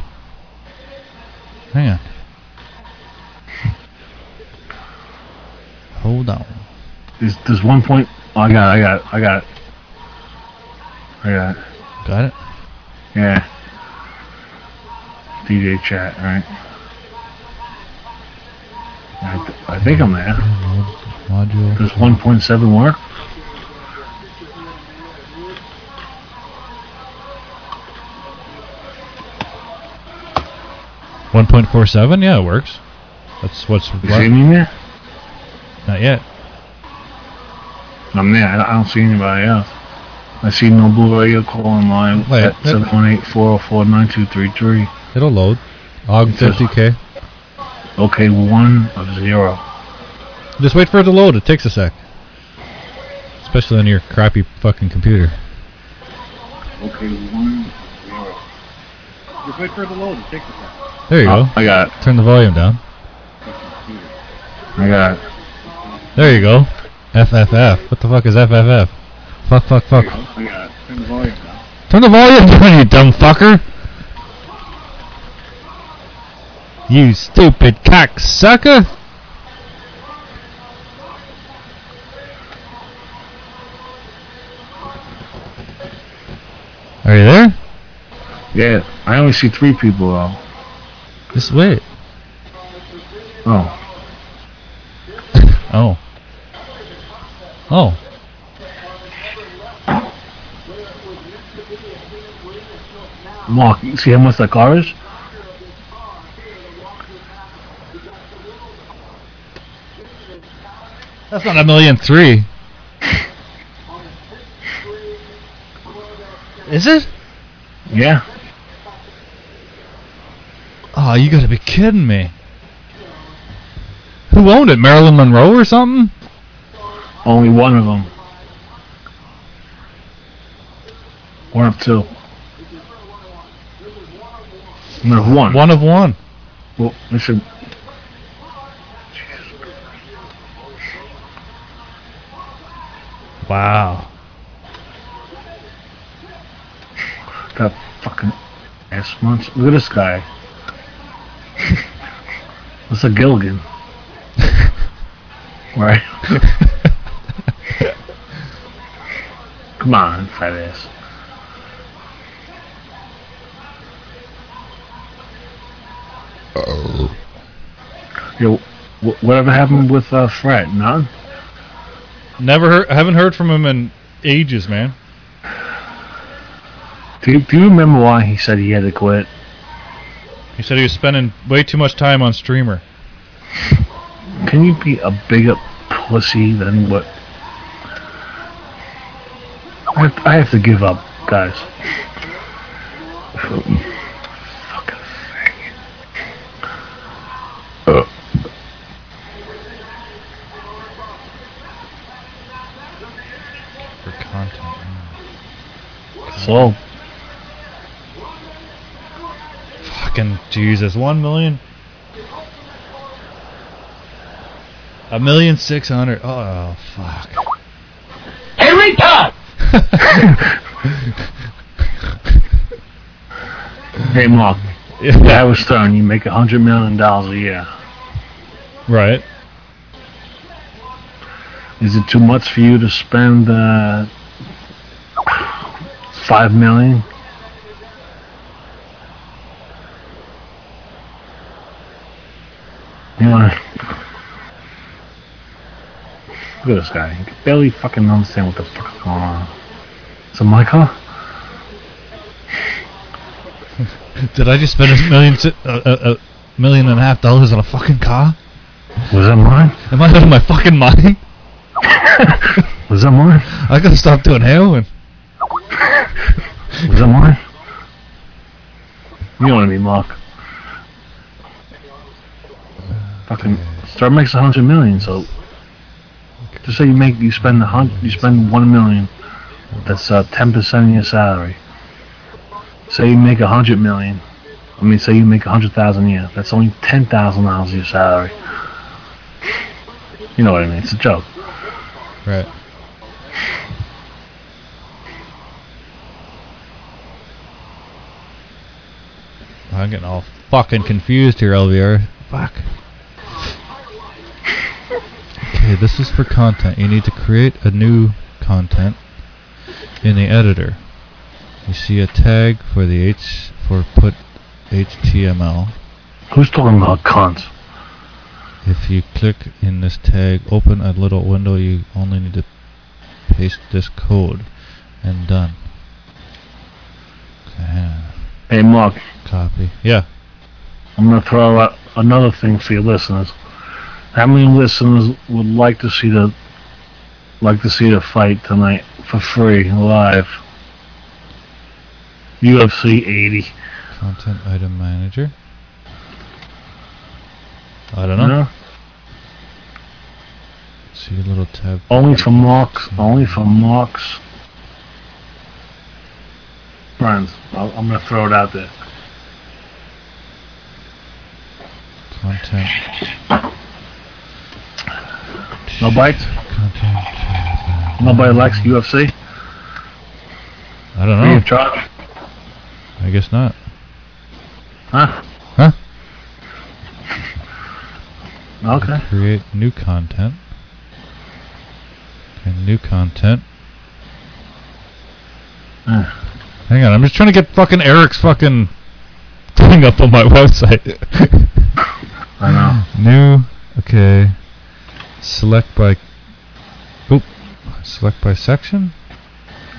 Hang on. Hold on. There's, there's one point. Oh, I got it. I got it. I got it. I got it. Got it? Yeah. DJ chat, right? I, th I think I'm there. Module. There's 1.7 more. 1.47? Yeah, it works. That's what's. You left. see me here? Not yet. I'm there. I don't see anybody else. I see no blue radio calling line Wait, at 718-404-9233. It'll load. 50K. Okay, one of zero. Just wait for it to load. It takes a sec. Especially on your crappy fucking computer. Okay, one zero. Just wait for it to load. It takes a sec. There you Oh, go. I got it. Turn the volume down. I got it. There you go. FFF. What the fuck is FFF? Fuck, fuck, fuck. I got it. Turn the volume down. Turn the volume down, you dumb fucker. You stupid cocksucker. Are you there? Yeah, I only see three people though. Just wait. Oh, Oh. Oh. Mark, you see how much that car is? That's not a million three. Is it? Yeah. Oh, you gotta be kidding me. Who owned it? Marilyn Monroe or something? Only one of them. One of two. One of one. One of one. Well, we should. Wow. That fucking ass monster. Look at this guy. That's a Gilgan? right? Come on, fat ass. Yo, wh- whatever happened with uh, Fred? None? Never heard. Haven't heard from him in ages, man. Do you, do you remember why he said he had to quit? He said he was spending way too much time on streamer. Can you be a bigger pussy than what? I have, I have to give up, guys. Fucking faggot. Uh. For content. So, Fucking Jesus. One million? A million six hundred. Oh, fuck. Hey, retard! hey, Mark. Yeah. Howard Stern, you make a hundred million dollars a year. Right. Is it too much for you to spend uh, five million? You know, look at this guy. He can barely fucking understand what the fuck is going on. Is it my car? Did I just spend a million, si- a, a, a million and a half dollars on a fucking car? Was that mine? Am I out of my fucking mind? Was that mine? I gotta stop doing heroin. Was that mine? You know what I mean, Mark. Fucking Star makes a hundred million, so just say you make you spend a hundred, you spend one million. That's uh, ten percent of your salary. Say you make a hundred million. I mean, say you make a hundred thousand a year. That's only ten thousand dollars of your salary. You know what I mean? It's a joke. Right. I'm getting all fucking confused here, LVR. Fuck. Okay, this is for content. You need to create a new content in the editor. You see a tag for the H for put HTML. Who's talking about cunts? If you click in this tag, open a little window. You only need to paste this code, and done. Okay. Hey, Mark. Copy. Yeah. I'm gonna throw out another thing for your listeners. How many listeners would like to see the like to see the fight tonight for free live? UFC 80. Content item manager. I don't know. No? See a little tab. Only for Marks. Only for Marks. Friends, I'll, I'm gonna throw it out there. Content. No bites. Nobody likes UFC. I don't Free know. of charge. I guess not. Huh? Huh? Okay. Create new content. And new content. Uh, Hang on, I'm just trying to get fucking Eric's fucking thing up on my website. I know. New. Okay. Select by. Oop. Select by section.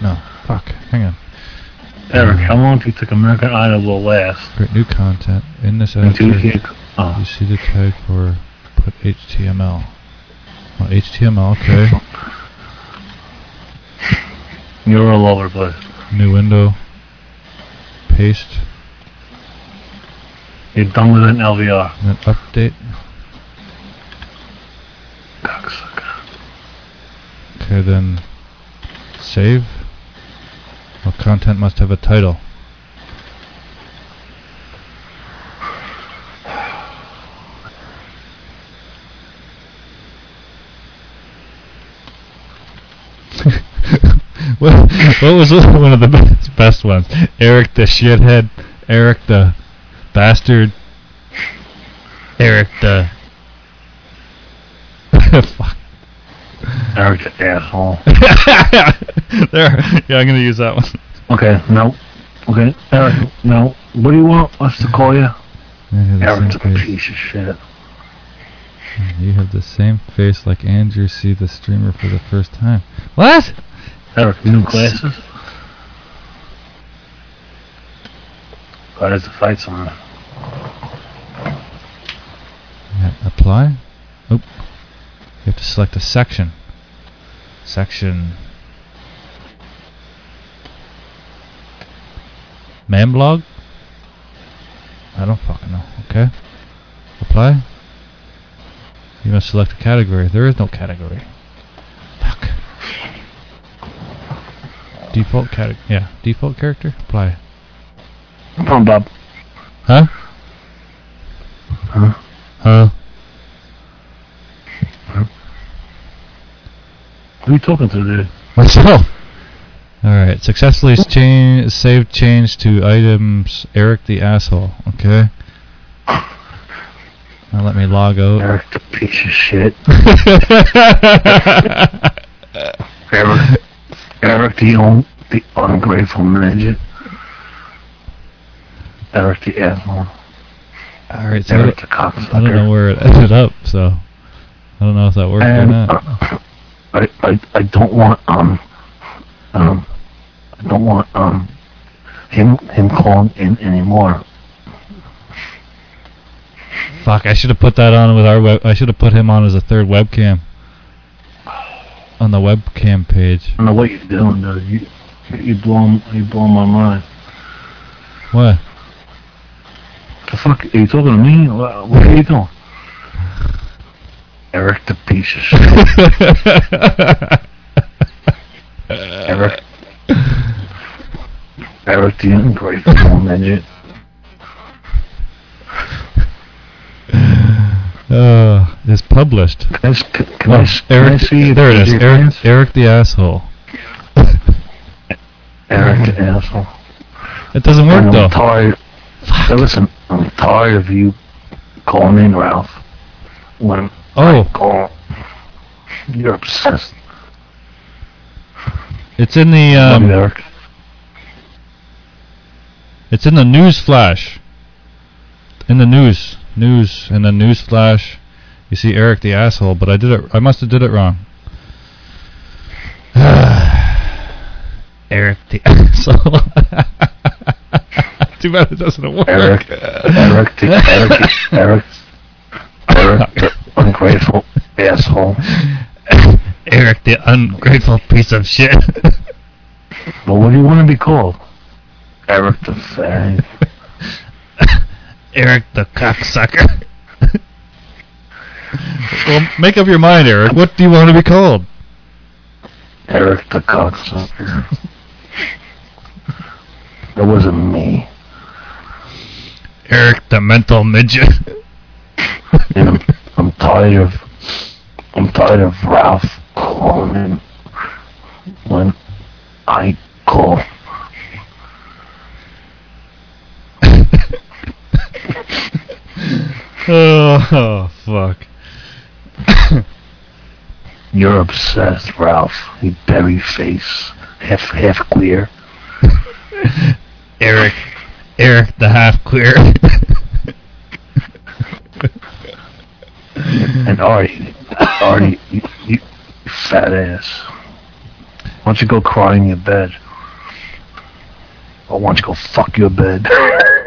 No. Fuck. Hang on. Eric, how long do you think American Idol will last? Create new content in this editor. oh, You see the tag for put HTML. Oh, HTML, okay. you're all over the place. New window. Paste. You're done with an LVR. And then update. Cocksucker. Okay, then save. Well, content must have a title. what, was one of the best ones? Eric the shithead. Eric the bastard. Eric the. Fuck. Eric asshole. there. Yeah, I'm gonna use that one. Okay, no. Okay, Eric, no. What do you want us to call you? You have the Eric's a face. piece of shit. You have the same face like Andrew see the streamer for the first time. What? Eric, new glasses? Has to fight someone. Yeah, apply. Oop. You have to select a section. Section. Man blog? I don't fucking know. Okay. Apply. You must select a category. There is no category. Fuck. Default category. Yeah, default character. Apply. Come on, Bob. Huh? Huh? Huh? Who are you talking to, dude? Myself. All right. Successfully change, saved change to items. Eric the asshole. Okay. Now let me log out. Eric, the piece of shit. Eric, Eric, the, un, the ungrateful midget. Eric, the asshole. All right. So Eric, I the don't- cocksucker. I don't know where it ended up, so I don't know if that worked or not. uh, I, I, I don't want um um I don't want um him him calling in anymore. Fuck! I should have put that on with our web. I should have put him on as a third webcam on the webcam page. I don't know what you're doing, dude. You you blowing you blowing my mind. What? The fuck are you talking to me? What, what are you doing? Eric the piece of shit. Eric. Eric the ungrateful midget. Uh, it's published. Can I, s- can, can Oh, I, s- can Eric, I see there it is. Eric. Eric the asshole. Eric the asshole. It doesn't work I'm though. tired. So listen, I'm tired of you calling in, Ralph. When Oh, I call, you're obsessed. it's in the um, it's in the news flash. In the news, news, in the news flash, you see Eric the asshole. But I did it. I must have did it wrong. Eric the asshole. Too bad it doesn't work. Eric, Eric, the, Eric, the, Eric, Eric, the ungrateful asshole. Eric, the ungrateful piece of shit. But what do you want to be called? Eric the fag. Eric, the cocksucker. well, make up your mind, Eric. What do you want to be called? Eric the cocksucker. That wasn't me. Eric, the mental midget. I'm, tired of I'm tired of Ralph calling when I call. Oh, fuck. You're obsessed, Ralph. You berry face, half half queer. Eric, Eric, the half queer. And Artie, Artie, you, you fat ass. Why don't you go cry in your bed? Or why don't you go fuck your bed?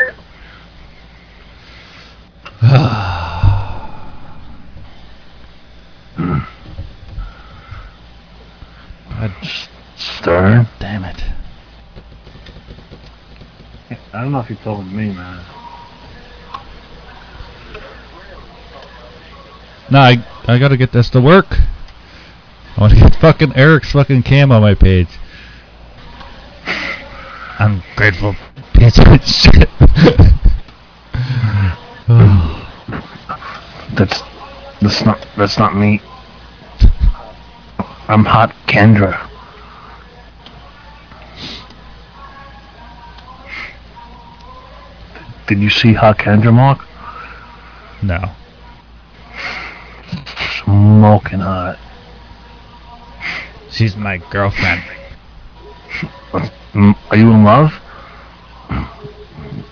God Stern. damn it. I don't know if you're talking to me, man. No, I I gotta get this to work. I want to get fucking Eric's fucking cam on my page. Ungrateful piece of shit. That's that's not that's not me. I'm hot Kendra. Did you see hot Kendra, Mark? no. Smoking hot. She's my girlfriend. Mm, Are you in love?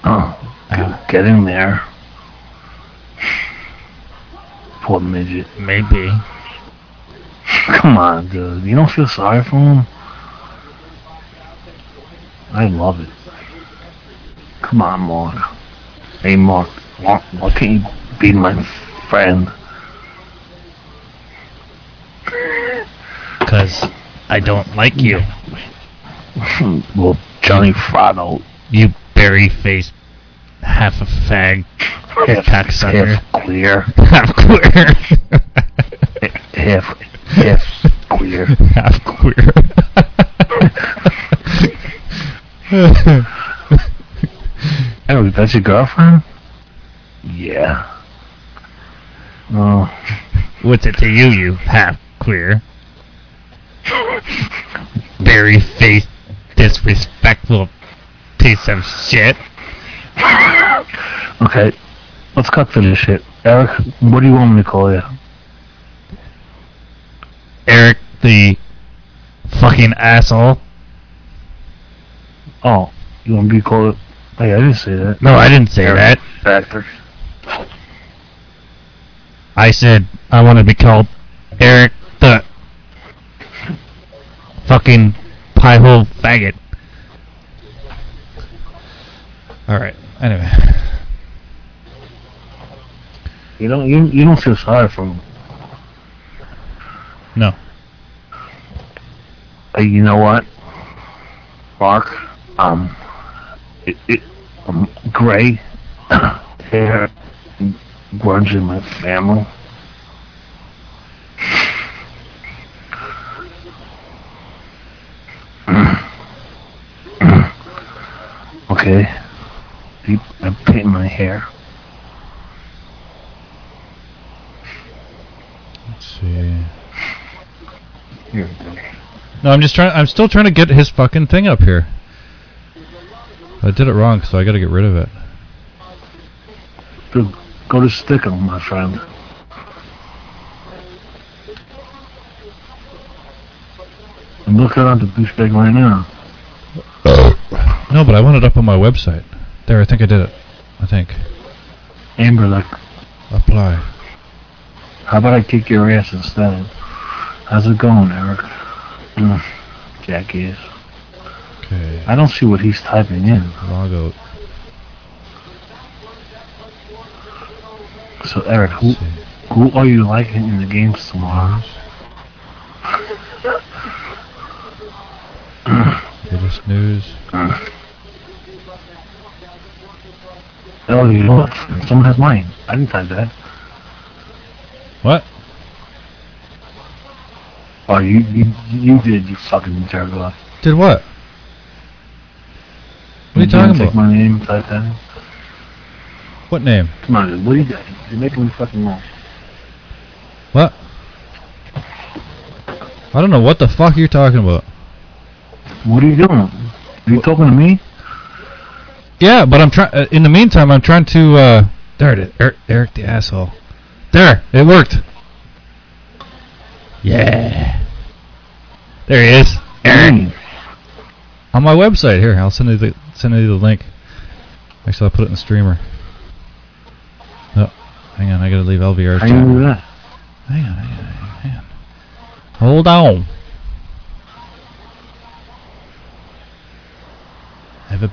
Oh, get, Uh, get in there. Poor midget. maybe. Come on, dude. You don't feel sorry for him? I love it. Come on, Mark. Hey, Mark. Why, why can't you be my friend? Because I don't like you. well, Johnny Frotto. You berry faced half a fag. Half, Cocksucker. half clear. Half queer. Half, half clear. Half queer. Oh, that's your girlfriend? Yeah. Oh, What's it to you, you half queer? Very faced, disrespectful piece of shit. okay. Let's cut to this shit. Eric, what do you want me to call you? Eric the fucking asshole. Oh, you want me to call it? Hey, I didn't say that. No, I didn't say Eric that. Factor. I said I want to be called Eric the fucking pie hole faggot. All right. Anyway, You don't, you, you don't feel sorry for him. no. Hey, you know what? Mark, um, it, it, um, gray hair runs in my family. Okay. Deep, I paint my hair. Let's see. Here we go. No, I'm just trying. I'm still trying to get his fucking thing up here. I did it wrong, so I got to get rid of it. Go, go to Stickam, my friend. I'm looking on the douchebag right now. Oh. No, but I want it up on my website. There, I think I did it. I think. Amber, like, Apply. how about I kick your ass instead? How's it going, Eric? Mm, jackass. Okay. I don't see what he's typing in. Log out. So, Eric, who who are you liking in the games tomorrow? Latest news. Oh, you know what? Someone has mine. I didn't type that. What? Oh, you you, you did, you fucking off. Did what? What are you talking take about? my name, type that. What name? Come on, dude. What are you doing? You're making me fucking wrong. What? I don't know what the fuck you're talking about. What are you doing? Are you talking to me? Yeah, but I'm trying. Uh, in the meantime, I'm trying to. uh There it is. Eric, Eric the asshole. There, it worked. Yeah. There he is. Eric. On my website here, I'll send you the send you the link. Actually, I'll put it in the streamer. Oh, hang on, I gotta leave LVR. How you that? Hang on, hang on, hang on, hang on. Hold on.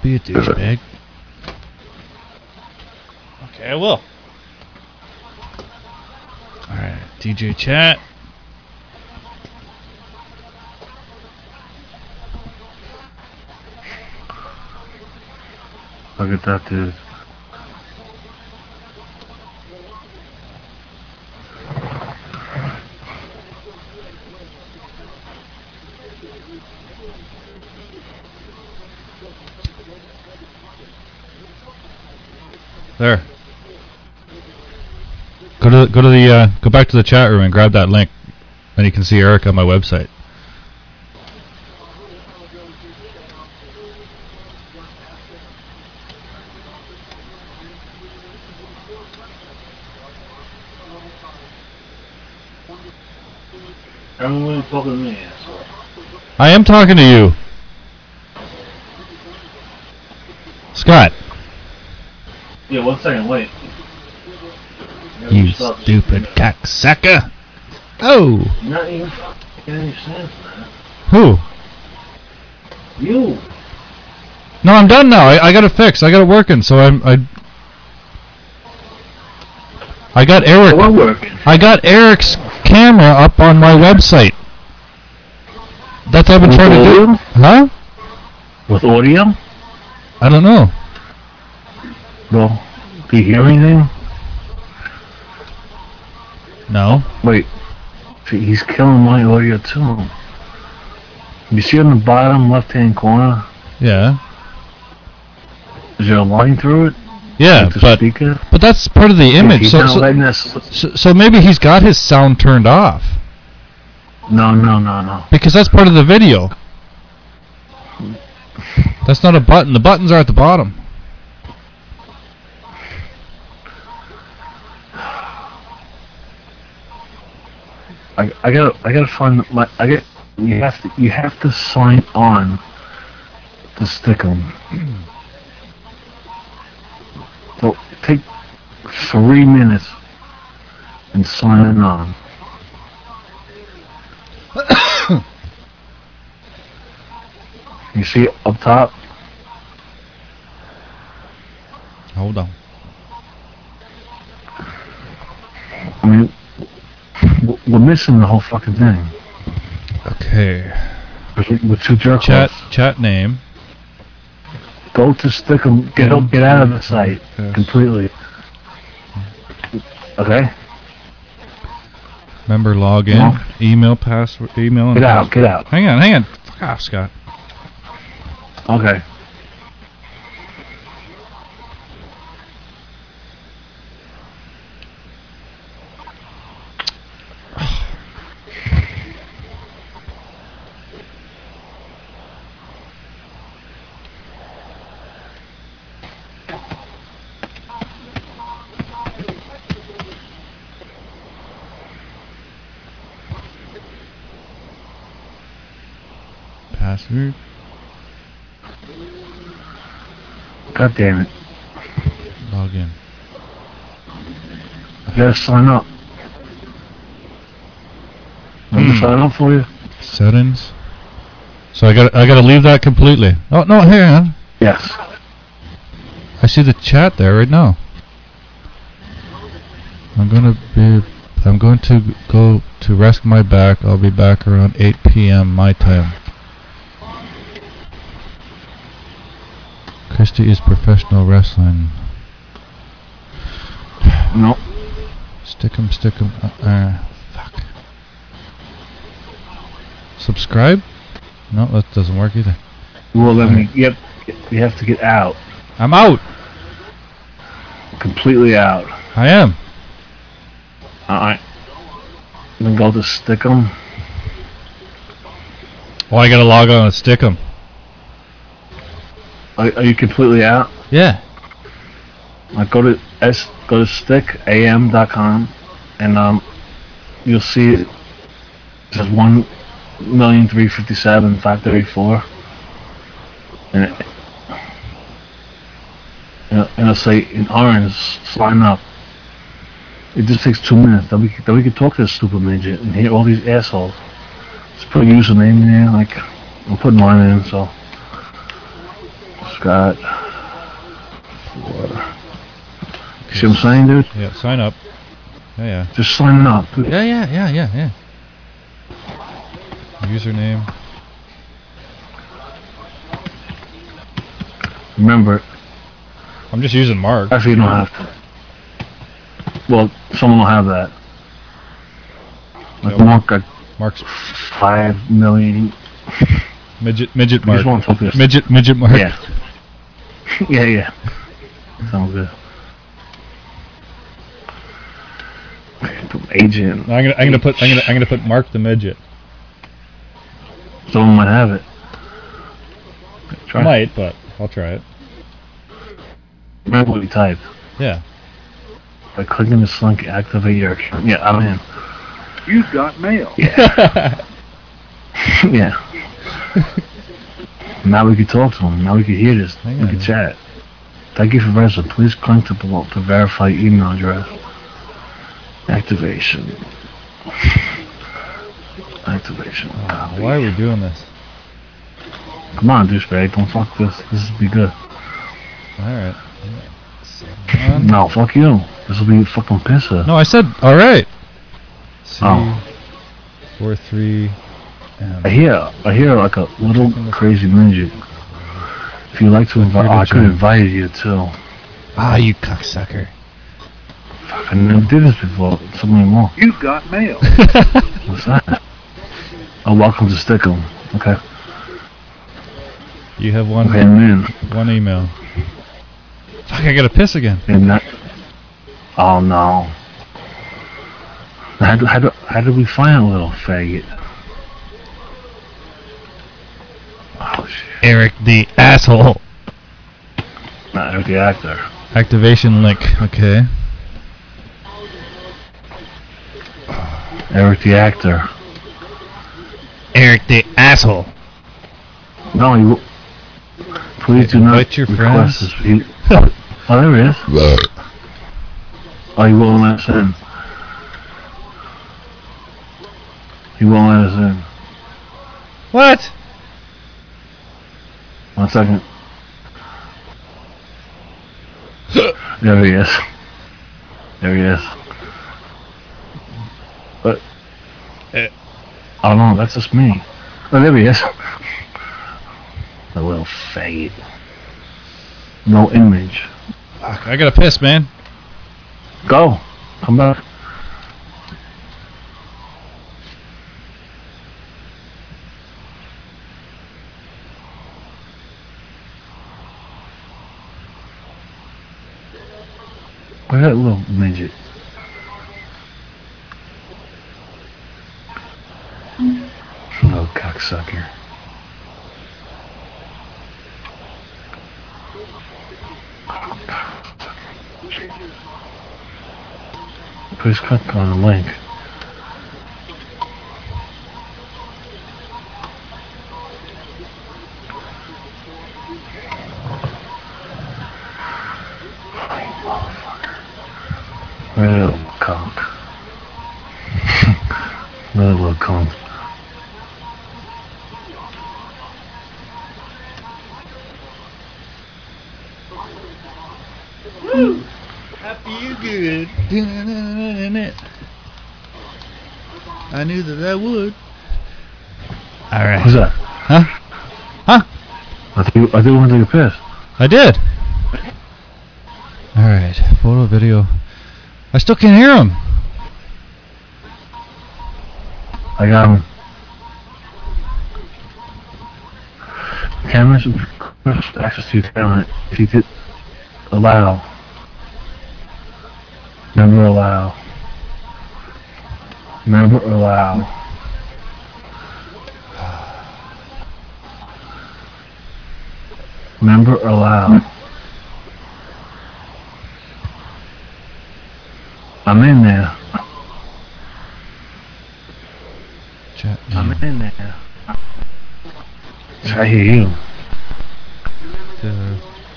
Be a douchebag. Okay, I will. Alright, DJ chat. Look at that dude. There. Go to go to the uh, go back to the chat room and grab that link, and you can see Eric on my website. Talking to me, asshole. I am talking to you, Scott. Yeah, one second, wait. You stupid cocksucker. Oh. Not even fucking any sense, man. Who? You. No, I'm done now. I, I got it fixed. I got it working. So I'm I. I got Eric. What working? I got Eric's camera up on my website. That's what I've been With trying to do. Huh? With audio? I don't know. Well, do you hear anything? No. Wait. See, he's killing my audio too. You see on the bottom left hand corner? Yeah. Is there a line through it? Yeah, Like but speaker? but that's part of the image. So so, so so maybe he's got his sound turned off No, no, no, no. because that's part of the video. That's not a button. The buttons are at the bottom. I, I gotta, I gotta find my. I get. You have to, you have to sign on to Stickam. So take three minutes and sign on. you see it up top? Hold on. I mean, we're missing the whole fucking thing. Okay. With, two jerk Chat chat name. Go to Stickam. Get out, get out of the site completely. Okay. Member login. Email password. Email. and Get out, password. get out. Hang on. Hang on. Fuck off, Scott. Okay. Password. God damn it. Login. I gotta sign up. Want me to Hmm. sign up for you? Settings. So I got I got to leave that completely. Oh no, hang on. Yes. I see the chat there right now. I'm gonna be. I'm going to go to rest my back. I'll be back around 8 p.m. my time. Christy is professional wrestling. No. Stickam, stick 'em. Uh, uh, fuck. Subscribe? No, that doesn't work either. Well, let me. Yep. You have to get out. I'm out. Completely out. I am. Alright. Then go to Stickam. Oh, I gotta log on and Stickam. Are, are you completely out? Yeah. Like go to s go to stickam.com and um you'll see it says one million three fifty seven five thirty four and it, and it'll- say in orange sign up. It just takes two minutes. Then we can- then we can talk to this stupid midget and hear all these assholes. Just put a username in there, like I'm putting mine in, so Scott. Four. See what I'm saying, dude? Yeah, sign up. Yeah, yeah. Just sign up. dude. Yeah, yeah, yeah, yeah, yeah. Username. Remember, I'm just using Mark. actually, you don't have to. Well, someone will have that. Like Yeah. Mark got Mark's five million. midget midget Mark. just want to focus. Midget midget Mark. Yeah. yeah, yeah. Sounds good. Agent. I'm gonna I'm gonna put I'm gonna I'm gonna put Mark the midget. Someone might have it. Try. Might, but I'll try it. Remember what you typed. Yeah. By clicking the link, activate your account. Yeah, I'm in. You've got mail. Yeah. Yeah. Now we can talk to him. Now we can hear this. Hang we can chat. Thank you for registering. Please click to below to verify email address. Activation. Activation. Why are we doing this? Come on, douchebag. Don't fuck this. This will be good. All right. Seven. No, fuck you. This will be fucking pisser. No, I said all right. C Oh. four three. M. I hear, I hear like a little crazy midget. If you like to invite, oh, I could invite you too. Ah, you cocksucker. I never did this before. So many more. You've got mail. What's that? Oh, welcome to Stickam. Okay. You have one Okay, I'm one email. Fuck, I gotta piss again. And that. Oh no. How do, how do, how did we find a little faggot? Oh shit. Eric the asshole. Not Eric the actor. Activation link. Okay. Eric the actor. Eric the asshole. No, you. Please do not Invite your request friends. oh, there he is. Oh, he won't let us in. He won't let us in. What? One second. there he is. There he is. But Eh. I don't know. That's just me. Oh, there he is. The little fade. No image. Fuck, I gotta piss, man. Go. Come back. Where's that little midget? Little cocksucker. Please click on the link. Little cock. little cunt. Happy you good. I knew that that would. All right. Who's that? Huh? Huh? I think I think we want to take a piss. I did. All right. Photo, video. I still can't hear him. I got him. Cameras access to camera if you could allow. Member allow. Member allow. Member allow. I'm in there. Chat. I'm in there. I hear you.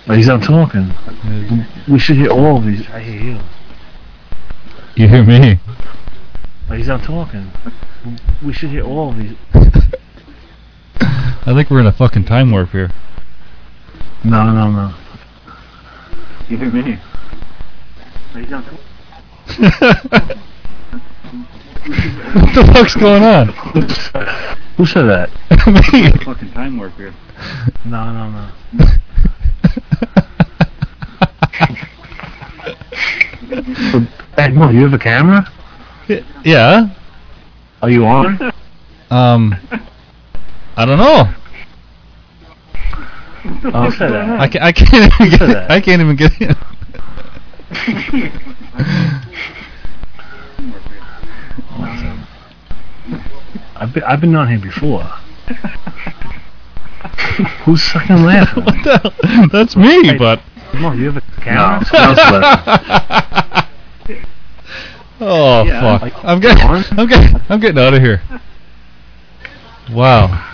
But he's not talking. We should hear all of these. I hear you. you hear me? But he's not talking. We should hear all of these. I think we're in a fucking time warp here. No, no, no. You hear me. What the fuck's going on? Who said that? Me. Fucking time warp here. No, no, no. Hey, Mo, you have a camera? yeah. Are you on? Um. I don't know. Oh, said that? I, ca- I can't even get. that? I can't even get in. I've been, I've been on here before. Who's fucking laughing? what the hell? That's me, Hey. but. Mo, you have a camera? No. Someone oh Yeah. fuck! I'm getting. I'm getting. I'm getting out of here. Wow.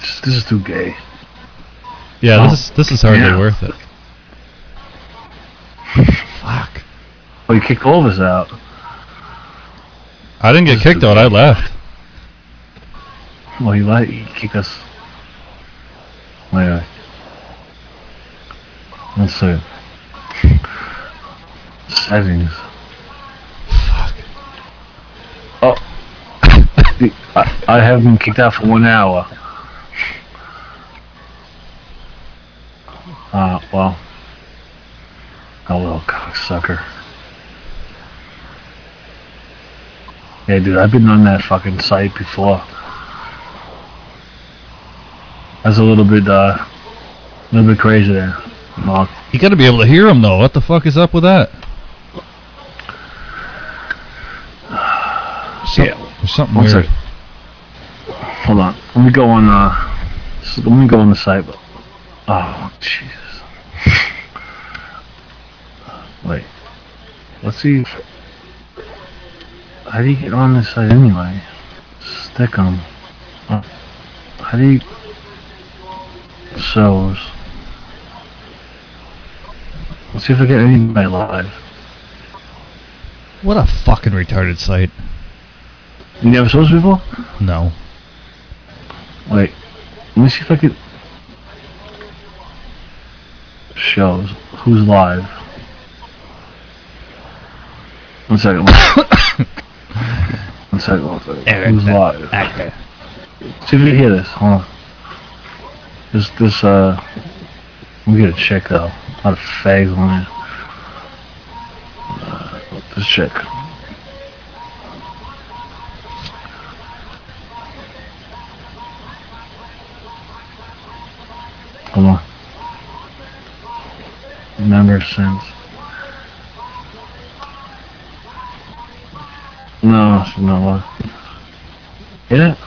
This, this is too gay. Yeah, Oh. this is this is hardly Yeah. worth it. Fuck. Oh, you kicked all of us out. I didn't get kicked too out. I left. Well, you like you kick us. Wait, wait. Let's see. Settings. Fuck. Oh. I, I have been kicked out for one hour. Uh, well. Oh, little cocksucker. Yeah, dude, I've been on that fucking site before. That's a little bit, uh, a little bit crazy there, Mark. You got to be able to hear him though. What the fuck is up with that? Some- Yeah. There's something One weird. Hold on. Let me go on, uh, let me go on the site. Oh, Jesus. Wait. Let's see. If, how do you get on this site anyway? Stickam. how do you. Shows. Let's see if I get anybody live. What a fucking retarded site. You never saw this before? No. Wait, let me see if I could. Shows who's live. One second. one second. One second. Who's live? See if you can hear this. Hold on. This this uh. Let me get a check though. A lot of fags on there. Uh, this check. Hold on. Member since. No, she's not live. Hit it?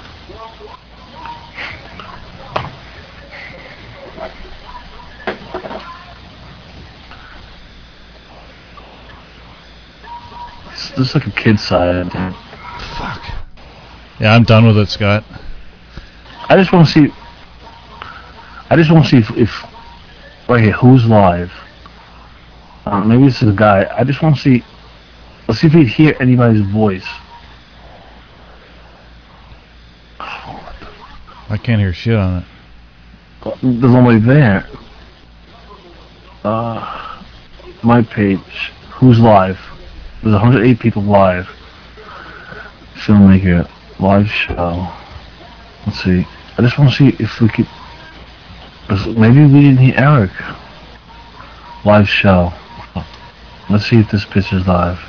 This this is like a kid's side. Fuck. Yeah, I'm done with it, Scott. I just want to see. I just want to see if, if right here who's live. Uh, maybe this is a guy. I just want to see. Let's see if we can hear anybody's voice. I can't hear shit on it. There's nobody there. Uh, my page. Who's live? There's 108 people live. Filmmaker live show. Let's see. I just want to see if we could. Maybe we didn't hear Eric. Live show. Let's see if this bitch is live.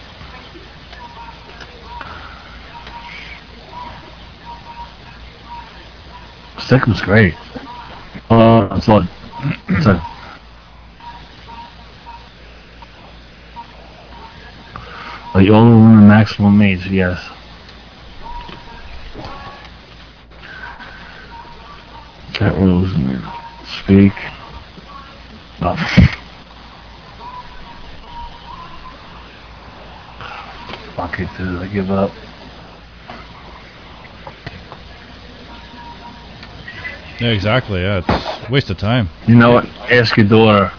Stickam's great. Uh, it's like, It's like you all the maximum age? Yes. Chat rules. Speak. Oh. Fuck it, dude. I give up. Yeah, exactly. Yeah, it's a waste of time. You know what? Ask your daughter.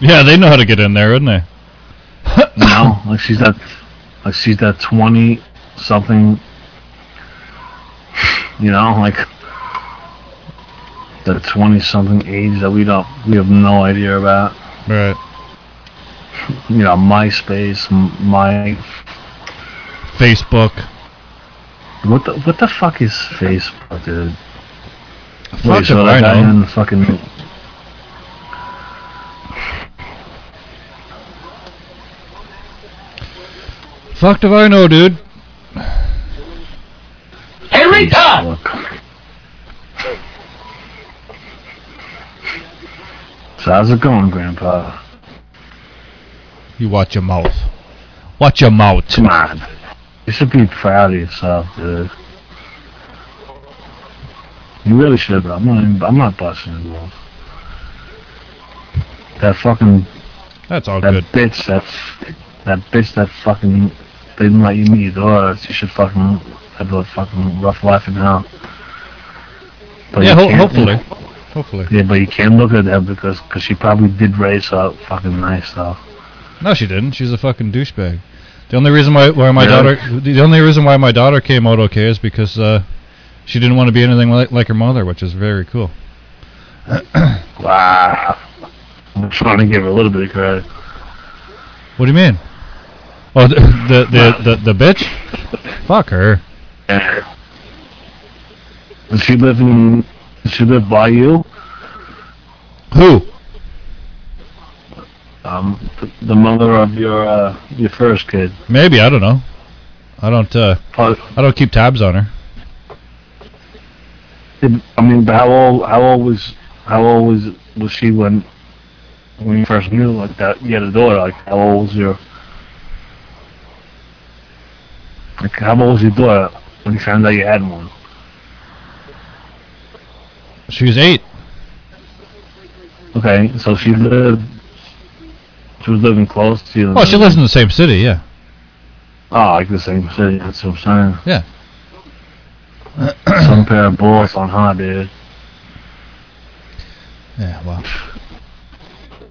Yeah, they know how to get in there, wouldn't they? Know, like she's that, like she's that twenty something. You know, like the twenty something age that we don't we have no idea about. Right. You know, MySpace, my Facebook. what the what the fuck is Facebook, dude? Fuck Wait, if so I know. the fucking Fuck if I know, dude. Eureka! Look. So how's it going, Grandpa? You watch your mouth. Watch your mouth. Come on. You should be proud of yourself, dude. You really should, bro. I'm not. Even, I'm not busting your balls. That fucking That's all that good. bitch. That that bitch. That fucking didn't let you meet your daughter. She should fucking have a fucking rough life in hell. But Yeah, ho- hopefully. Hopefully. Yeah, but you can't look at that because cause she probably did raise her fucking nice though. No, she didn't. She's a fucking douchebag. The only reason why why my Really? daughter the only reason why my daughter came out okay is because uh, she didn't want to be anything like, like her mother, which is very cool. Wow. I'm trying to give her a little bit of credit. What do you mean? Oh, the the the, the, the bitch? Fuck her. Yeah. Does she live in? Does she live by you? Who? Um, the, the mother of your uh, your first kid. Maybe I don't know. I don't uh I don't keep tabs on her. I mean, but how old? How old was? How old was was she when when you first knew like that? You had a daughter. Like how old was your? Like how old was your daughter when you found out you had one? She was eight. Okay, so she lived. She was living close to you. Oh, she lives in the same city. Yeah. Oh, like the same city. That's what I'm saying. Yeah. Some pair of balls on her, dude. Yeah. Well.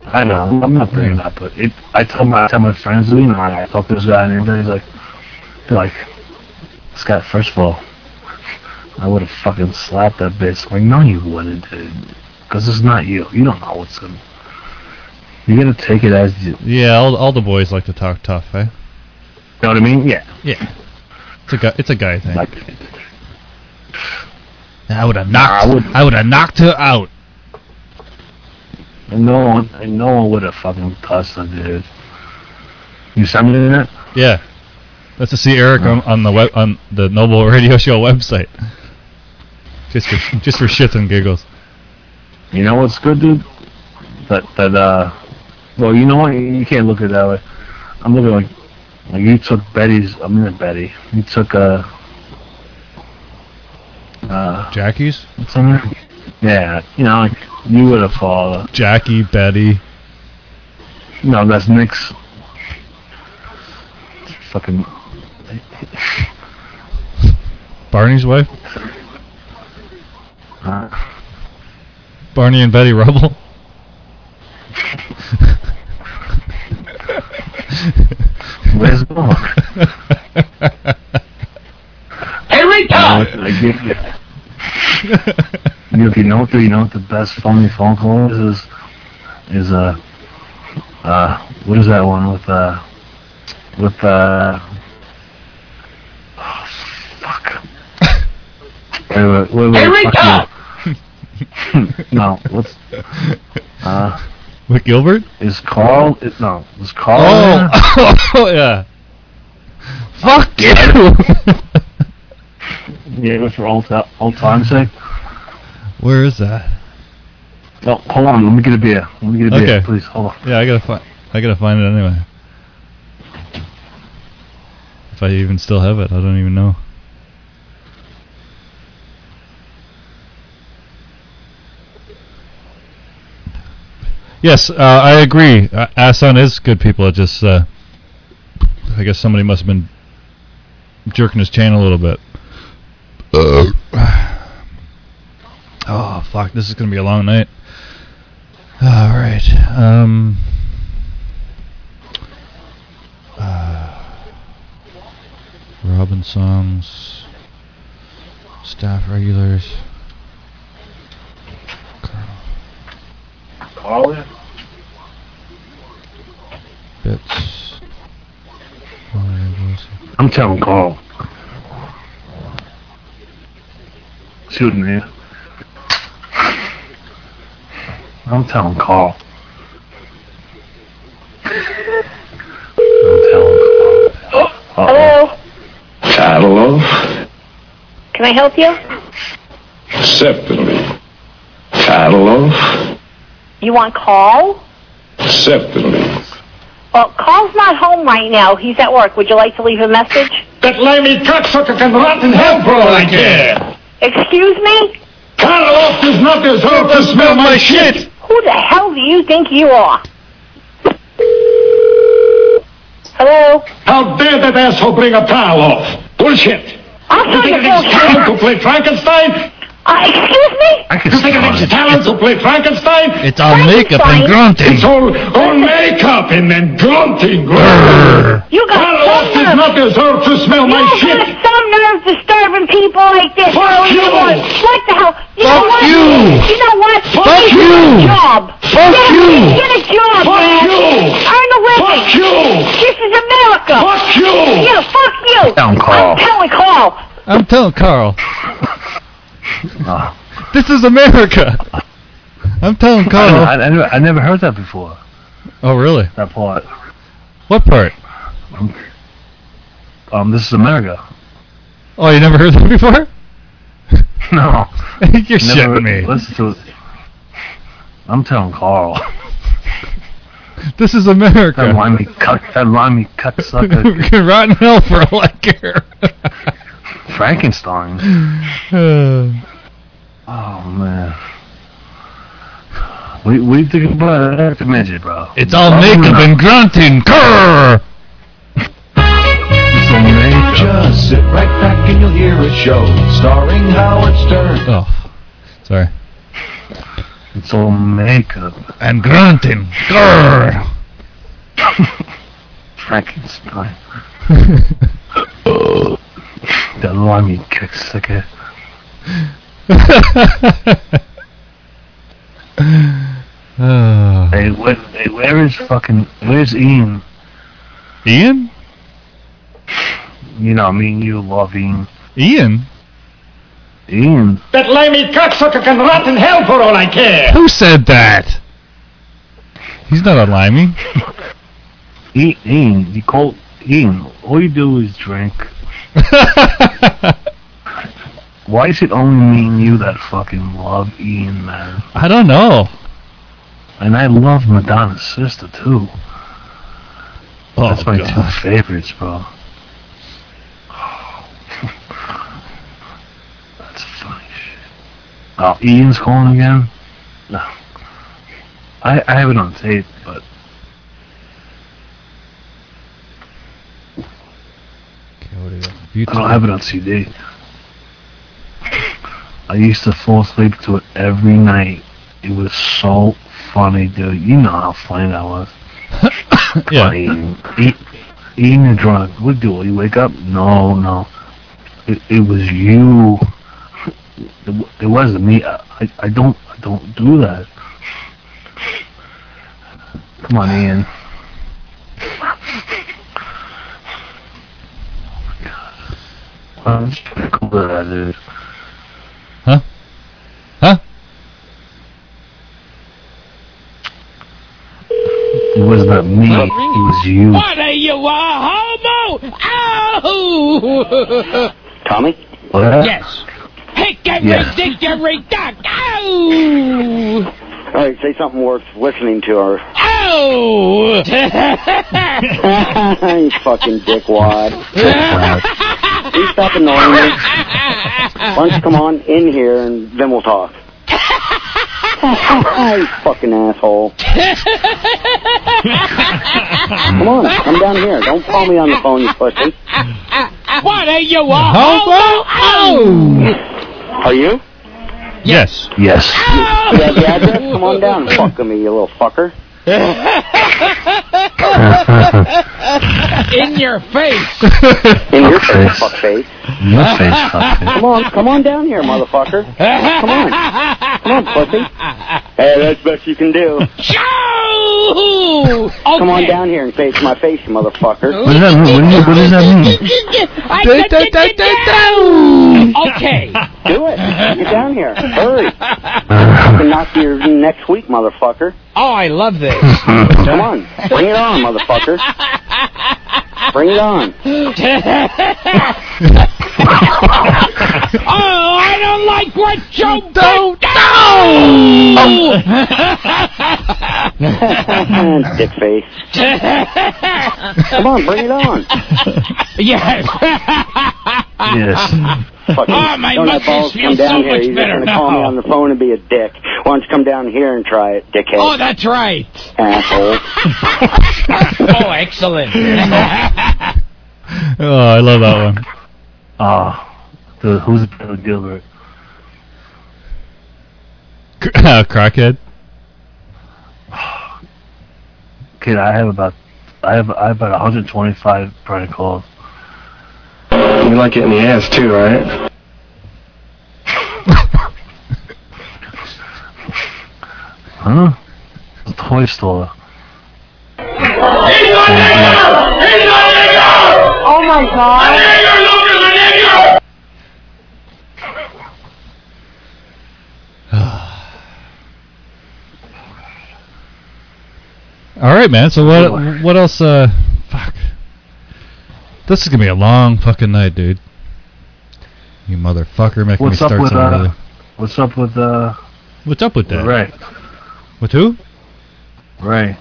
I know. I'm not bringing up, but it. I tell my I tell my friends, you know, I talk to this guy, and everybody's like, they're like, this guy. First of all, I would have fucking slapped that bitch. I'm like, no, you wouldn't, dude. Because it's not you. You don't know what's gonna. You're gonna take it as you. You Yeah. All all the boys like to talk tough, eh? You know what I mean? Yeah. Yeah. It's a guy. It's a guy thing. Like, I would have Nah, I knocked. wouldn't. I would have knocked her out. and no one, and no one would have fucking touched her, dude. You send me that? Yeah. That's to see Eric on, on the web on the Noble Radio Show website. Just for just for shits and giggles. You know what's good, dude? That that uh, well, you know what? You can't look at it that way. I'm looking like like you took Betty's. I mean, not Betty. You took uh, uh, Jackie's, what's her name? Yeah, you know, like you would have followed. Jackie, Betty. No, that's Nick's. Fucking. Barney's wife, Uh, Barney and Betty Rubble. where's the book? You know Eureka! what, I give you. You, you know what? the- You know what the best funny phone call is? Is, is uh, uh, what is that one with uh, with uh, oh, fuck. Wait, wait, wait, wait, Eureka! fuck no, what's uh, With Gilbert? is Carl? Is, no, is Carl? Oh, oh yeah. Fuck you. Yeah, for old ti- old time's sake. Where is that? No, hold on. Let me get a beer. Let me get a beer, Okay. please. Hold on. Yeah, I gotta find. I gotta find it anyway. If I even still have it, I don't even know. Yes, uh, I agree. Uh, Asan is good people. It just, uh, I guess somebody must have been jerking his chain a little bit. oh fuck! This is gonna be a long night. All right. Um. Uh, Robin songs. Staff regulars. Are you? Bits. I'm telling Carl. Shooting here. I'm telling Carl. I'm telling Carl. Uh-oh. Hello? Karloff? Can I help you? Certainly. Karloff? You want Carl? Certainly. Well, Carl's not home right now. He's at work. Would you like to leave a message? That limey cocksucker can rot in hell for all I care. Excuse me? Karloff does not deserve to smell my shit. Who the hell do you think you are? Hello? How dare that asshole bring a pal off? Bullshit. I'll You think the it takes phone talent down. to play Frankenstein? Uh, excuse me? You think it takes talent to play Frankenstein? It's all makeup and grunting. It's all, all makeup and then grunting. You got Karloff some does nerve. not deserve to smell You my got shit. some nerve disturbing people like this. Fuck You you. what? What the hell? You Fuck what? you. You know what? Fuck Get you. a job. Fuck get a, you. Get a job, Fuck man. you. Earn a living. Fuck you. This is America. Fuck you. Yeah, fuck you. Tell Carl. I'm telling Carl. I'm telling Carl. This is America. I'm telling Carl. I, I, never, I never heard that before. Oh, really? That part. What part? Um, this is America. Oh, you never heard that before? No. You're never shitting me. Listen to it. I'm telling Carl. This is America. That limey cut. That limey cut sucker. We can rot in hell for all I care. Frankenstein. Uh, Oh man. What, what do you think about that midget, bro? it's all makeup and grunting. Grrr! It's all makeup. Just sit right back and you'll hear a show starring Howard Stern. Oh, sorry. It's all makeup. And grunting. Grrr! Frankenstein. That limey kick sucker. Uh, Hey, where, hey, where is fucking? Where's Ian? Ian? You know, me and you love Ian. Ian? Ian. That limey cocksucker can rot in hell for all I care. Who said that? He's not a limey. Ian, Ian, you call Ian. All you do is drink. Why is it only me and you that fucking love Ian, man? I don't know. And I love Madonna's sister too. Oh, That's my God. two favorites, bro. That's funny shit. Oh, Ian's calling again? No. I I have it on tape, but I don't have it on CD. I used to fall asleep to it every night. It was so funny, dude. You know how funny that was. Yeah. Funny. Eat, eating and drunk. What do you wake up? No, no. It, it was you. It, it wasn't me. I, I, I don't I don't do that. Come on, Ian. I'm cool with that, dude. Huh? Huh? It was not me. It was you. What are you, a homo? Ow! Tommy? What? yes. Hickory Yeah. dickory dock. Ow! All right, say something worth listening to. Or Ow! you fucking dickwad. Can you stop annoying me? Why don't you come on in here and then we'll talk? you fucking asshole. Come on, come down here. Don't call me on the phone, you pussy. what are you, a Homo? homo? Are you? Yes. Yes. You have the address? Come on down and fuck with me, you little fucker. In your face. In your face, fuck face. In your face, fuckface. Come on, come on down here, motherfucker. Come on. Come on, pussy. Hey, that's best you can do. Shoo! Come on down here and face my face, you motherfucker. What does that mean? What, do you, what does that mean? Okay. Do it. Get down here. Hurry. I can knock you next week, motherfucker. Oh, I love this. Come on. Bring it on, motherfucker. Bring it on. oh, I don't like what you do. Dick face. Come on, bring it on. yes. Yes. Fucking, Oh, my don't have balls muscles feel come down so here. much You're better just gonna call me on the phone and be a dick. Why don't you come down here and try it, dickhead? Oh, that's right. Asshole. oh, excellent. Oh, I love that one. Ah, the who's Bill Gilbert? Crackhead. Kid, I have about I have I have about 125 prank calls. You like it in the ass too, right? Huh? A toy store. Oh my god. All right, man. So what? What else? Uh, fuck. This is gonna be a long fucking night, dude. You motherfucker, making What's me up start with so uh? early. What's up with uh? What's up with that? Right. With who? Right.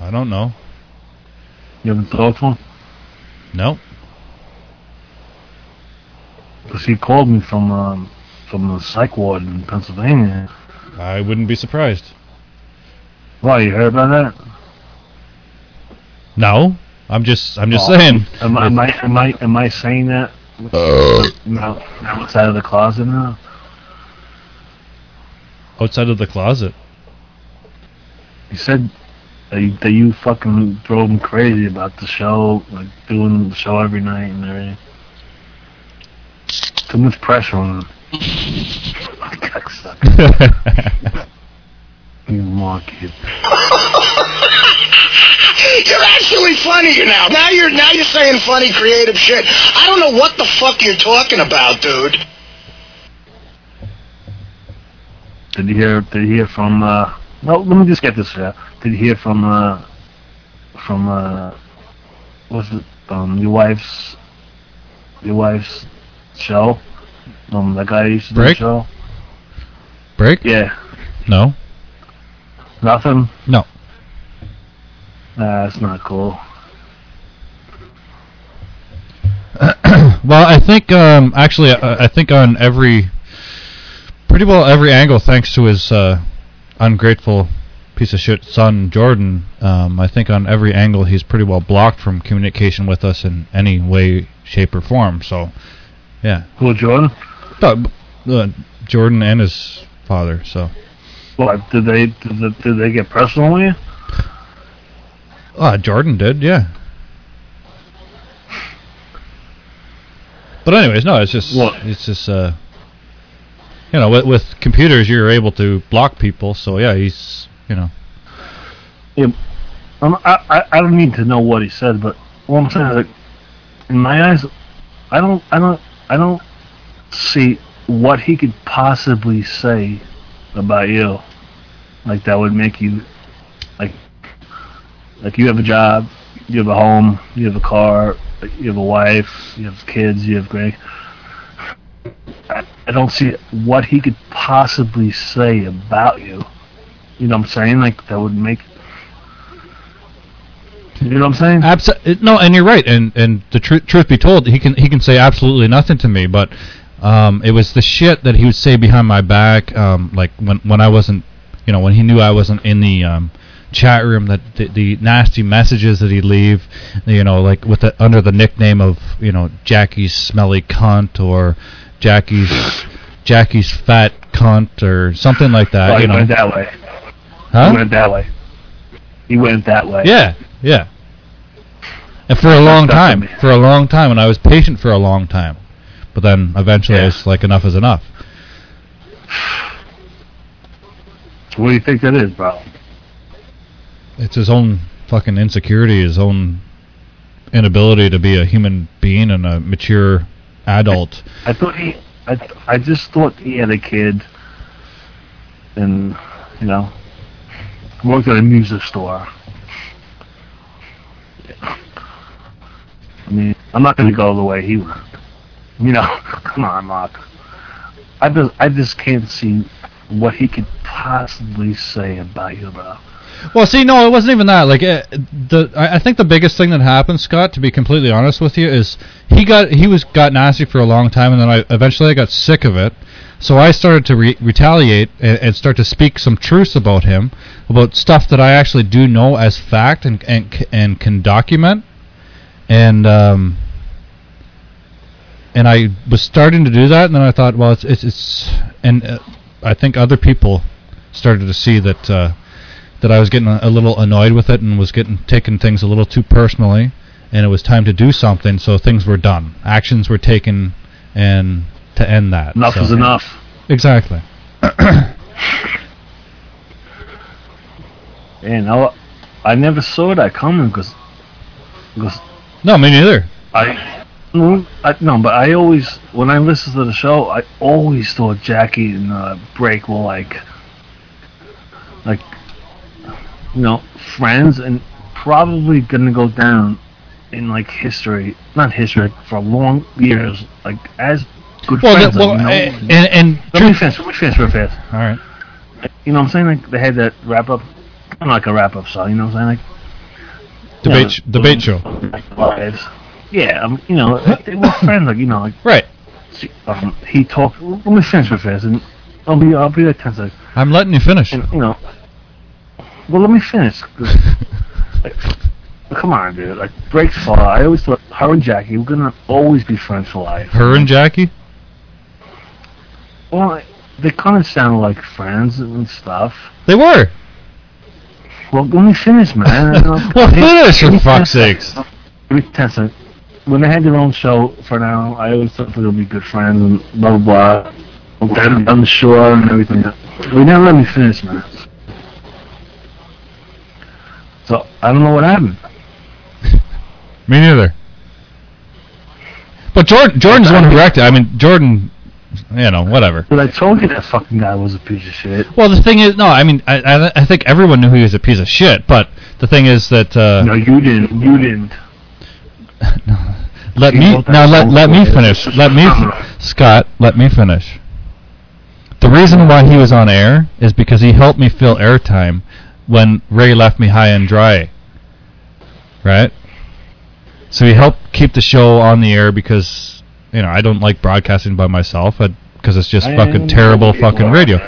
I don't know. You haven't talked to him? No. Because he called me from um from the psych ward in Pennsylvania. I wouldn't be surprised. Why you heard about that? No. I'm just. I'm just Oh, saying. Am, I- am I am I am I saying that? Uh. now, now it's out of the closet now. Oh, Outside of the closet. You said that you, that you fucking drove him crazy about the show, like doing the show every night and everything. Too much pressure on him. Cocksucker. you monkey. You're actually funny now. Now you're now you're saying funny, creative shit. I don't know what the fuck you're talking about, dude. Did you hear? Did you hear from? uh Well, let me just get this straight. Did you hear from? uh From uh What's it? Um, your wife's your wife's show. Um, that guy used to do the Break? show. Break? Yeah. No. Nothing. No. Nah, that's not cool. well, I think um, actually, I, I think on every, pretty well every angle, thanks to his uh, ungrateful piece of shit son Jordan, um, I think on every angle he's pretty well blocked from communication with us in any way, shape, or form. So, yeah. Who, Jordan? Uh, uh, Jordan and his father. So, What did they did they, did they get personal with you? uh, Jordan did, yeah. But anyways, no, it's just it's just uh, you know, with, with computers you're able to block people. So yeah, he's you know. Yeah, um, I, I I don't need to know what he said, but what I'm saying is, like, in my eyes, I don't I don't I don't see what he could possibly say about you, like that would make you, like, like you have a job, you have a home, you have a car, you have a wife, you have kids, you have. I, I don't see what he could possibly say about you. You know what I'm saying? Like that would make. You know what I'm saying? Abso- no, and you're right. And and the tr- truth be told, he can he can say absolutely nothing to me. But um, it was the shit that he would say behind my back, um, like when when I wasn't, you know, when he knew I wasn't in the um, chat room, that the, the nasty messages that he'd leave, you know, like with the under the nickname of you know Jackie's smelly cunt or Jackie's Jackie's fat cunt or something like that. Oh, you he know, went that way. Huh? He went that way. he went that way. Yeah, yeah. And for a long time, for a long time, and I was patient for a long time, but then eventually Yeah. it's like enough is enough. What do you think that is, bro? It's his own fucking insecurity, his own inability to be a human being and a mature adult. I thought he, I, I just thought he had a kid, and you know, worked at a music store. I mean, I'm not going to go the way he went. You know, come on, Mark. I just, I just can't see what he could possibly say about you, bro. Well, see, no, it wasn't even that. Like, uh, the I I think the biggest thing that happened, Scott, to be completely honest with you, is he got he was got nasty for a long time, and then I eventually I got sick of it. So I started to re- retaliate and, and start to speak some truths about him, about stuff that I actually do know as fact and and and can document, and um, and I was starting to do that, and then I thought, well, it's it's, it's and uh, I think other people started to see that. Uh, that I was getting a, a little annoyed with it and was getting taking things a little too personally, and it was time to do something. So things were done, actions were taken, and to end that. Enough so. is enough. Exactly. And I, I never saw that coming because, because No, me neither. I, no, I, no, but I always, when I listen to the show, I always thought Jackie and uh, Break were like, like, you know, friends and probably gonna go down in like history, not history, for long years, like as good Well, friends. the- well, like, you know? eh, and- and let me finish. Let me finish real fast. All right. You know what I'm saying? Like they had that wrap up, I'm like a wrap up song. You know what I'm saying? Like Debate you sh- debate show. Lives. Yeah, um, you know, they were friends. Like you know, like right. Um, he talked. Let me finish real fast, and I'll be I'll be like ten seconds. I'm letting you finish. And you know, well, let me finish. like, come on, dude. Like breaks fall. I always thought her and Jackie were gonna always be friends for life. Her and Jackie. Well, they kind of sounded like friends and stuff. They were. Well, let me finish, man. Well, finish, for fuck's 10 sakes. Give me ten seconds. When they had their own show for now, I always thought they would be good friends and blah blah blah. On the shore and everything. We never let me finish, man. So I don't know what happened. Me neither. But Jordan, Jordan's the one who wrecked it. I mean, Jordan, you know, whatever. But I told you that fucking guy was a piece of shit. Well, the thing is, no, I mean, I, I, I think everyone knew he was a piece of shit. But the thing is that uh, No, you didn't. You didn't. Let me now let let me finish. Let me. Scott, let me finish. The reason why he was on air is because he helped me fill airtime when Ray left me high and dry. Right. So he helped keep the show on the air because you know I don't like broadcasting by myself because it's just fucking terrible fucking radio.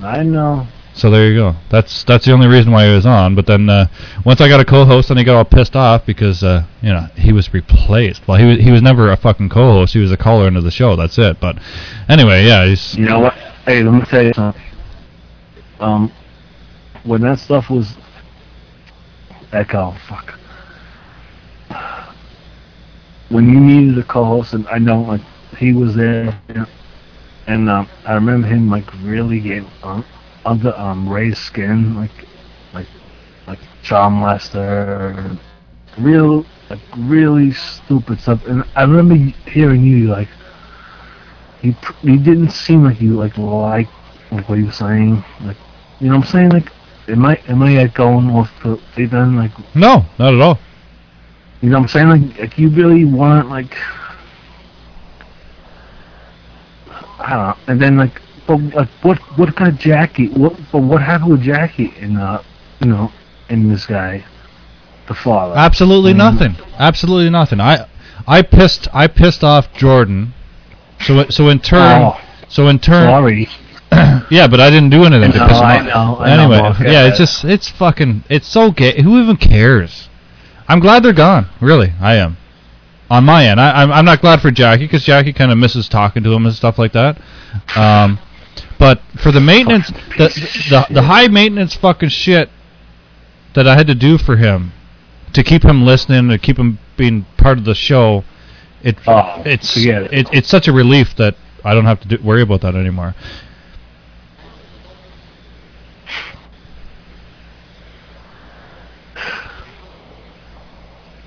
I know. So there you go. That's that's the only reason why he was on. But then uh, once I got a co-host, then he got all pissed off because uh, you know he was replaced. Well, he was he was never a fucking co-host. He was a caller into the show. That's it. But anyway, yeah, he's You know what? Hey, let me tell you something. Um, when that stuff was echo, fuck. When you needed a co-host, and I know like he was there, and um, I remember him like really getting um, under um Ray's skin, like like like John Lester, real like really stupid stuff. And I remember hearing you like you you didn't seem like you like like like what you were saying. Like you know what I'm saying? Like am I am I like going off the end? Like no, not at all. you know what I'm saying? Like like you really want like I don't know. And then like but like what what kind of Jackie what but what happened with Jackie in uh you know in this guy the father Absolutely Mhm. nothing. Absolutely nothing. I I pissed I pissed off Jordan. So so in turn Oh. so in turn sorry yeah, but I didn't do anything to I piss him know, I off. know, I anyway, Mark, yeah, yeah. it's just it's fucking it's so gay. Who even cares? I'm glad they're gone. Really, I am. On my end, I, I'm I'm not glad for Jackie because Jackie kind of misses talking to him and stuff like that. Um, but for the maintenance, the the, the high maintenance fucking shit that I had to do for him to keep him listening, to keep him being part of the show. It Oh, it's it. it, it's such a relief that I don't have to do, worry about that anymore.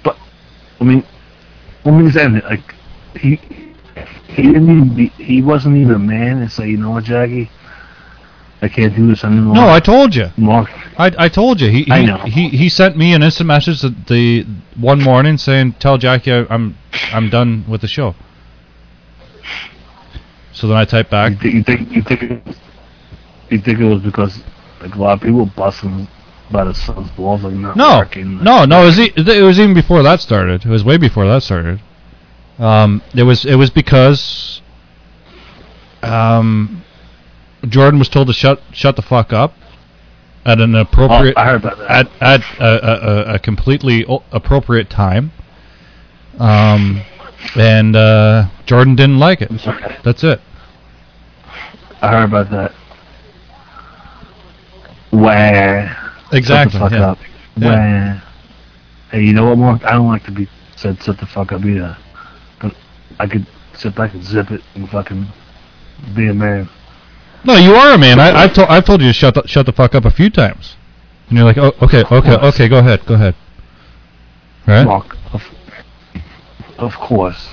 But I mean, let me say it. Like he, he didn't even be, he wasn't even a man and say, you know what, Jackie, I can't do this anymore. No, I told you. Mark, I I told you. He he, I know. he he sent me an instant message the, the one morning saying, "Tell Jackie I, I'm I'm done with the show." So then I typed back. you, thi- you think you think it, you think it was because like a lot of people busting by the son's balls like not No, working. no, no. It was, e- it was even before that started. It was way before that started. Um, it was it was because um, Jordan was told to shut shut the fuck up at an appropriate Oh, I heard about that. at at a, a, a- completely appropriate time. Um, and uh, Jordan didn't like it. That's it. I heard about that. Where Exactly, Shut the fuck yeah. up. Yeah. Where. Hey, you know what, Mark? I don't like to be said "shut the fuck up" either, I could sit back and zip it and fucking be a man. No, you are a man. I, I've told I've told you to shut the, shut the fuck up a few times, and you're like, oh, okay, okay, okay, go ahead, go ahead. Right? Mark, of, of course.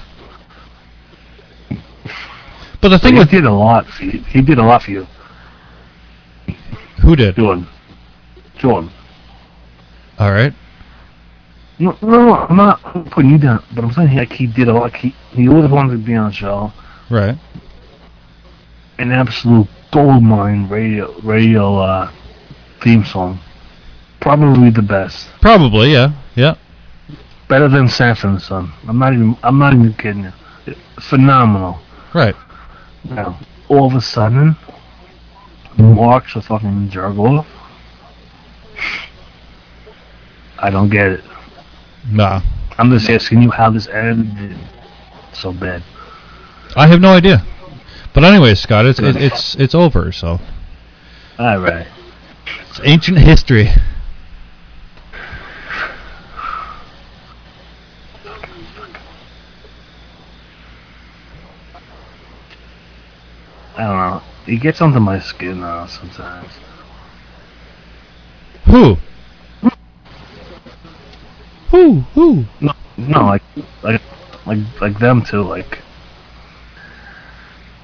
But the thing he with did a lot for you. He did a lot for you, who did? Jordan. Jordan. All right. No, no, I'm not putting you down, but I'm saying like he did a lot. He he always wanted to be on the show. Right. An absolute gold mine radio radio uh, theme song. Probably the best. Probably, yeah, yeah. Better than Sanford and Son. I'm not even. I'm not even kidding you. Phenomenal. Right. Now, all of a sudden, Mark's a fucking jerk off. I don't get it. Nah. I'm just asking you how this ended so bad. I have no idea. But anyway, Scott, it's it, it's it's over. So All right. it's ancient history. I don't know. He gets under my skin now sometimes. Who? Who? Who? No, no, like, like, like, like them too. Like,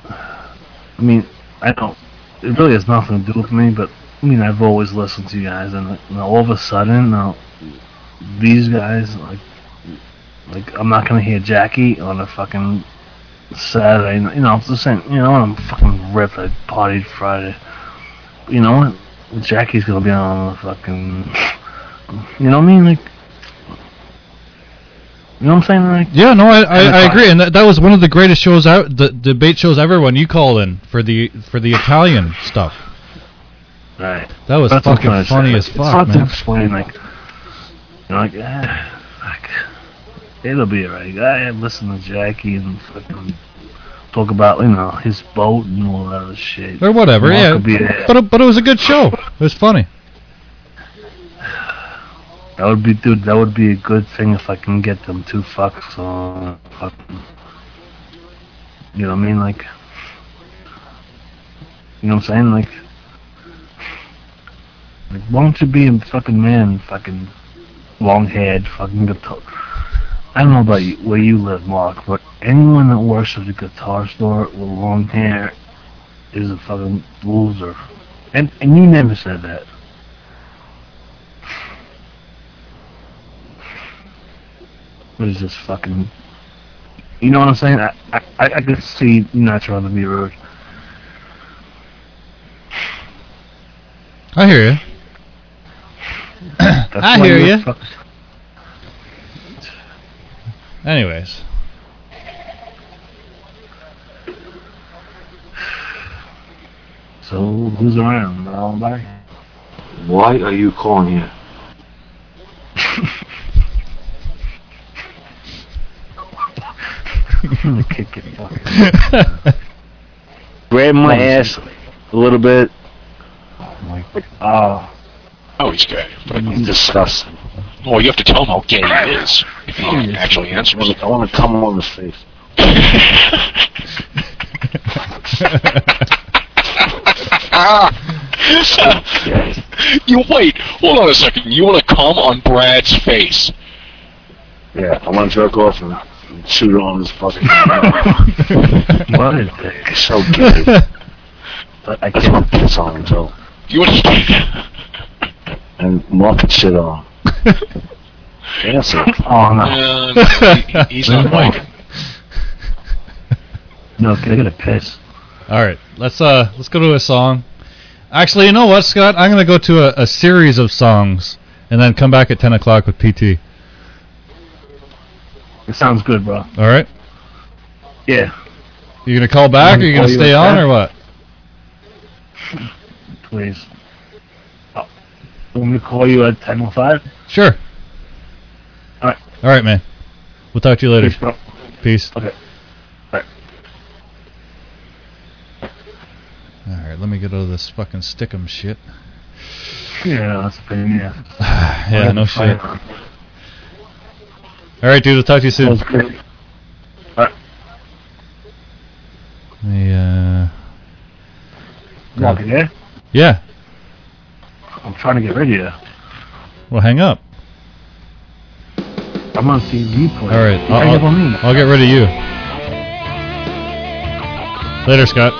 I mean, I don't. It really has nothing to do with me, but I mean, I've always listened to you guys, and know, all of a sudden, now these guys, like, like I'm not gonna hear Jackie on a fucking Saturday. You know, it's the same. You know, I'm fucking ripped. I partied Friday. You know what? Jackie's gonna be on the fucking. You know what I mean? Like, you know what I'm saying? Like, Yeah, no, I, I, I agree, and that, that was one of the greatest shows out, the debate shows ever when you called in for the for the Italian stuff. Right. That was That's fucking trying to funny say. as It's fuck, hard man. to explain, like, you know, like, ah, fuck. It'll be alright. I listen to Jackie and fucking talk about, you know, his boat and all that other shit. Or whatever, Mark yeah. be. But it, but it was a good show. It was funny. That would be, dude. That would be a good thing if I can get them two fucks on. You know what I mean? Like, you know what I'm saying? Like, like why don't you be a fucking man? Fucking long haired, fucking guitar. I don't know about you, where you live, Mark, but anyone that works at a guitar store with long hair is a fucking loser. And and you never said that. What is this fucking? You know what I'm saying? I I, I could see you not trying to be rude. I hear you. I hear you're Anyways, So who's around? Nobody. Why are you calling here? Kick it, fucking. Grab my ass a little bit. Like, oh, Oh, he's gay. But He's disgusting. well, you have to tell him how gay he is if he actually answers. I want to come on his face. you wait. Hold on a second. You want to come on Brad's face? Yeah, I want to jerk off and, and shoot on his fucking. What is He's so gay. But I can't piss on him, so. You want to? And market shit on. Answer. Oh no. No, he- he's not white. No, I gotta piss. All right, let's uh let's go to a song. Actually, you know what, Scott? I'm gonna go to a, a series of songs and then come back at 10 o'clock with PT. It sounds good, bro. All right. Yeah, You gonna call back, or you gonna stay back? on, or what? please. Oh, want me to call you at ten oh five? Sure. All right. All right, man. We'll talk to you later. Peace, bro. Peace. Okay. Bye. All right, let me get out of this fucking Stickam shit. Yeah, that's a pain Yeah. yeah, no shit. All right, dude. I'll talk to you soon. All right. The, uh, Walking yeah. I'm trying to get ready to. Well, hang up. I'm on TV play. All right, I'll, I'll, on me. I'll get rid of you. Later, Scott.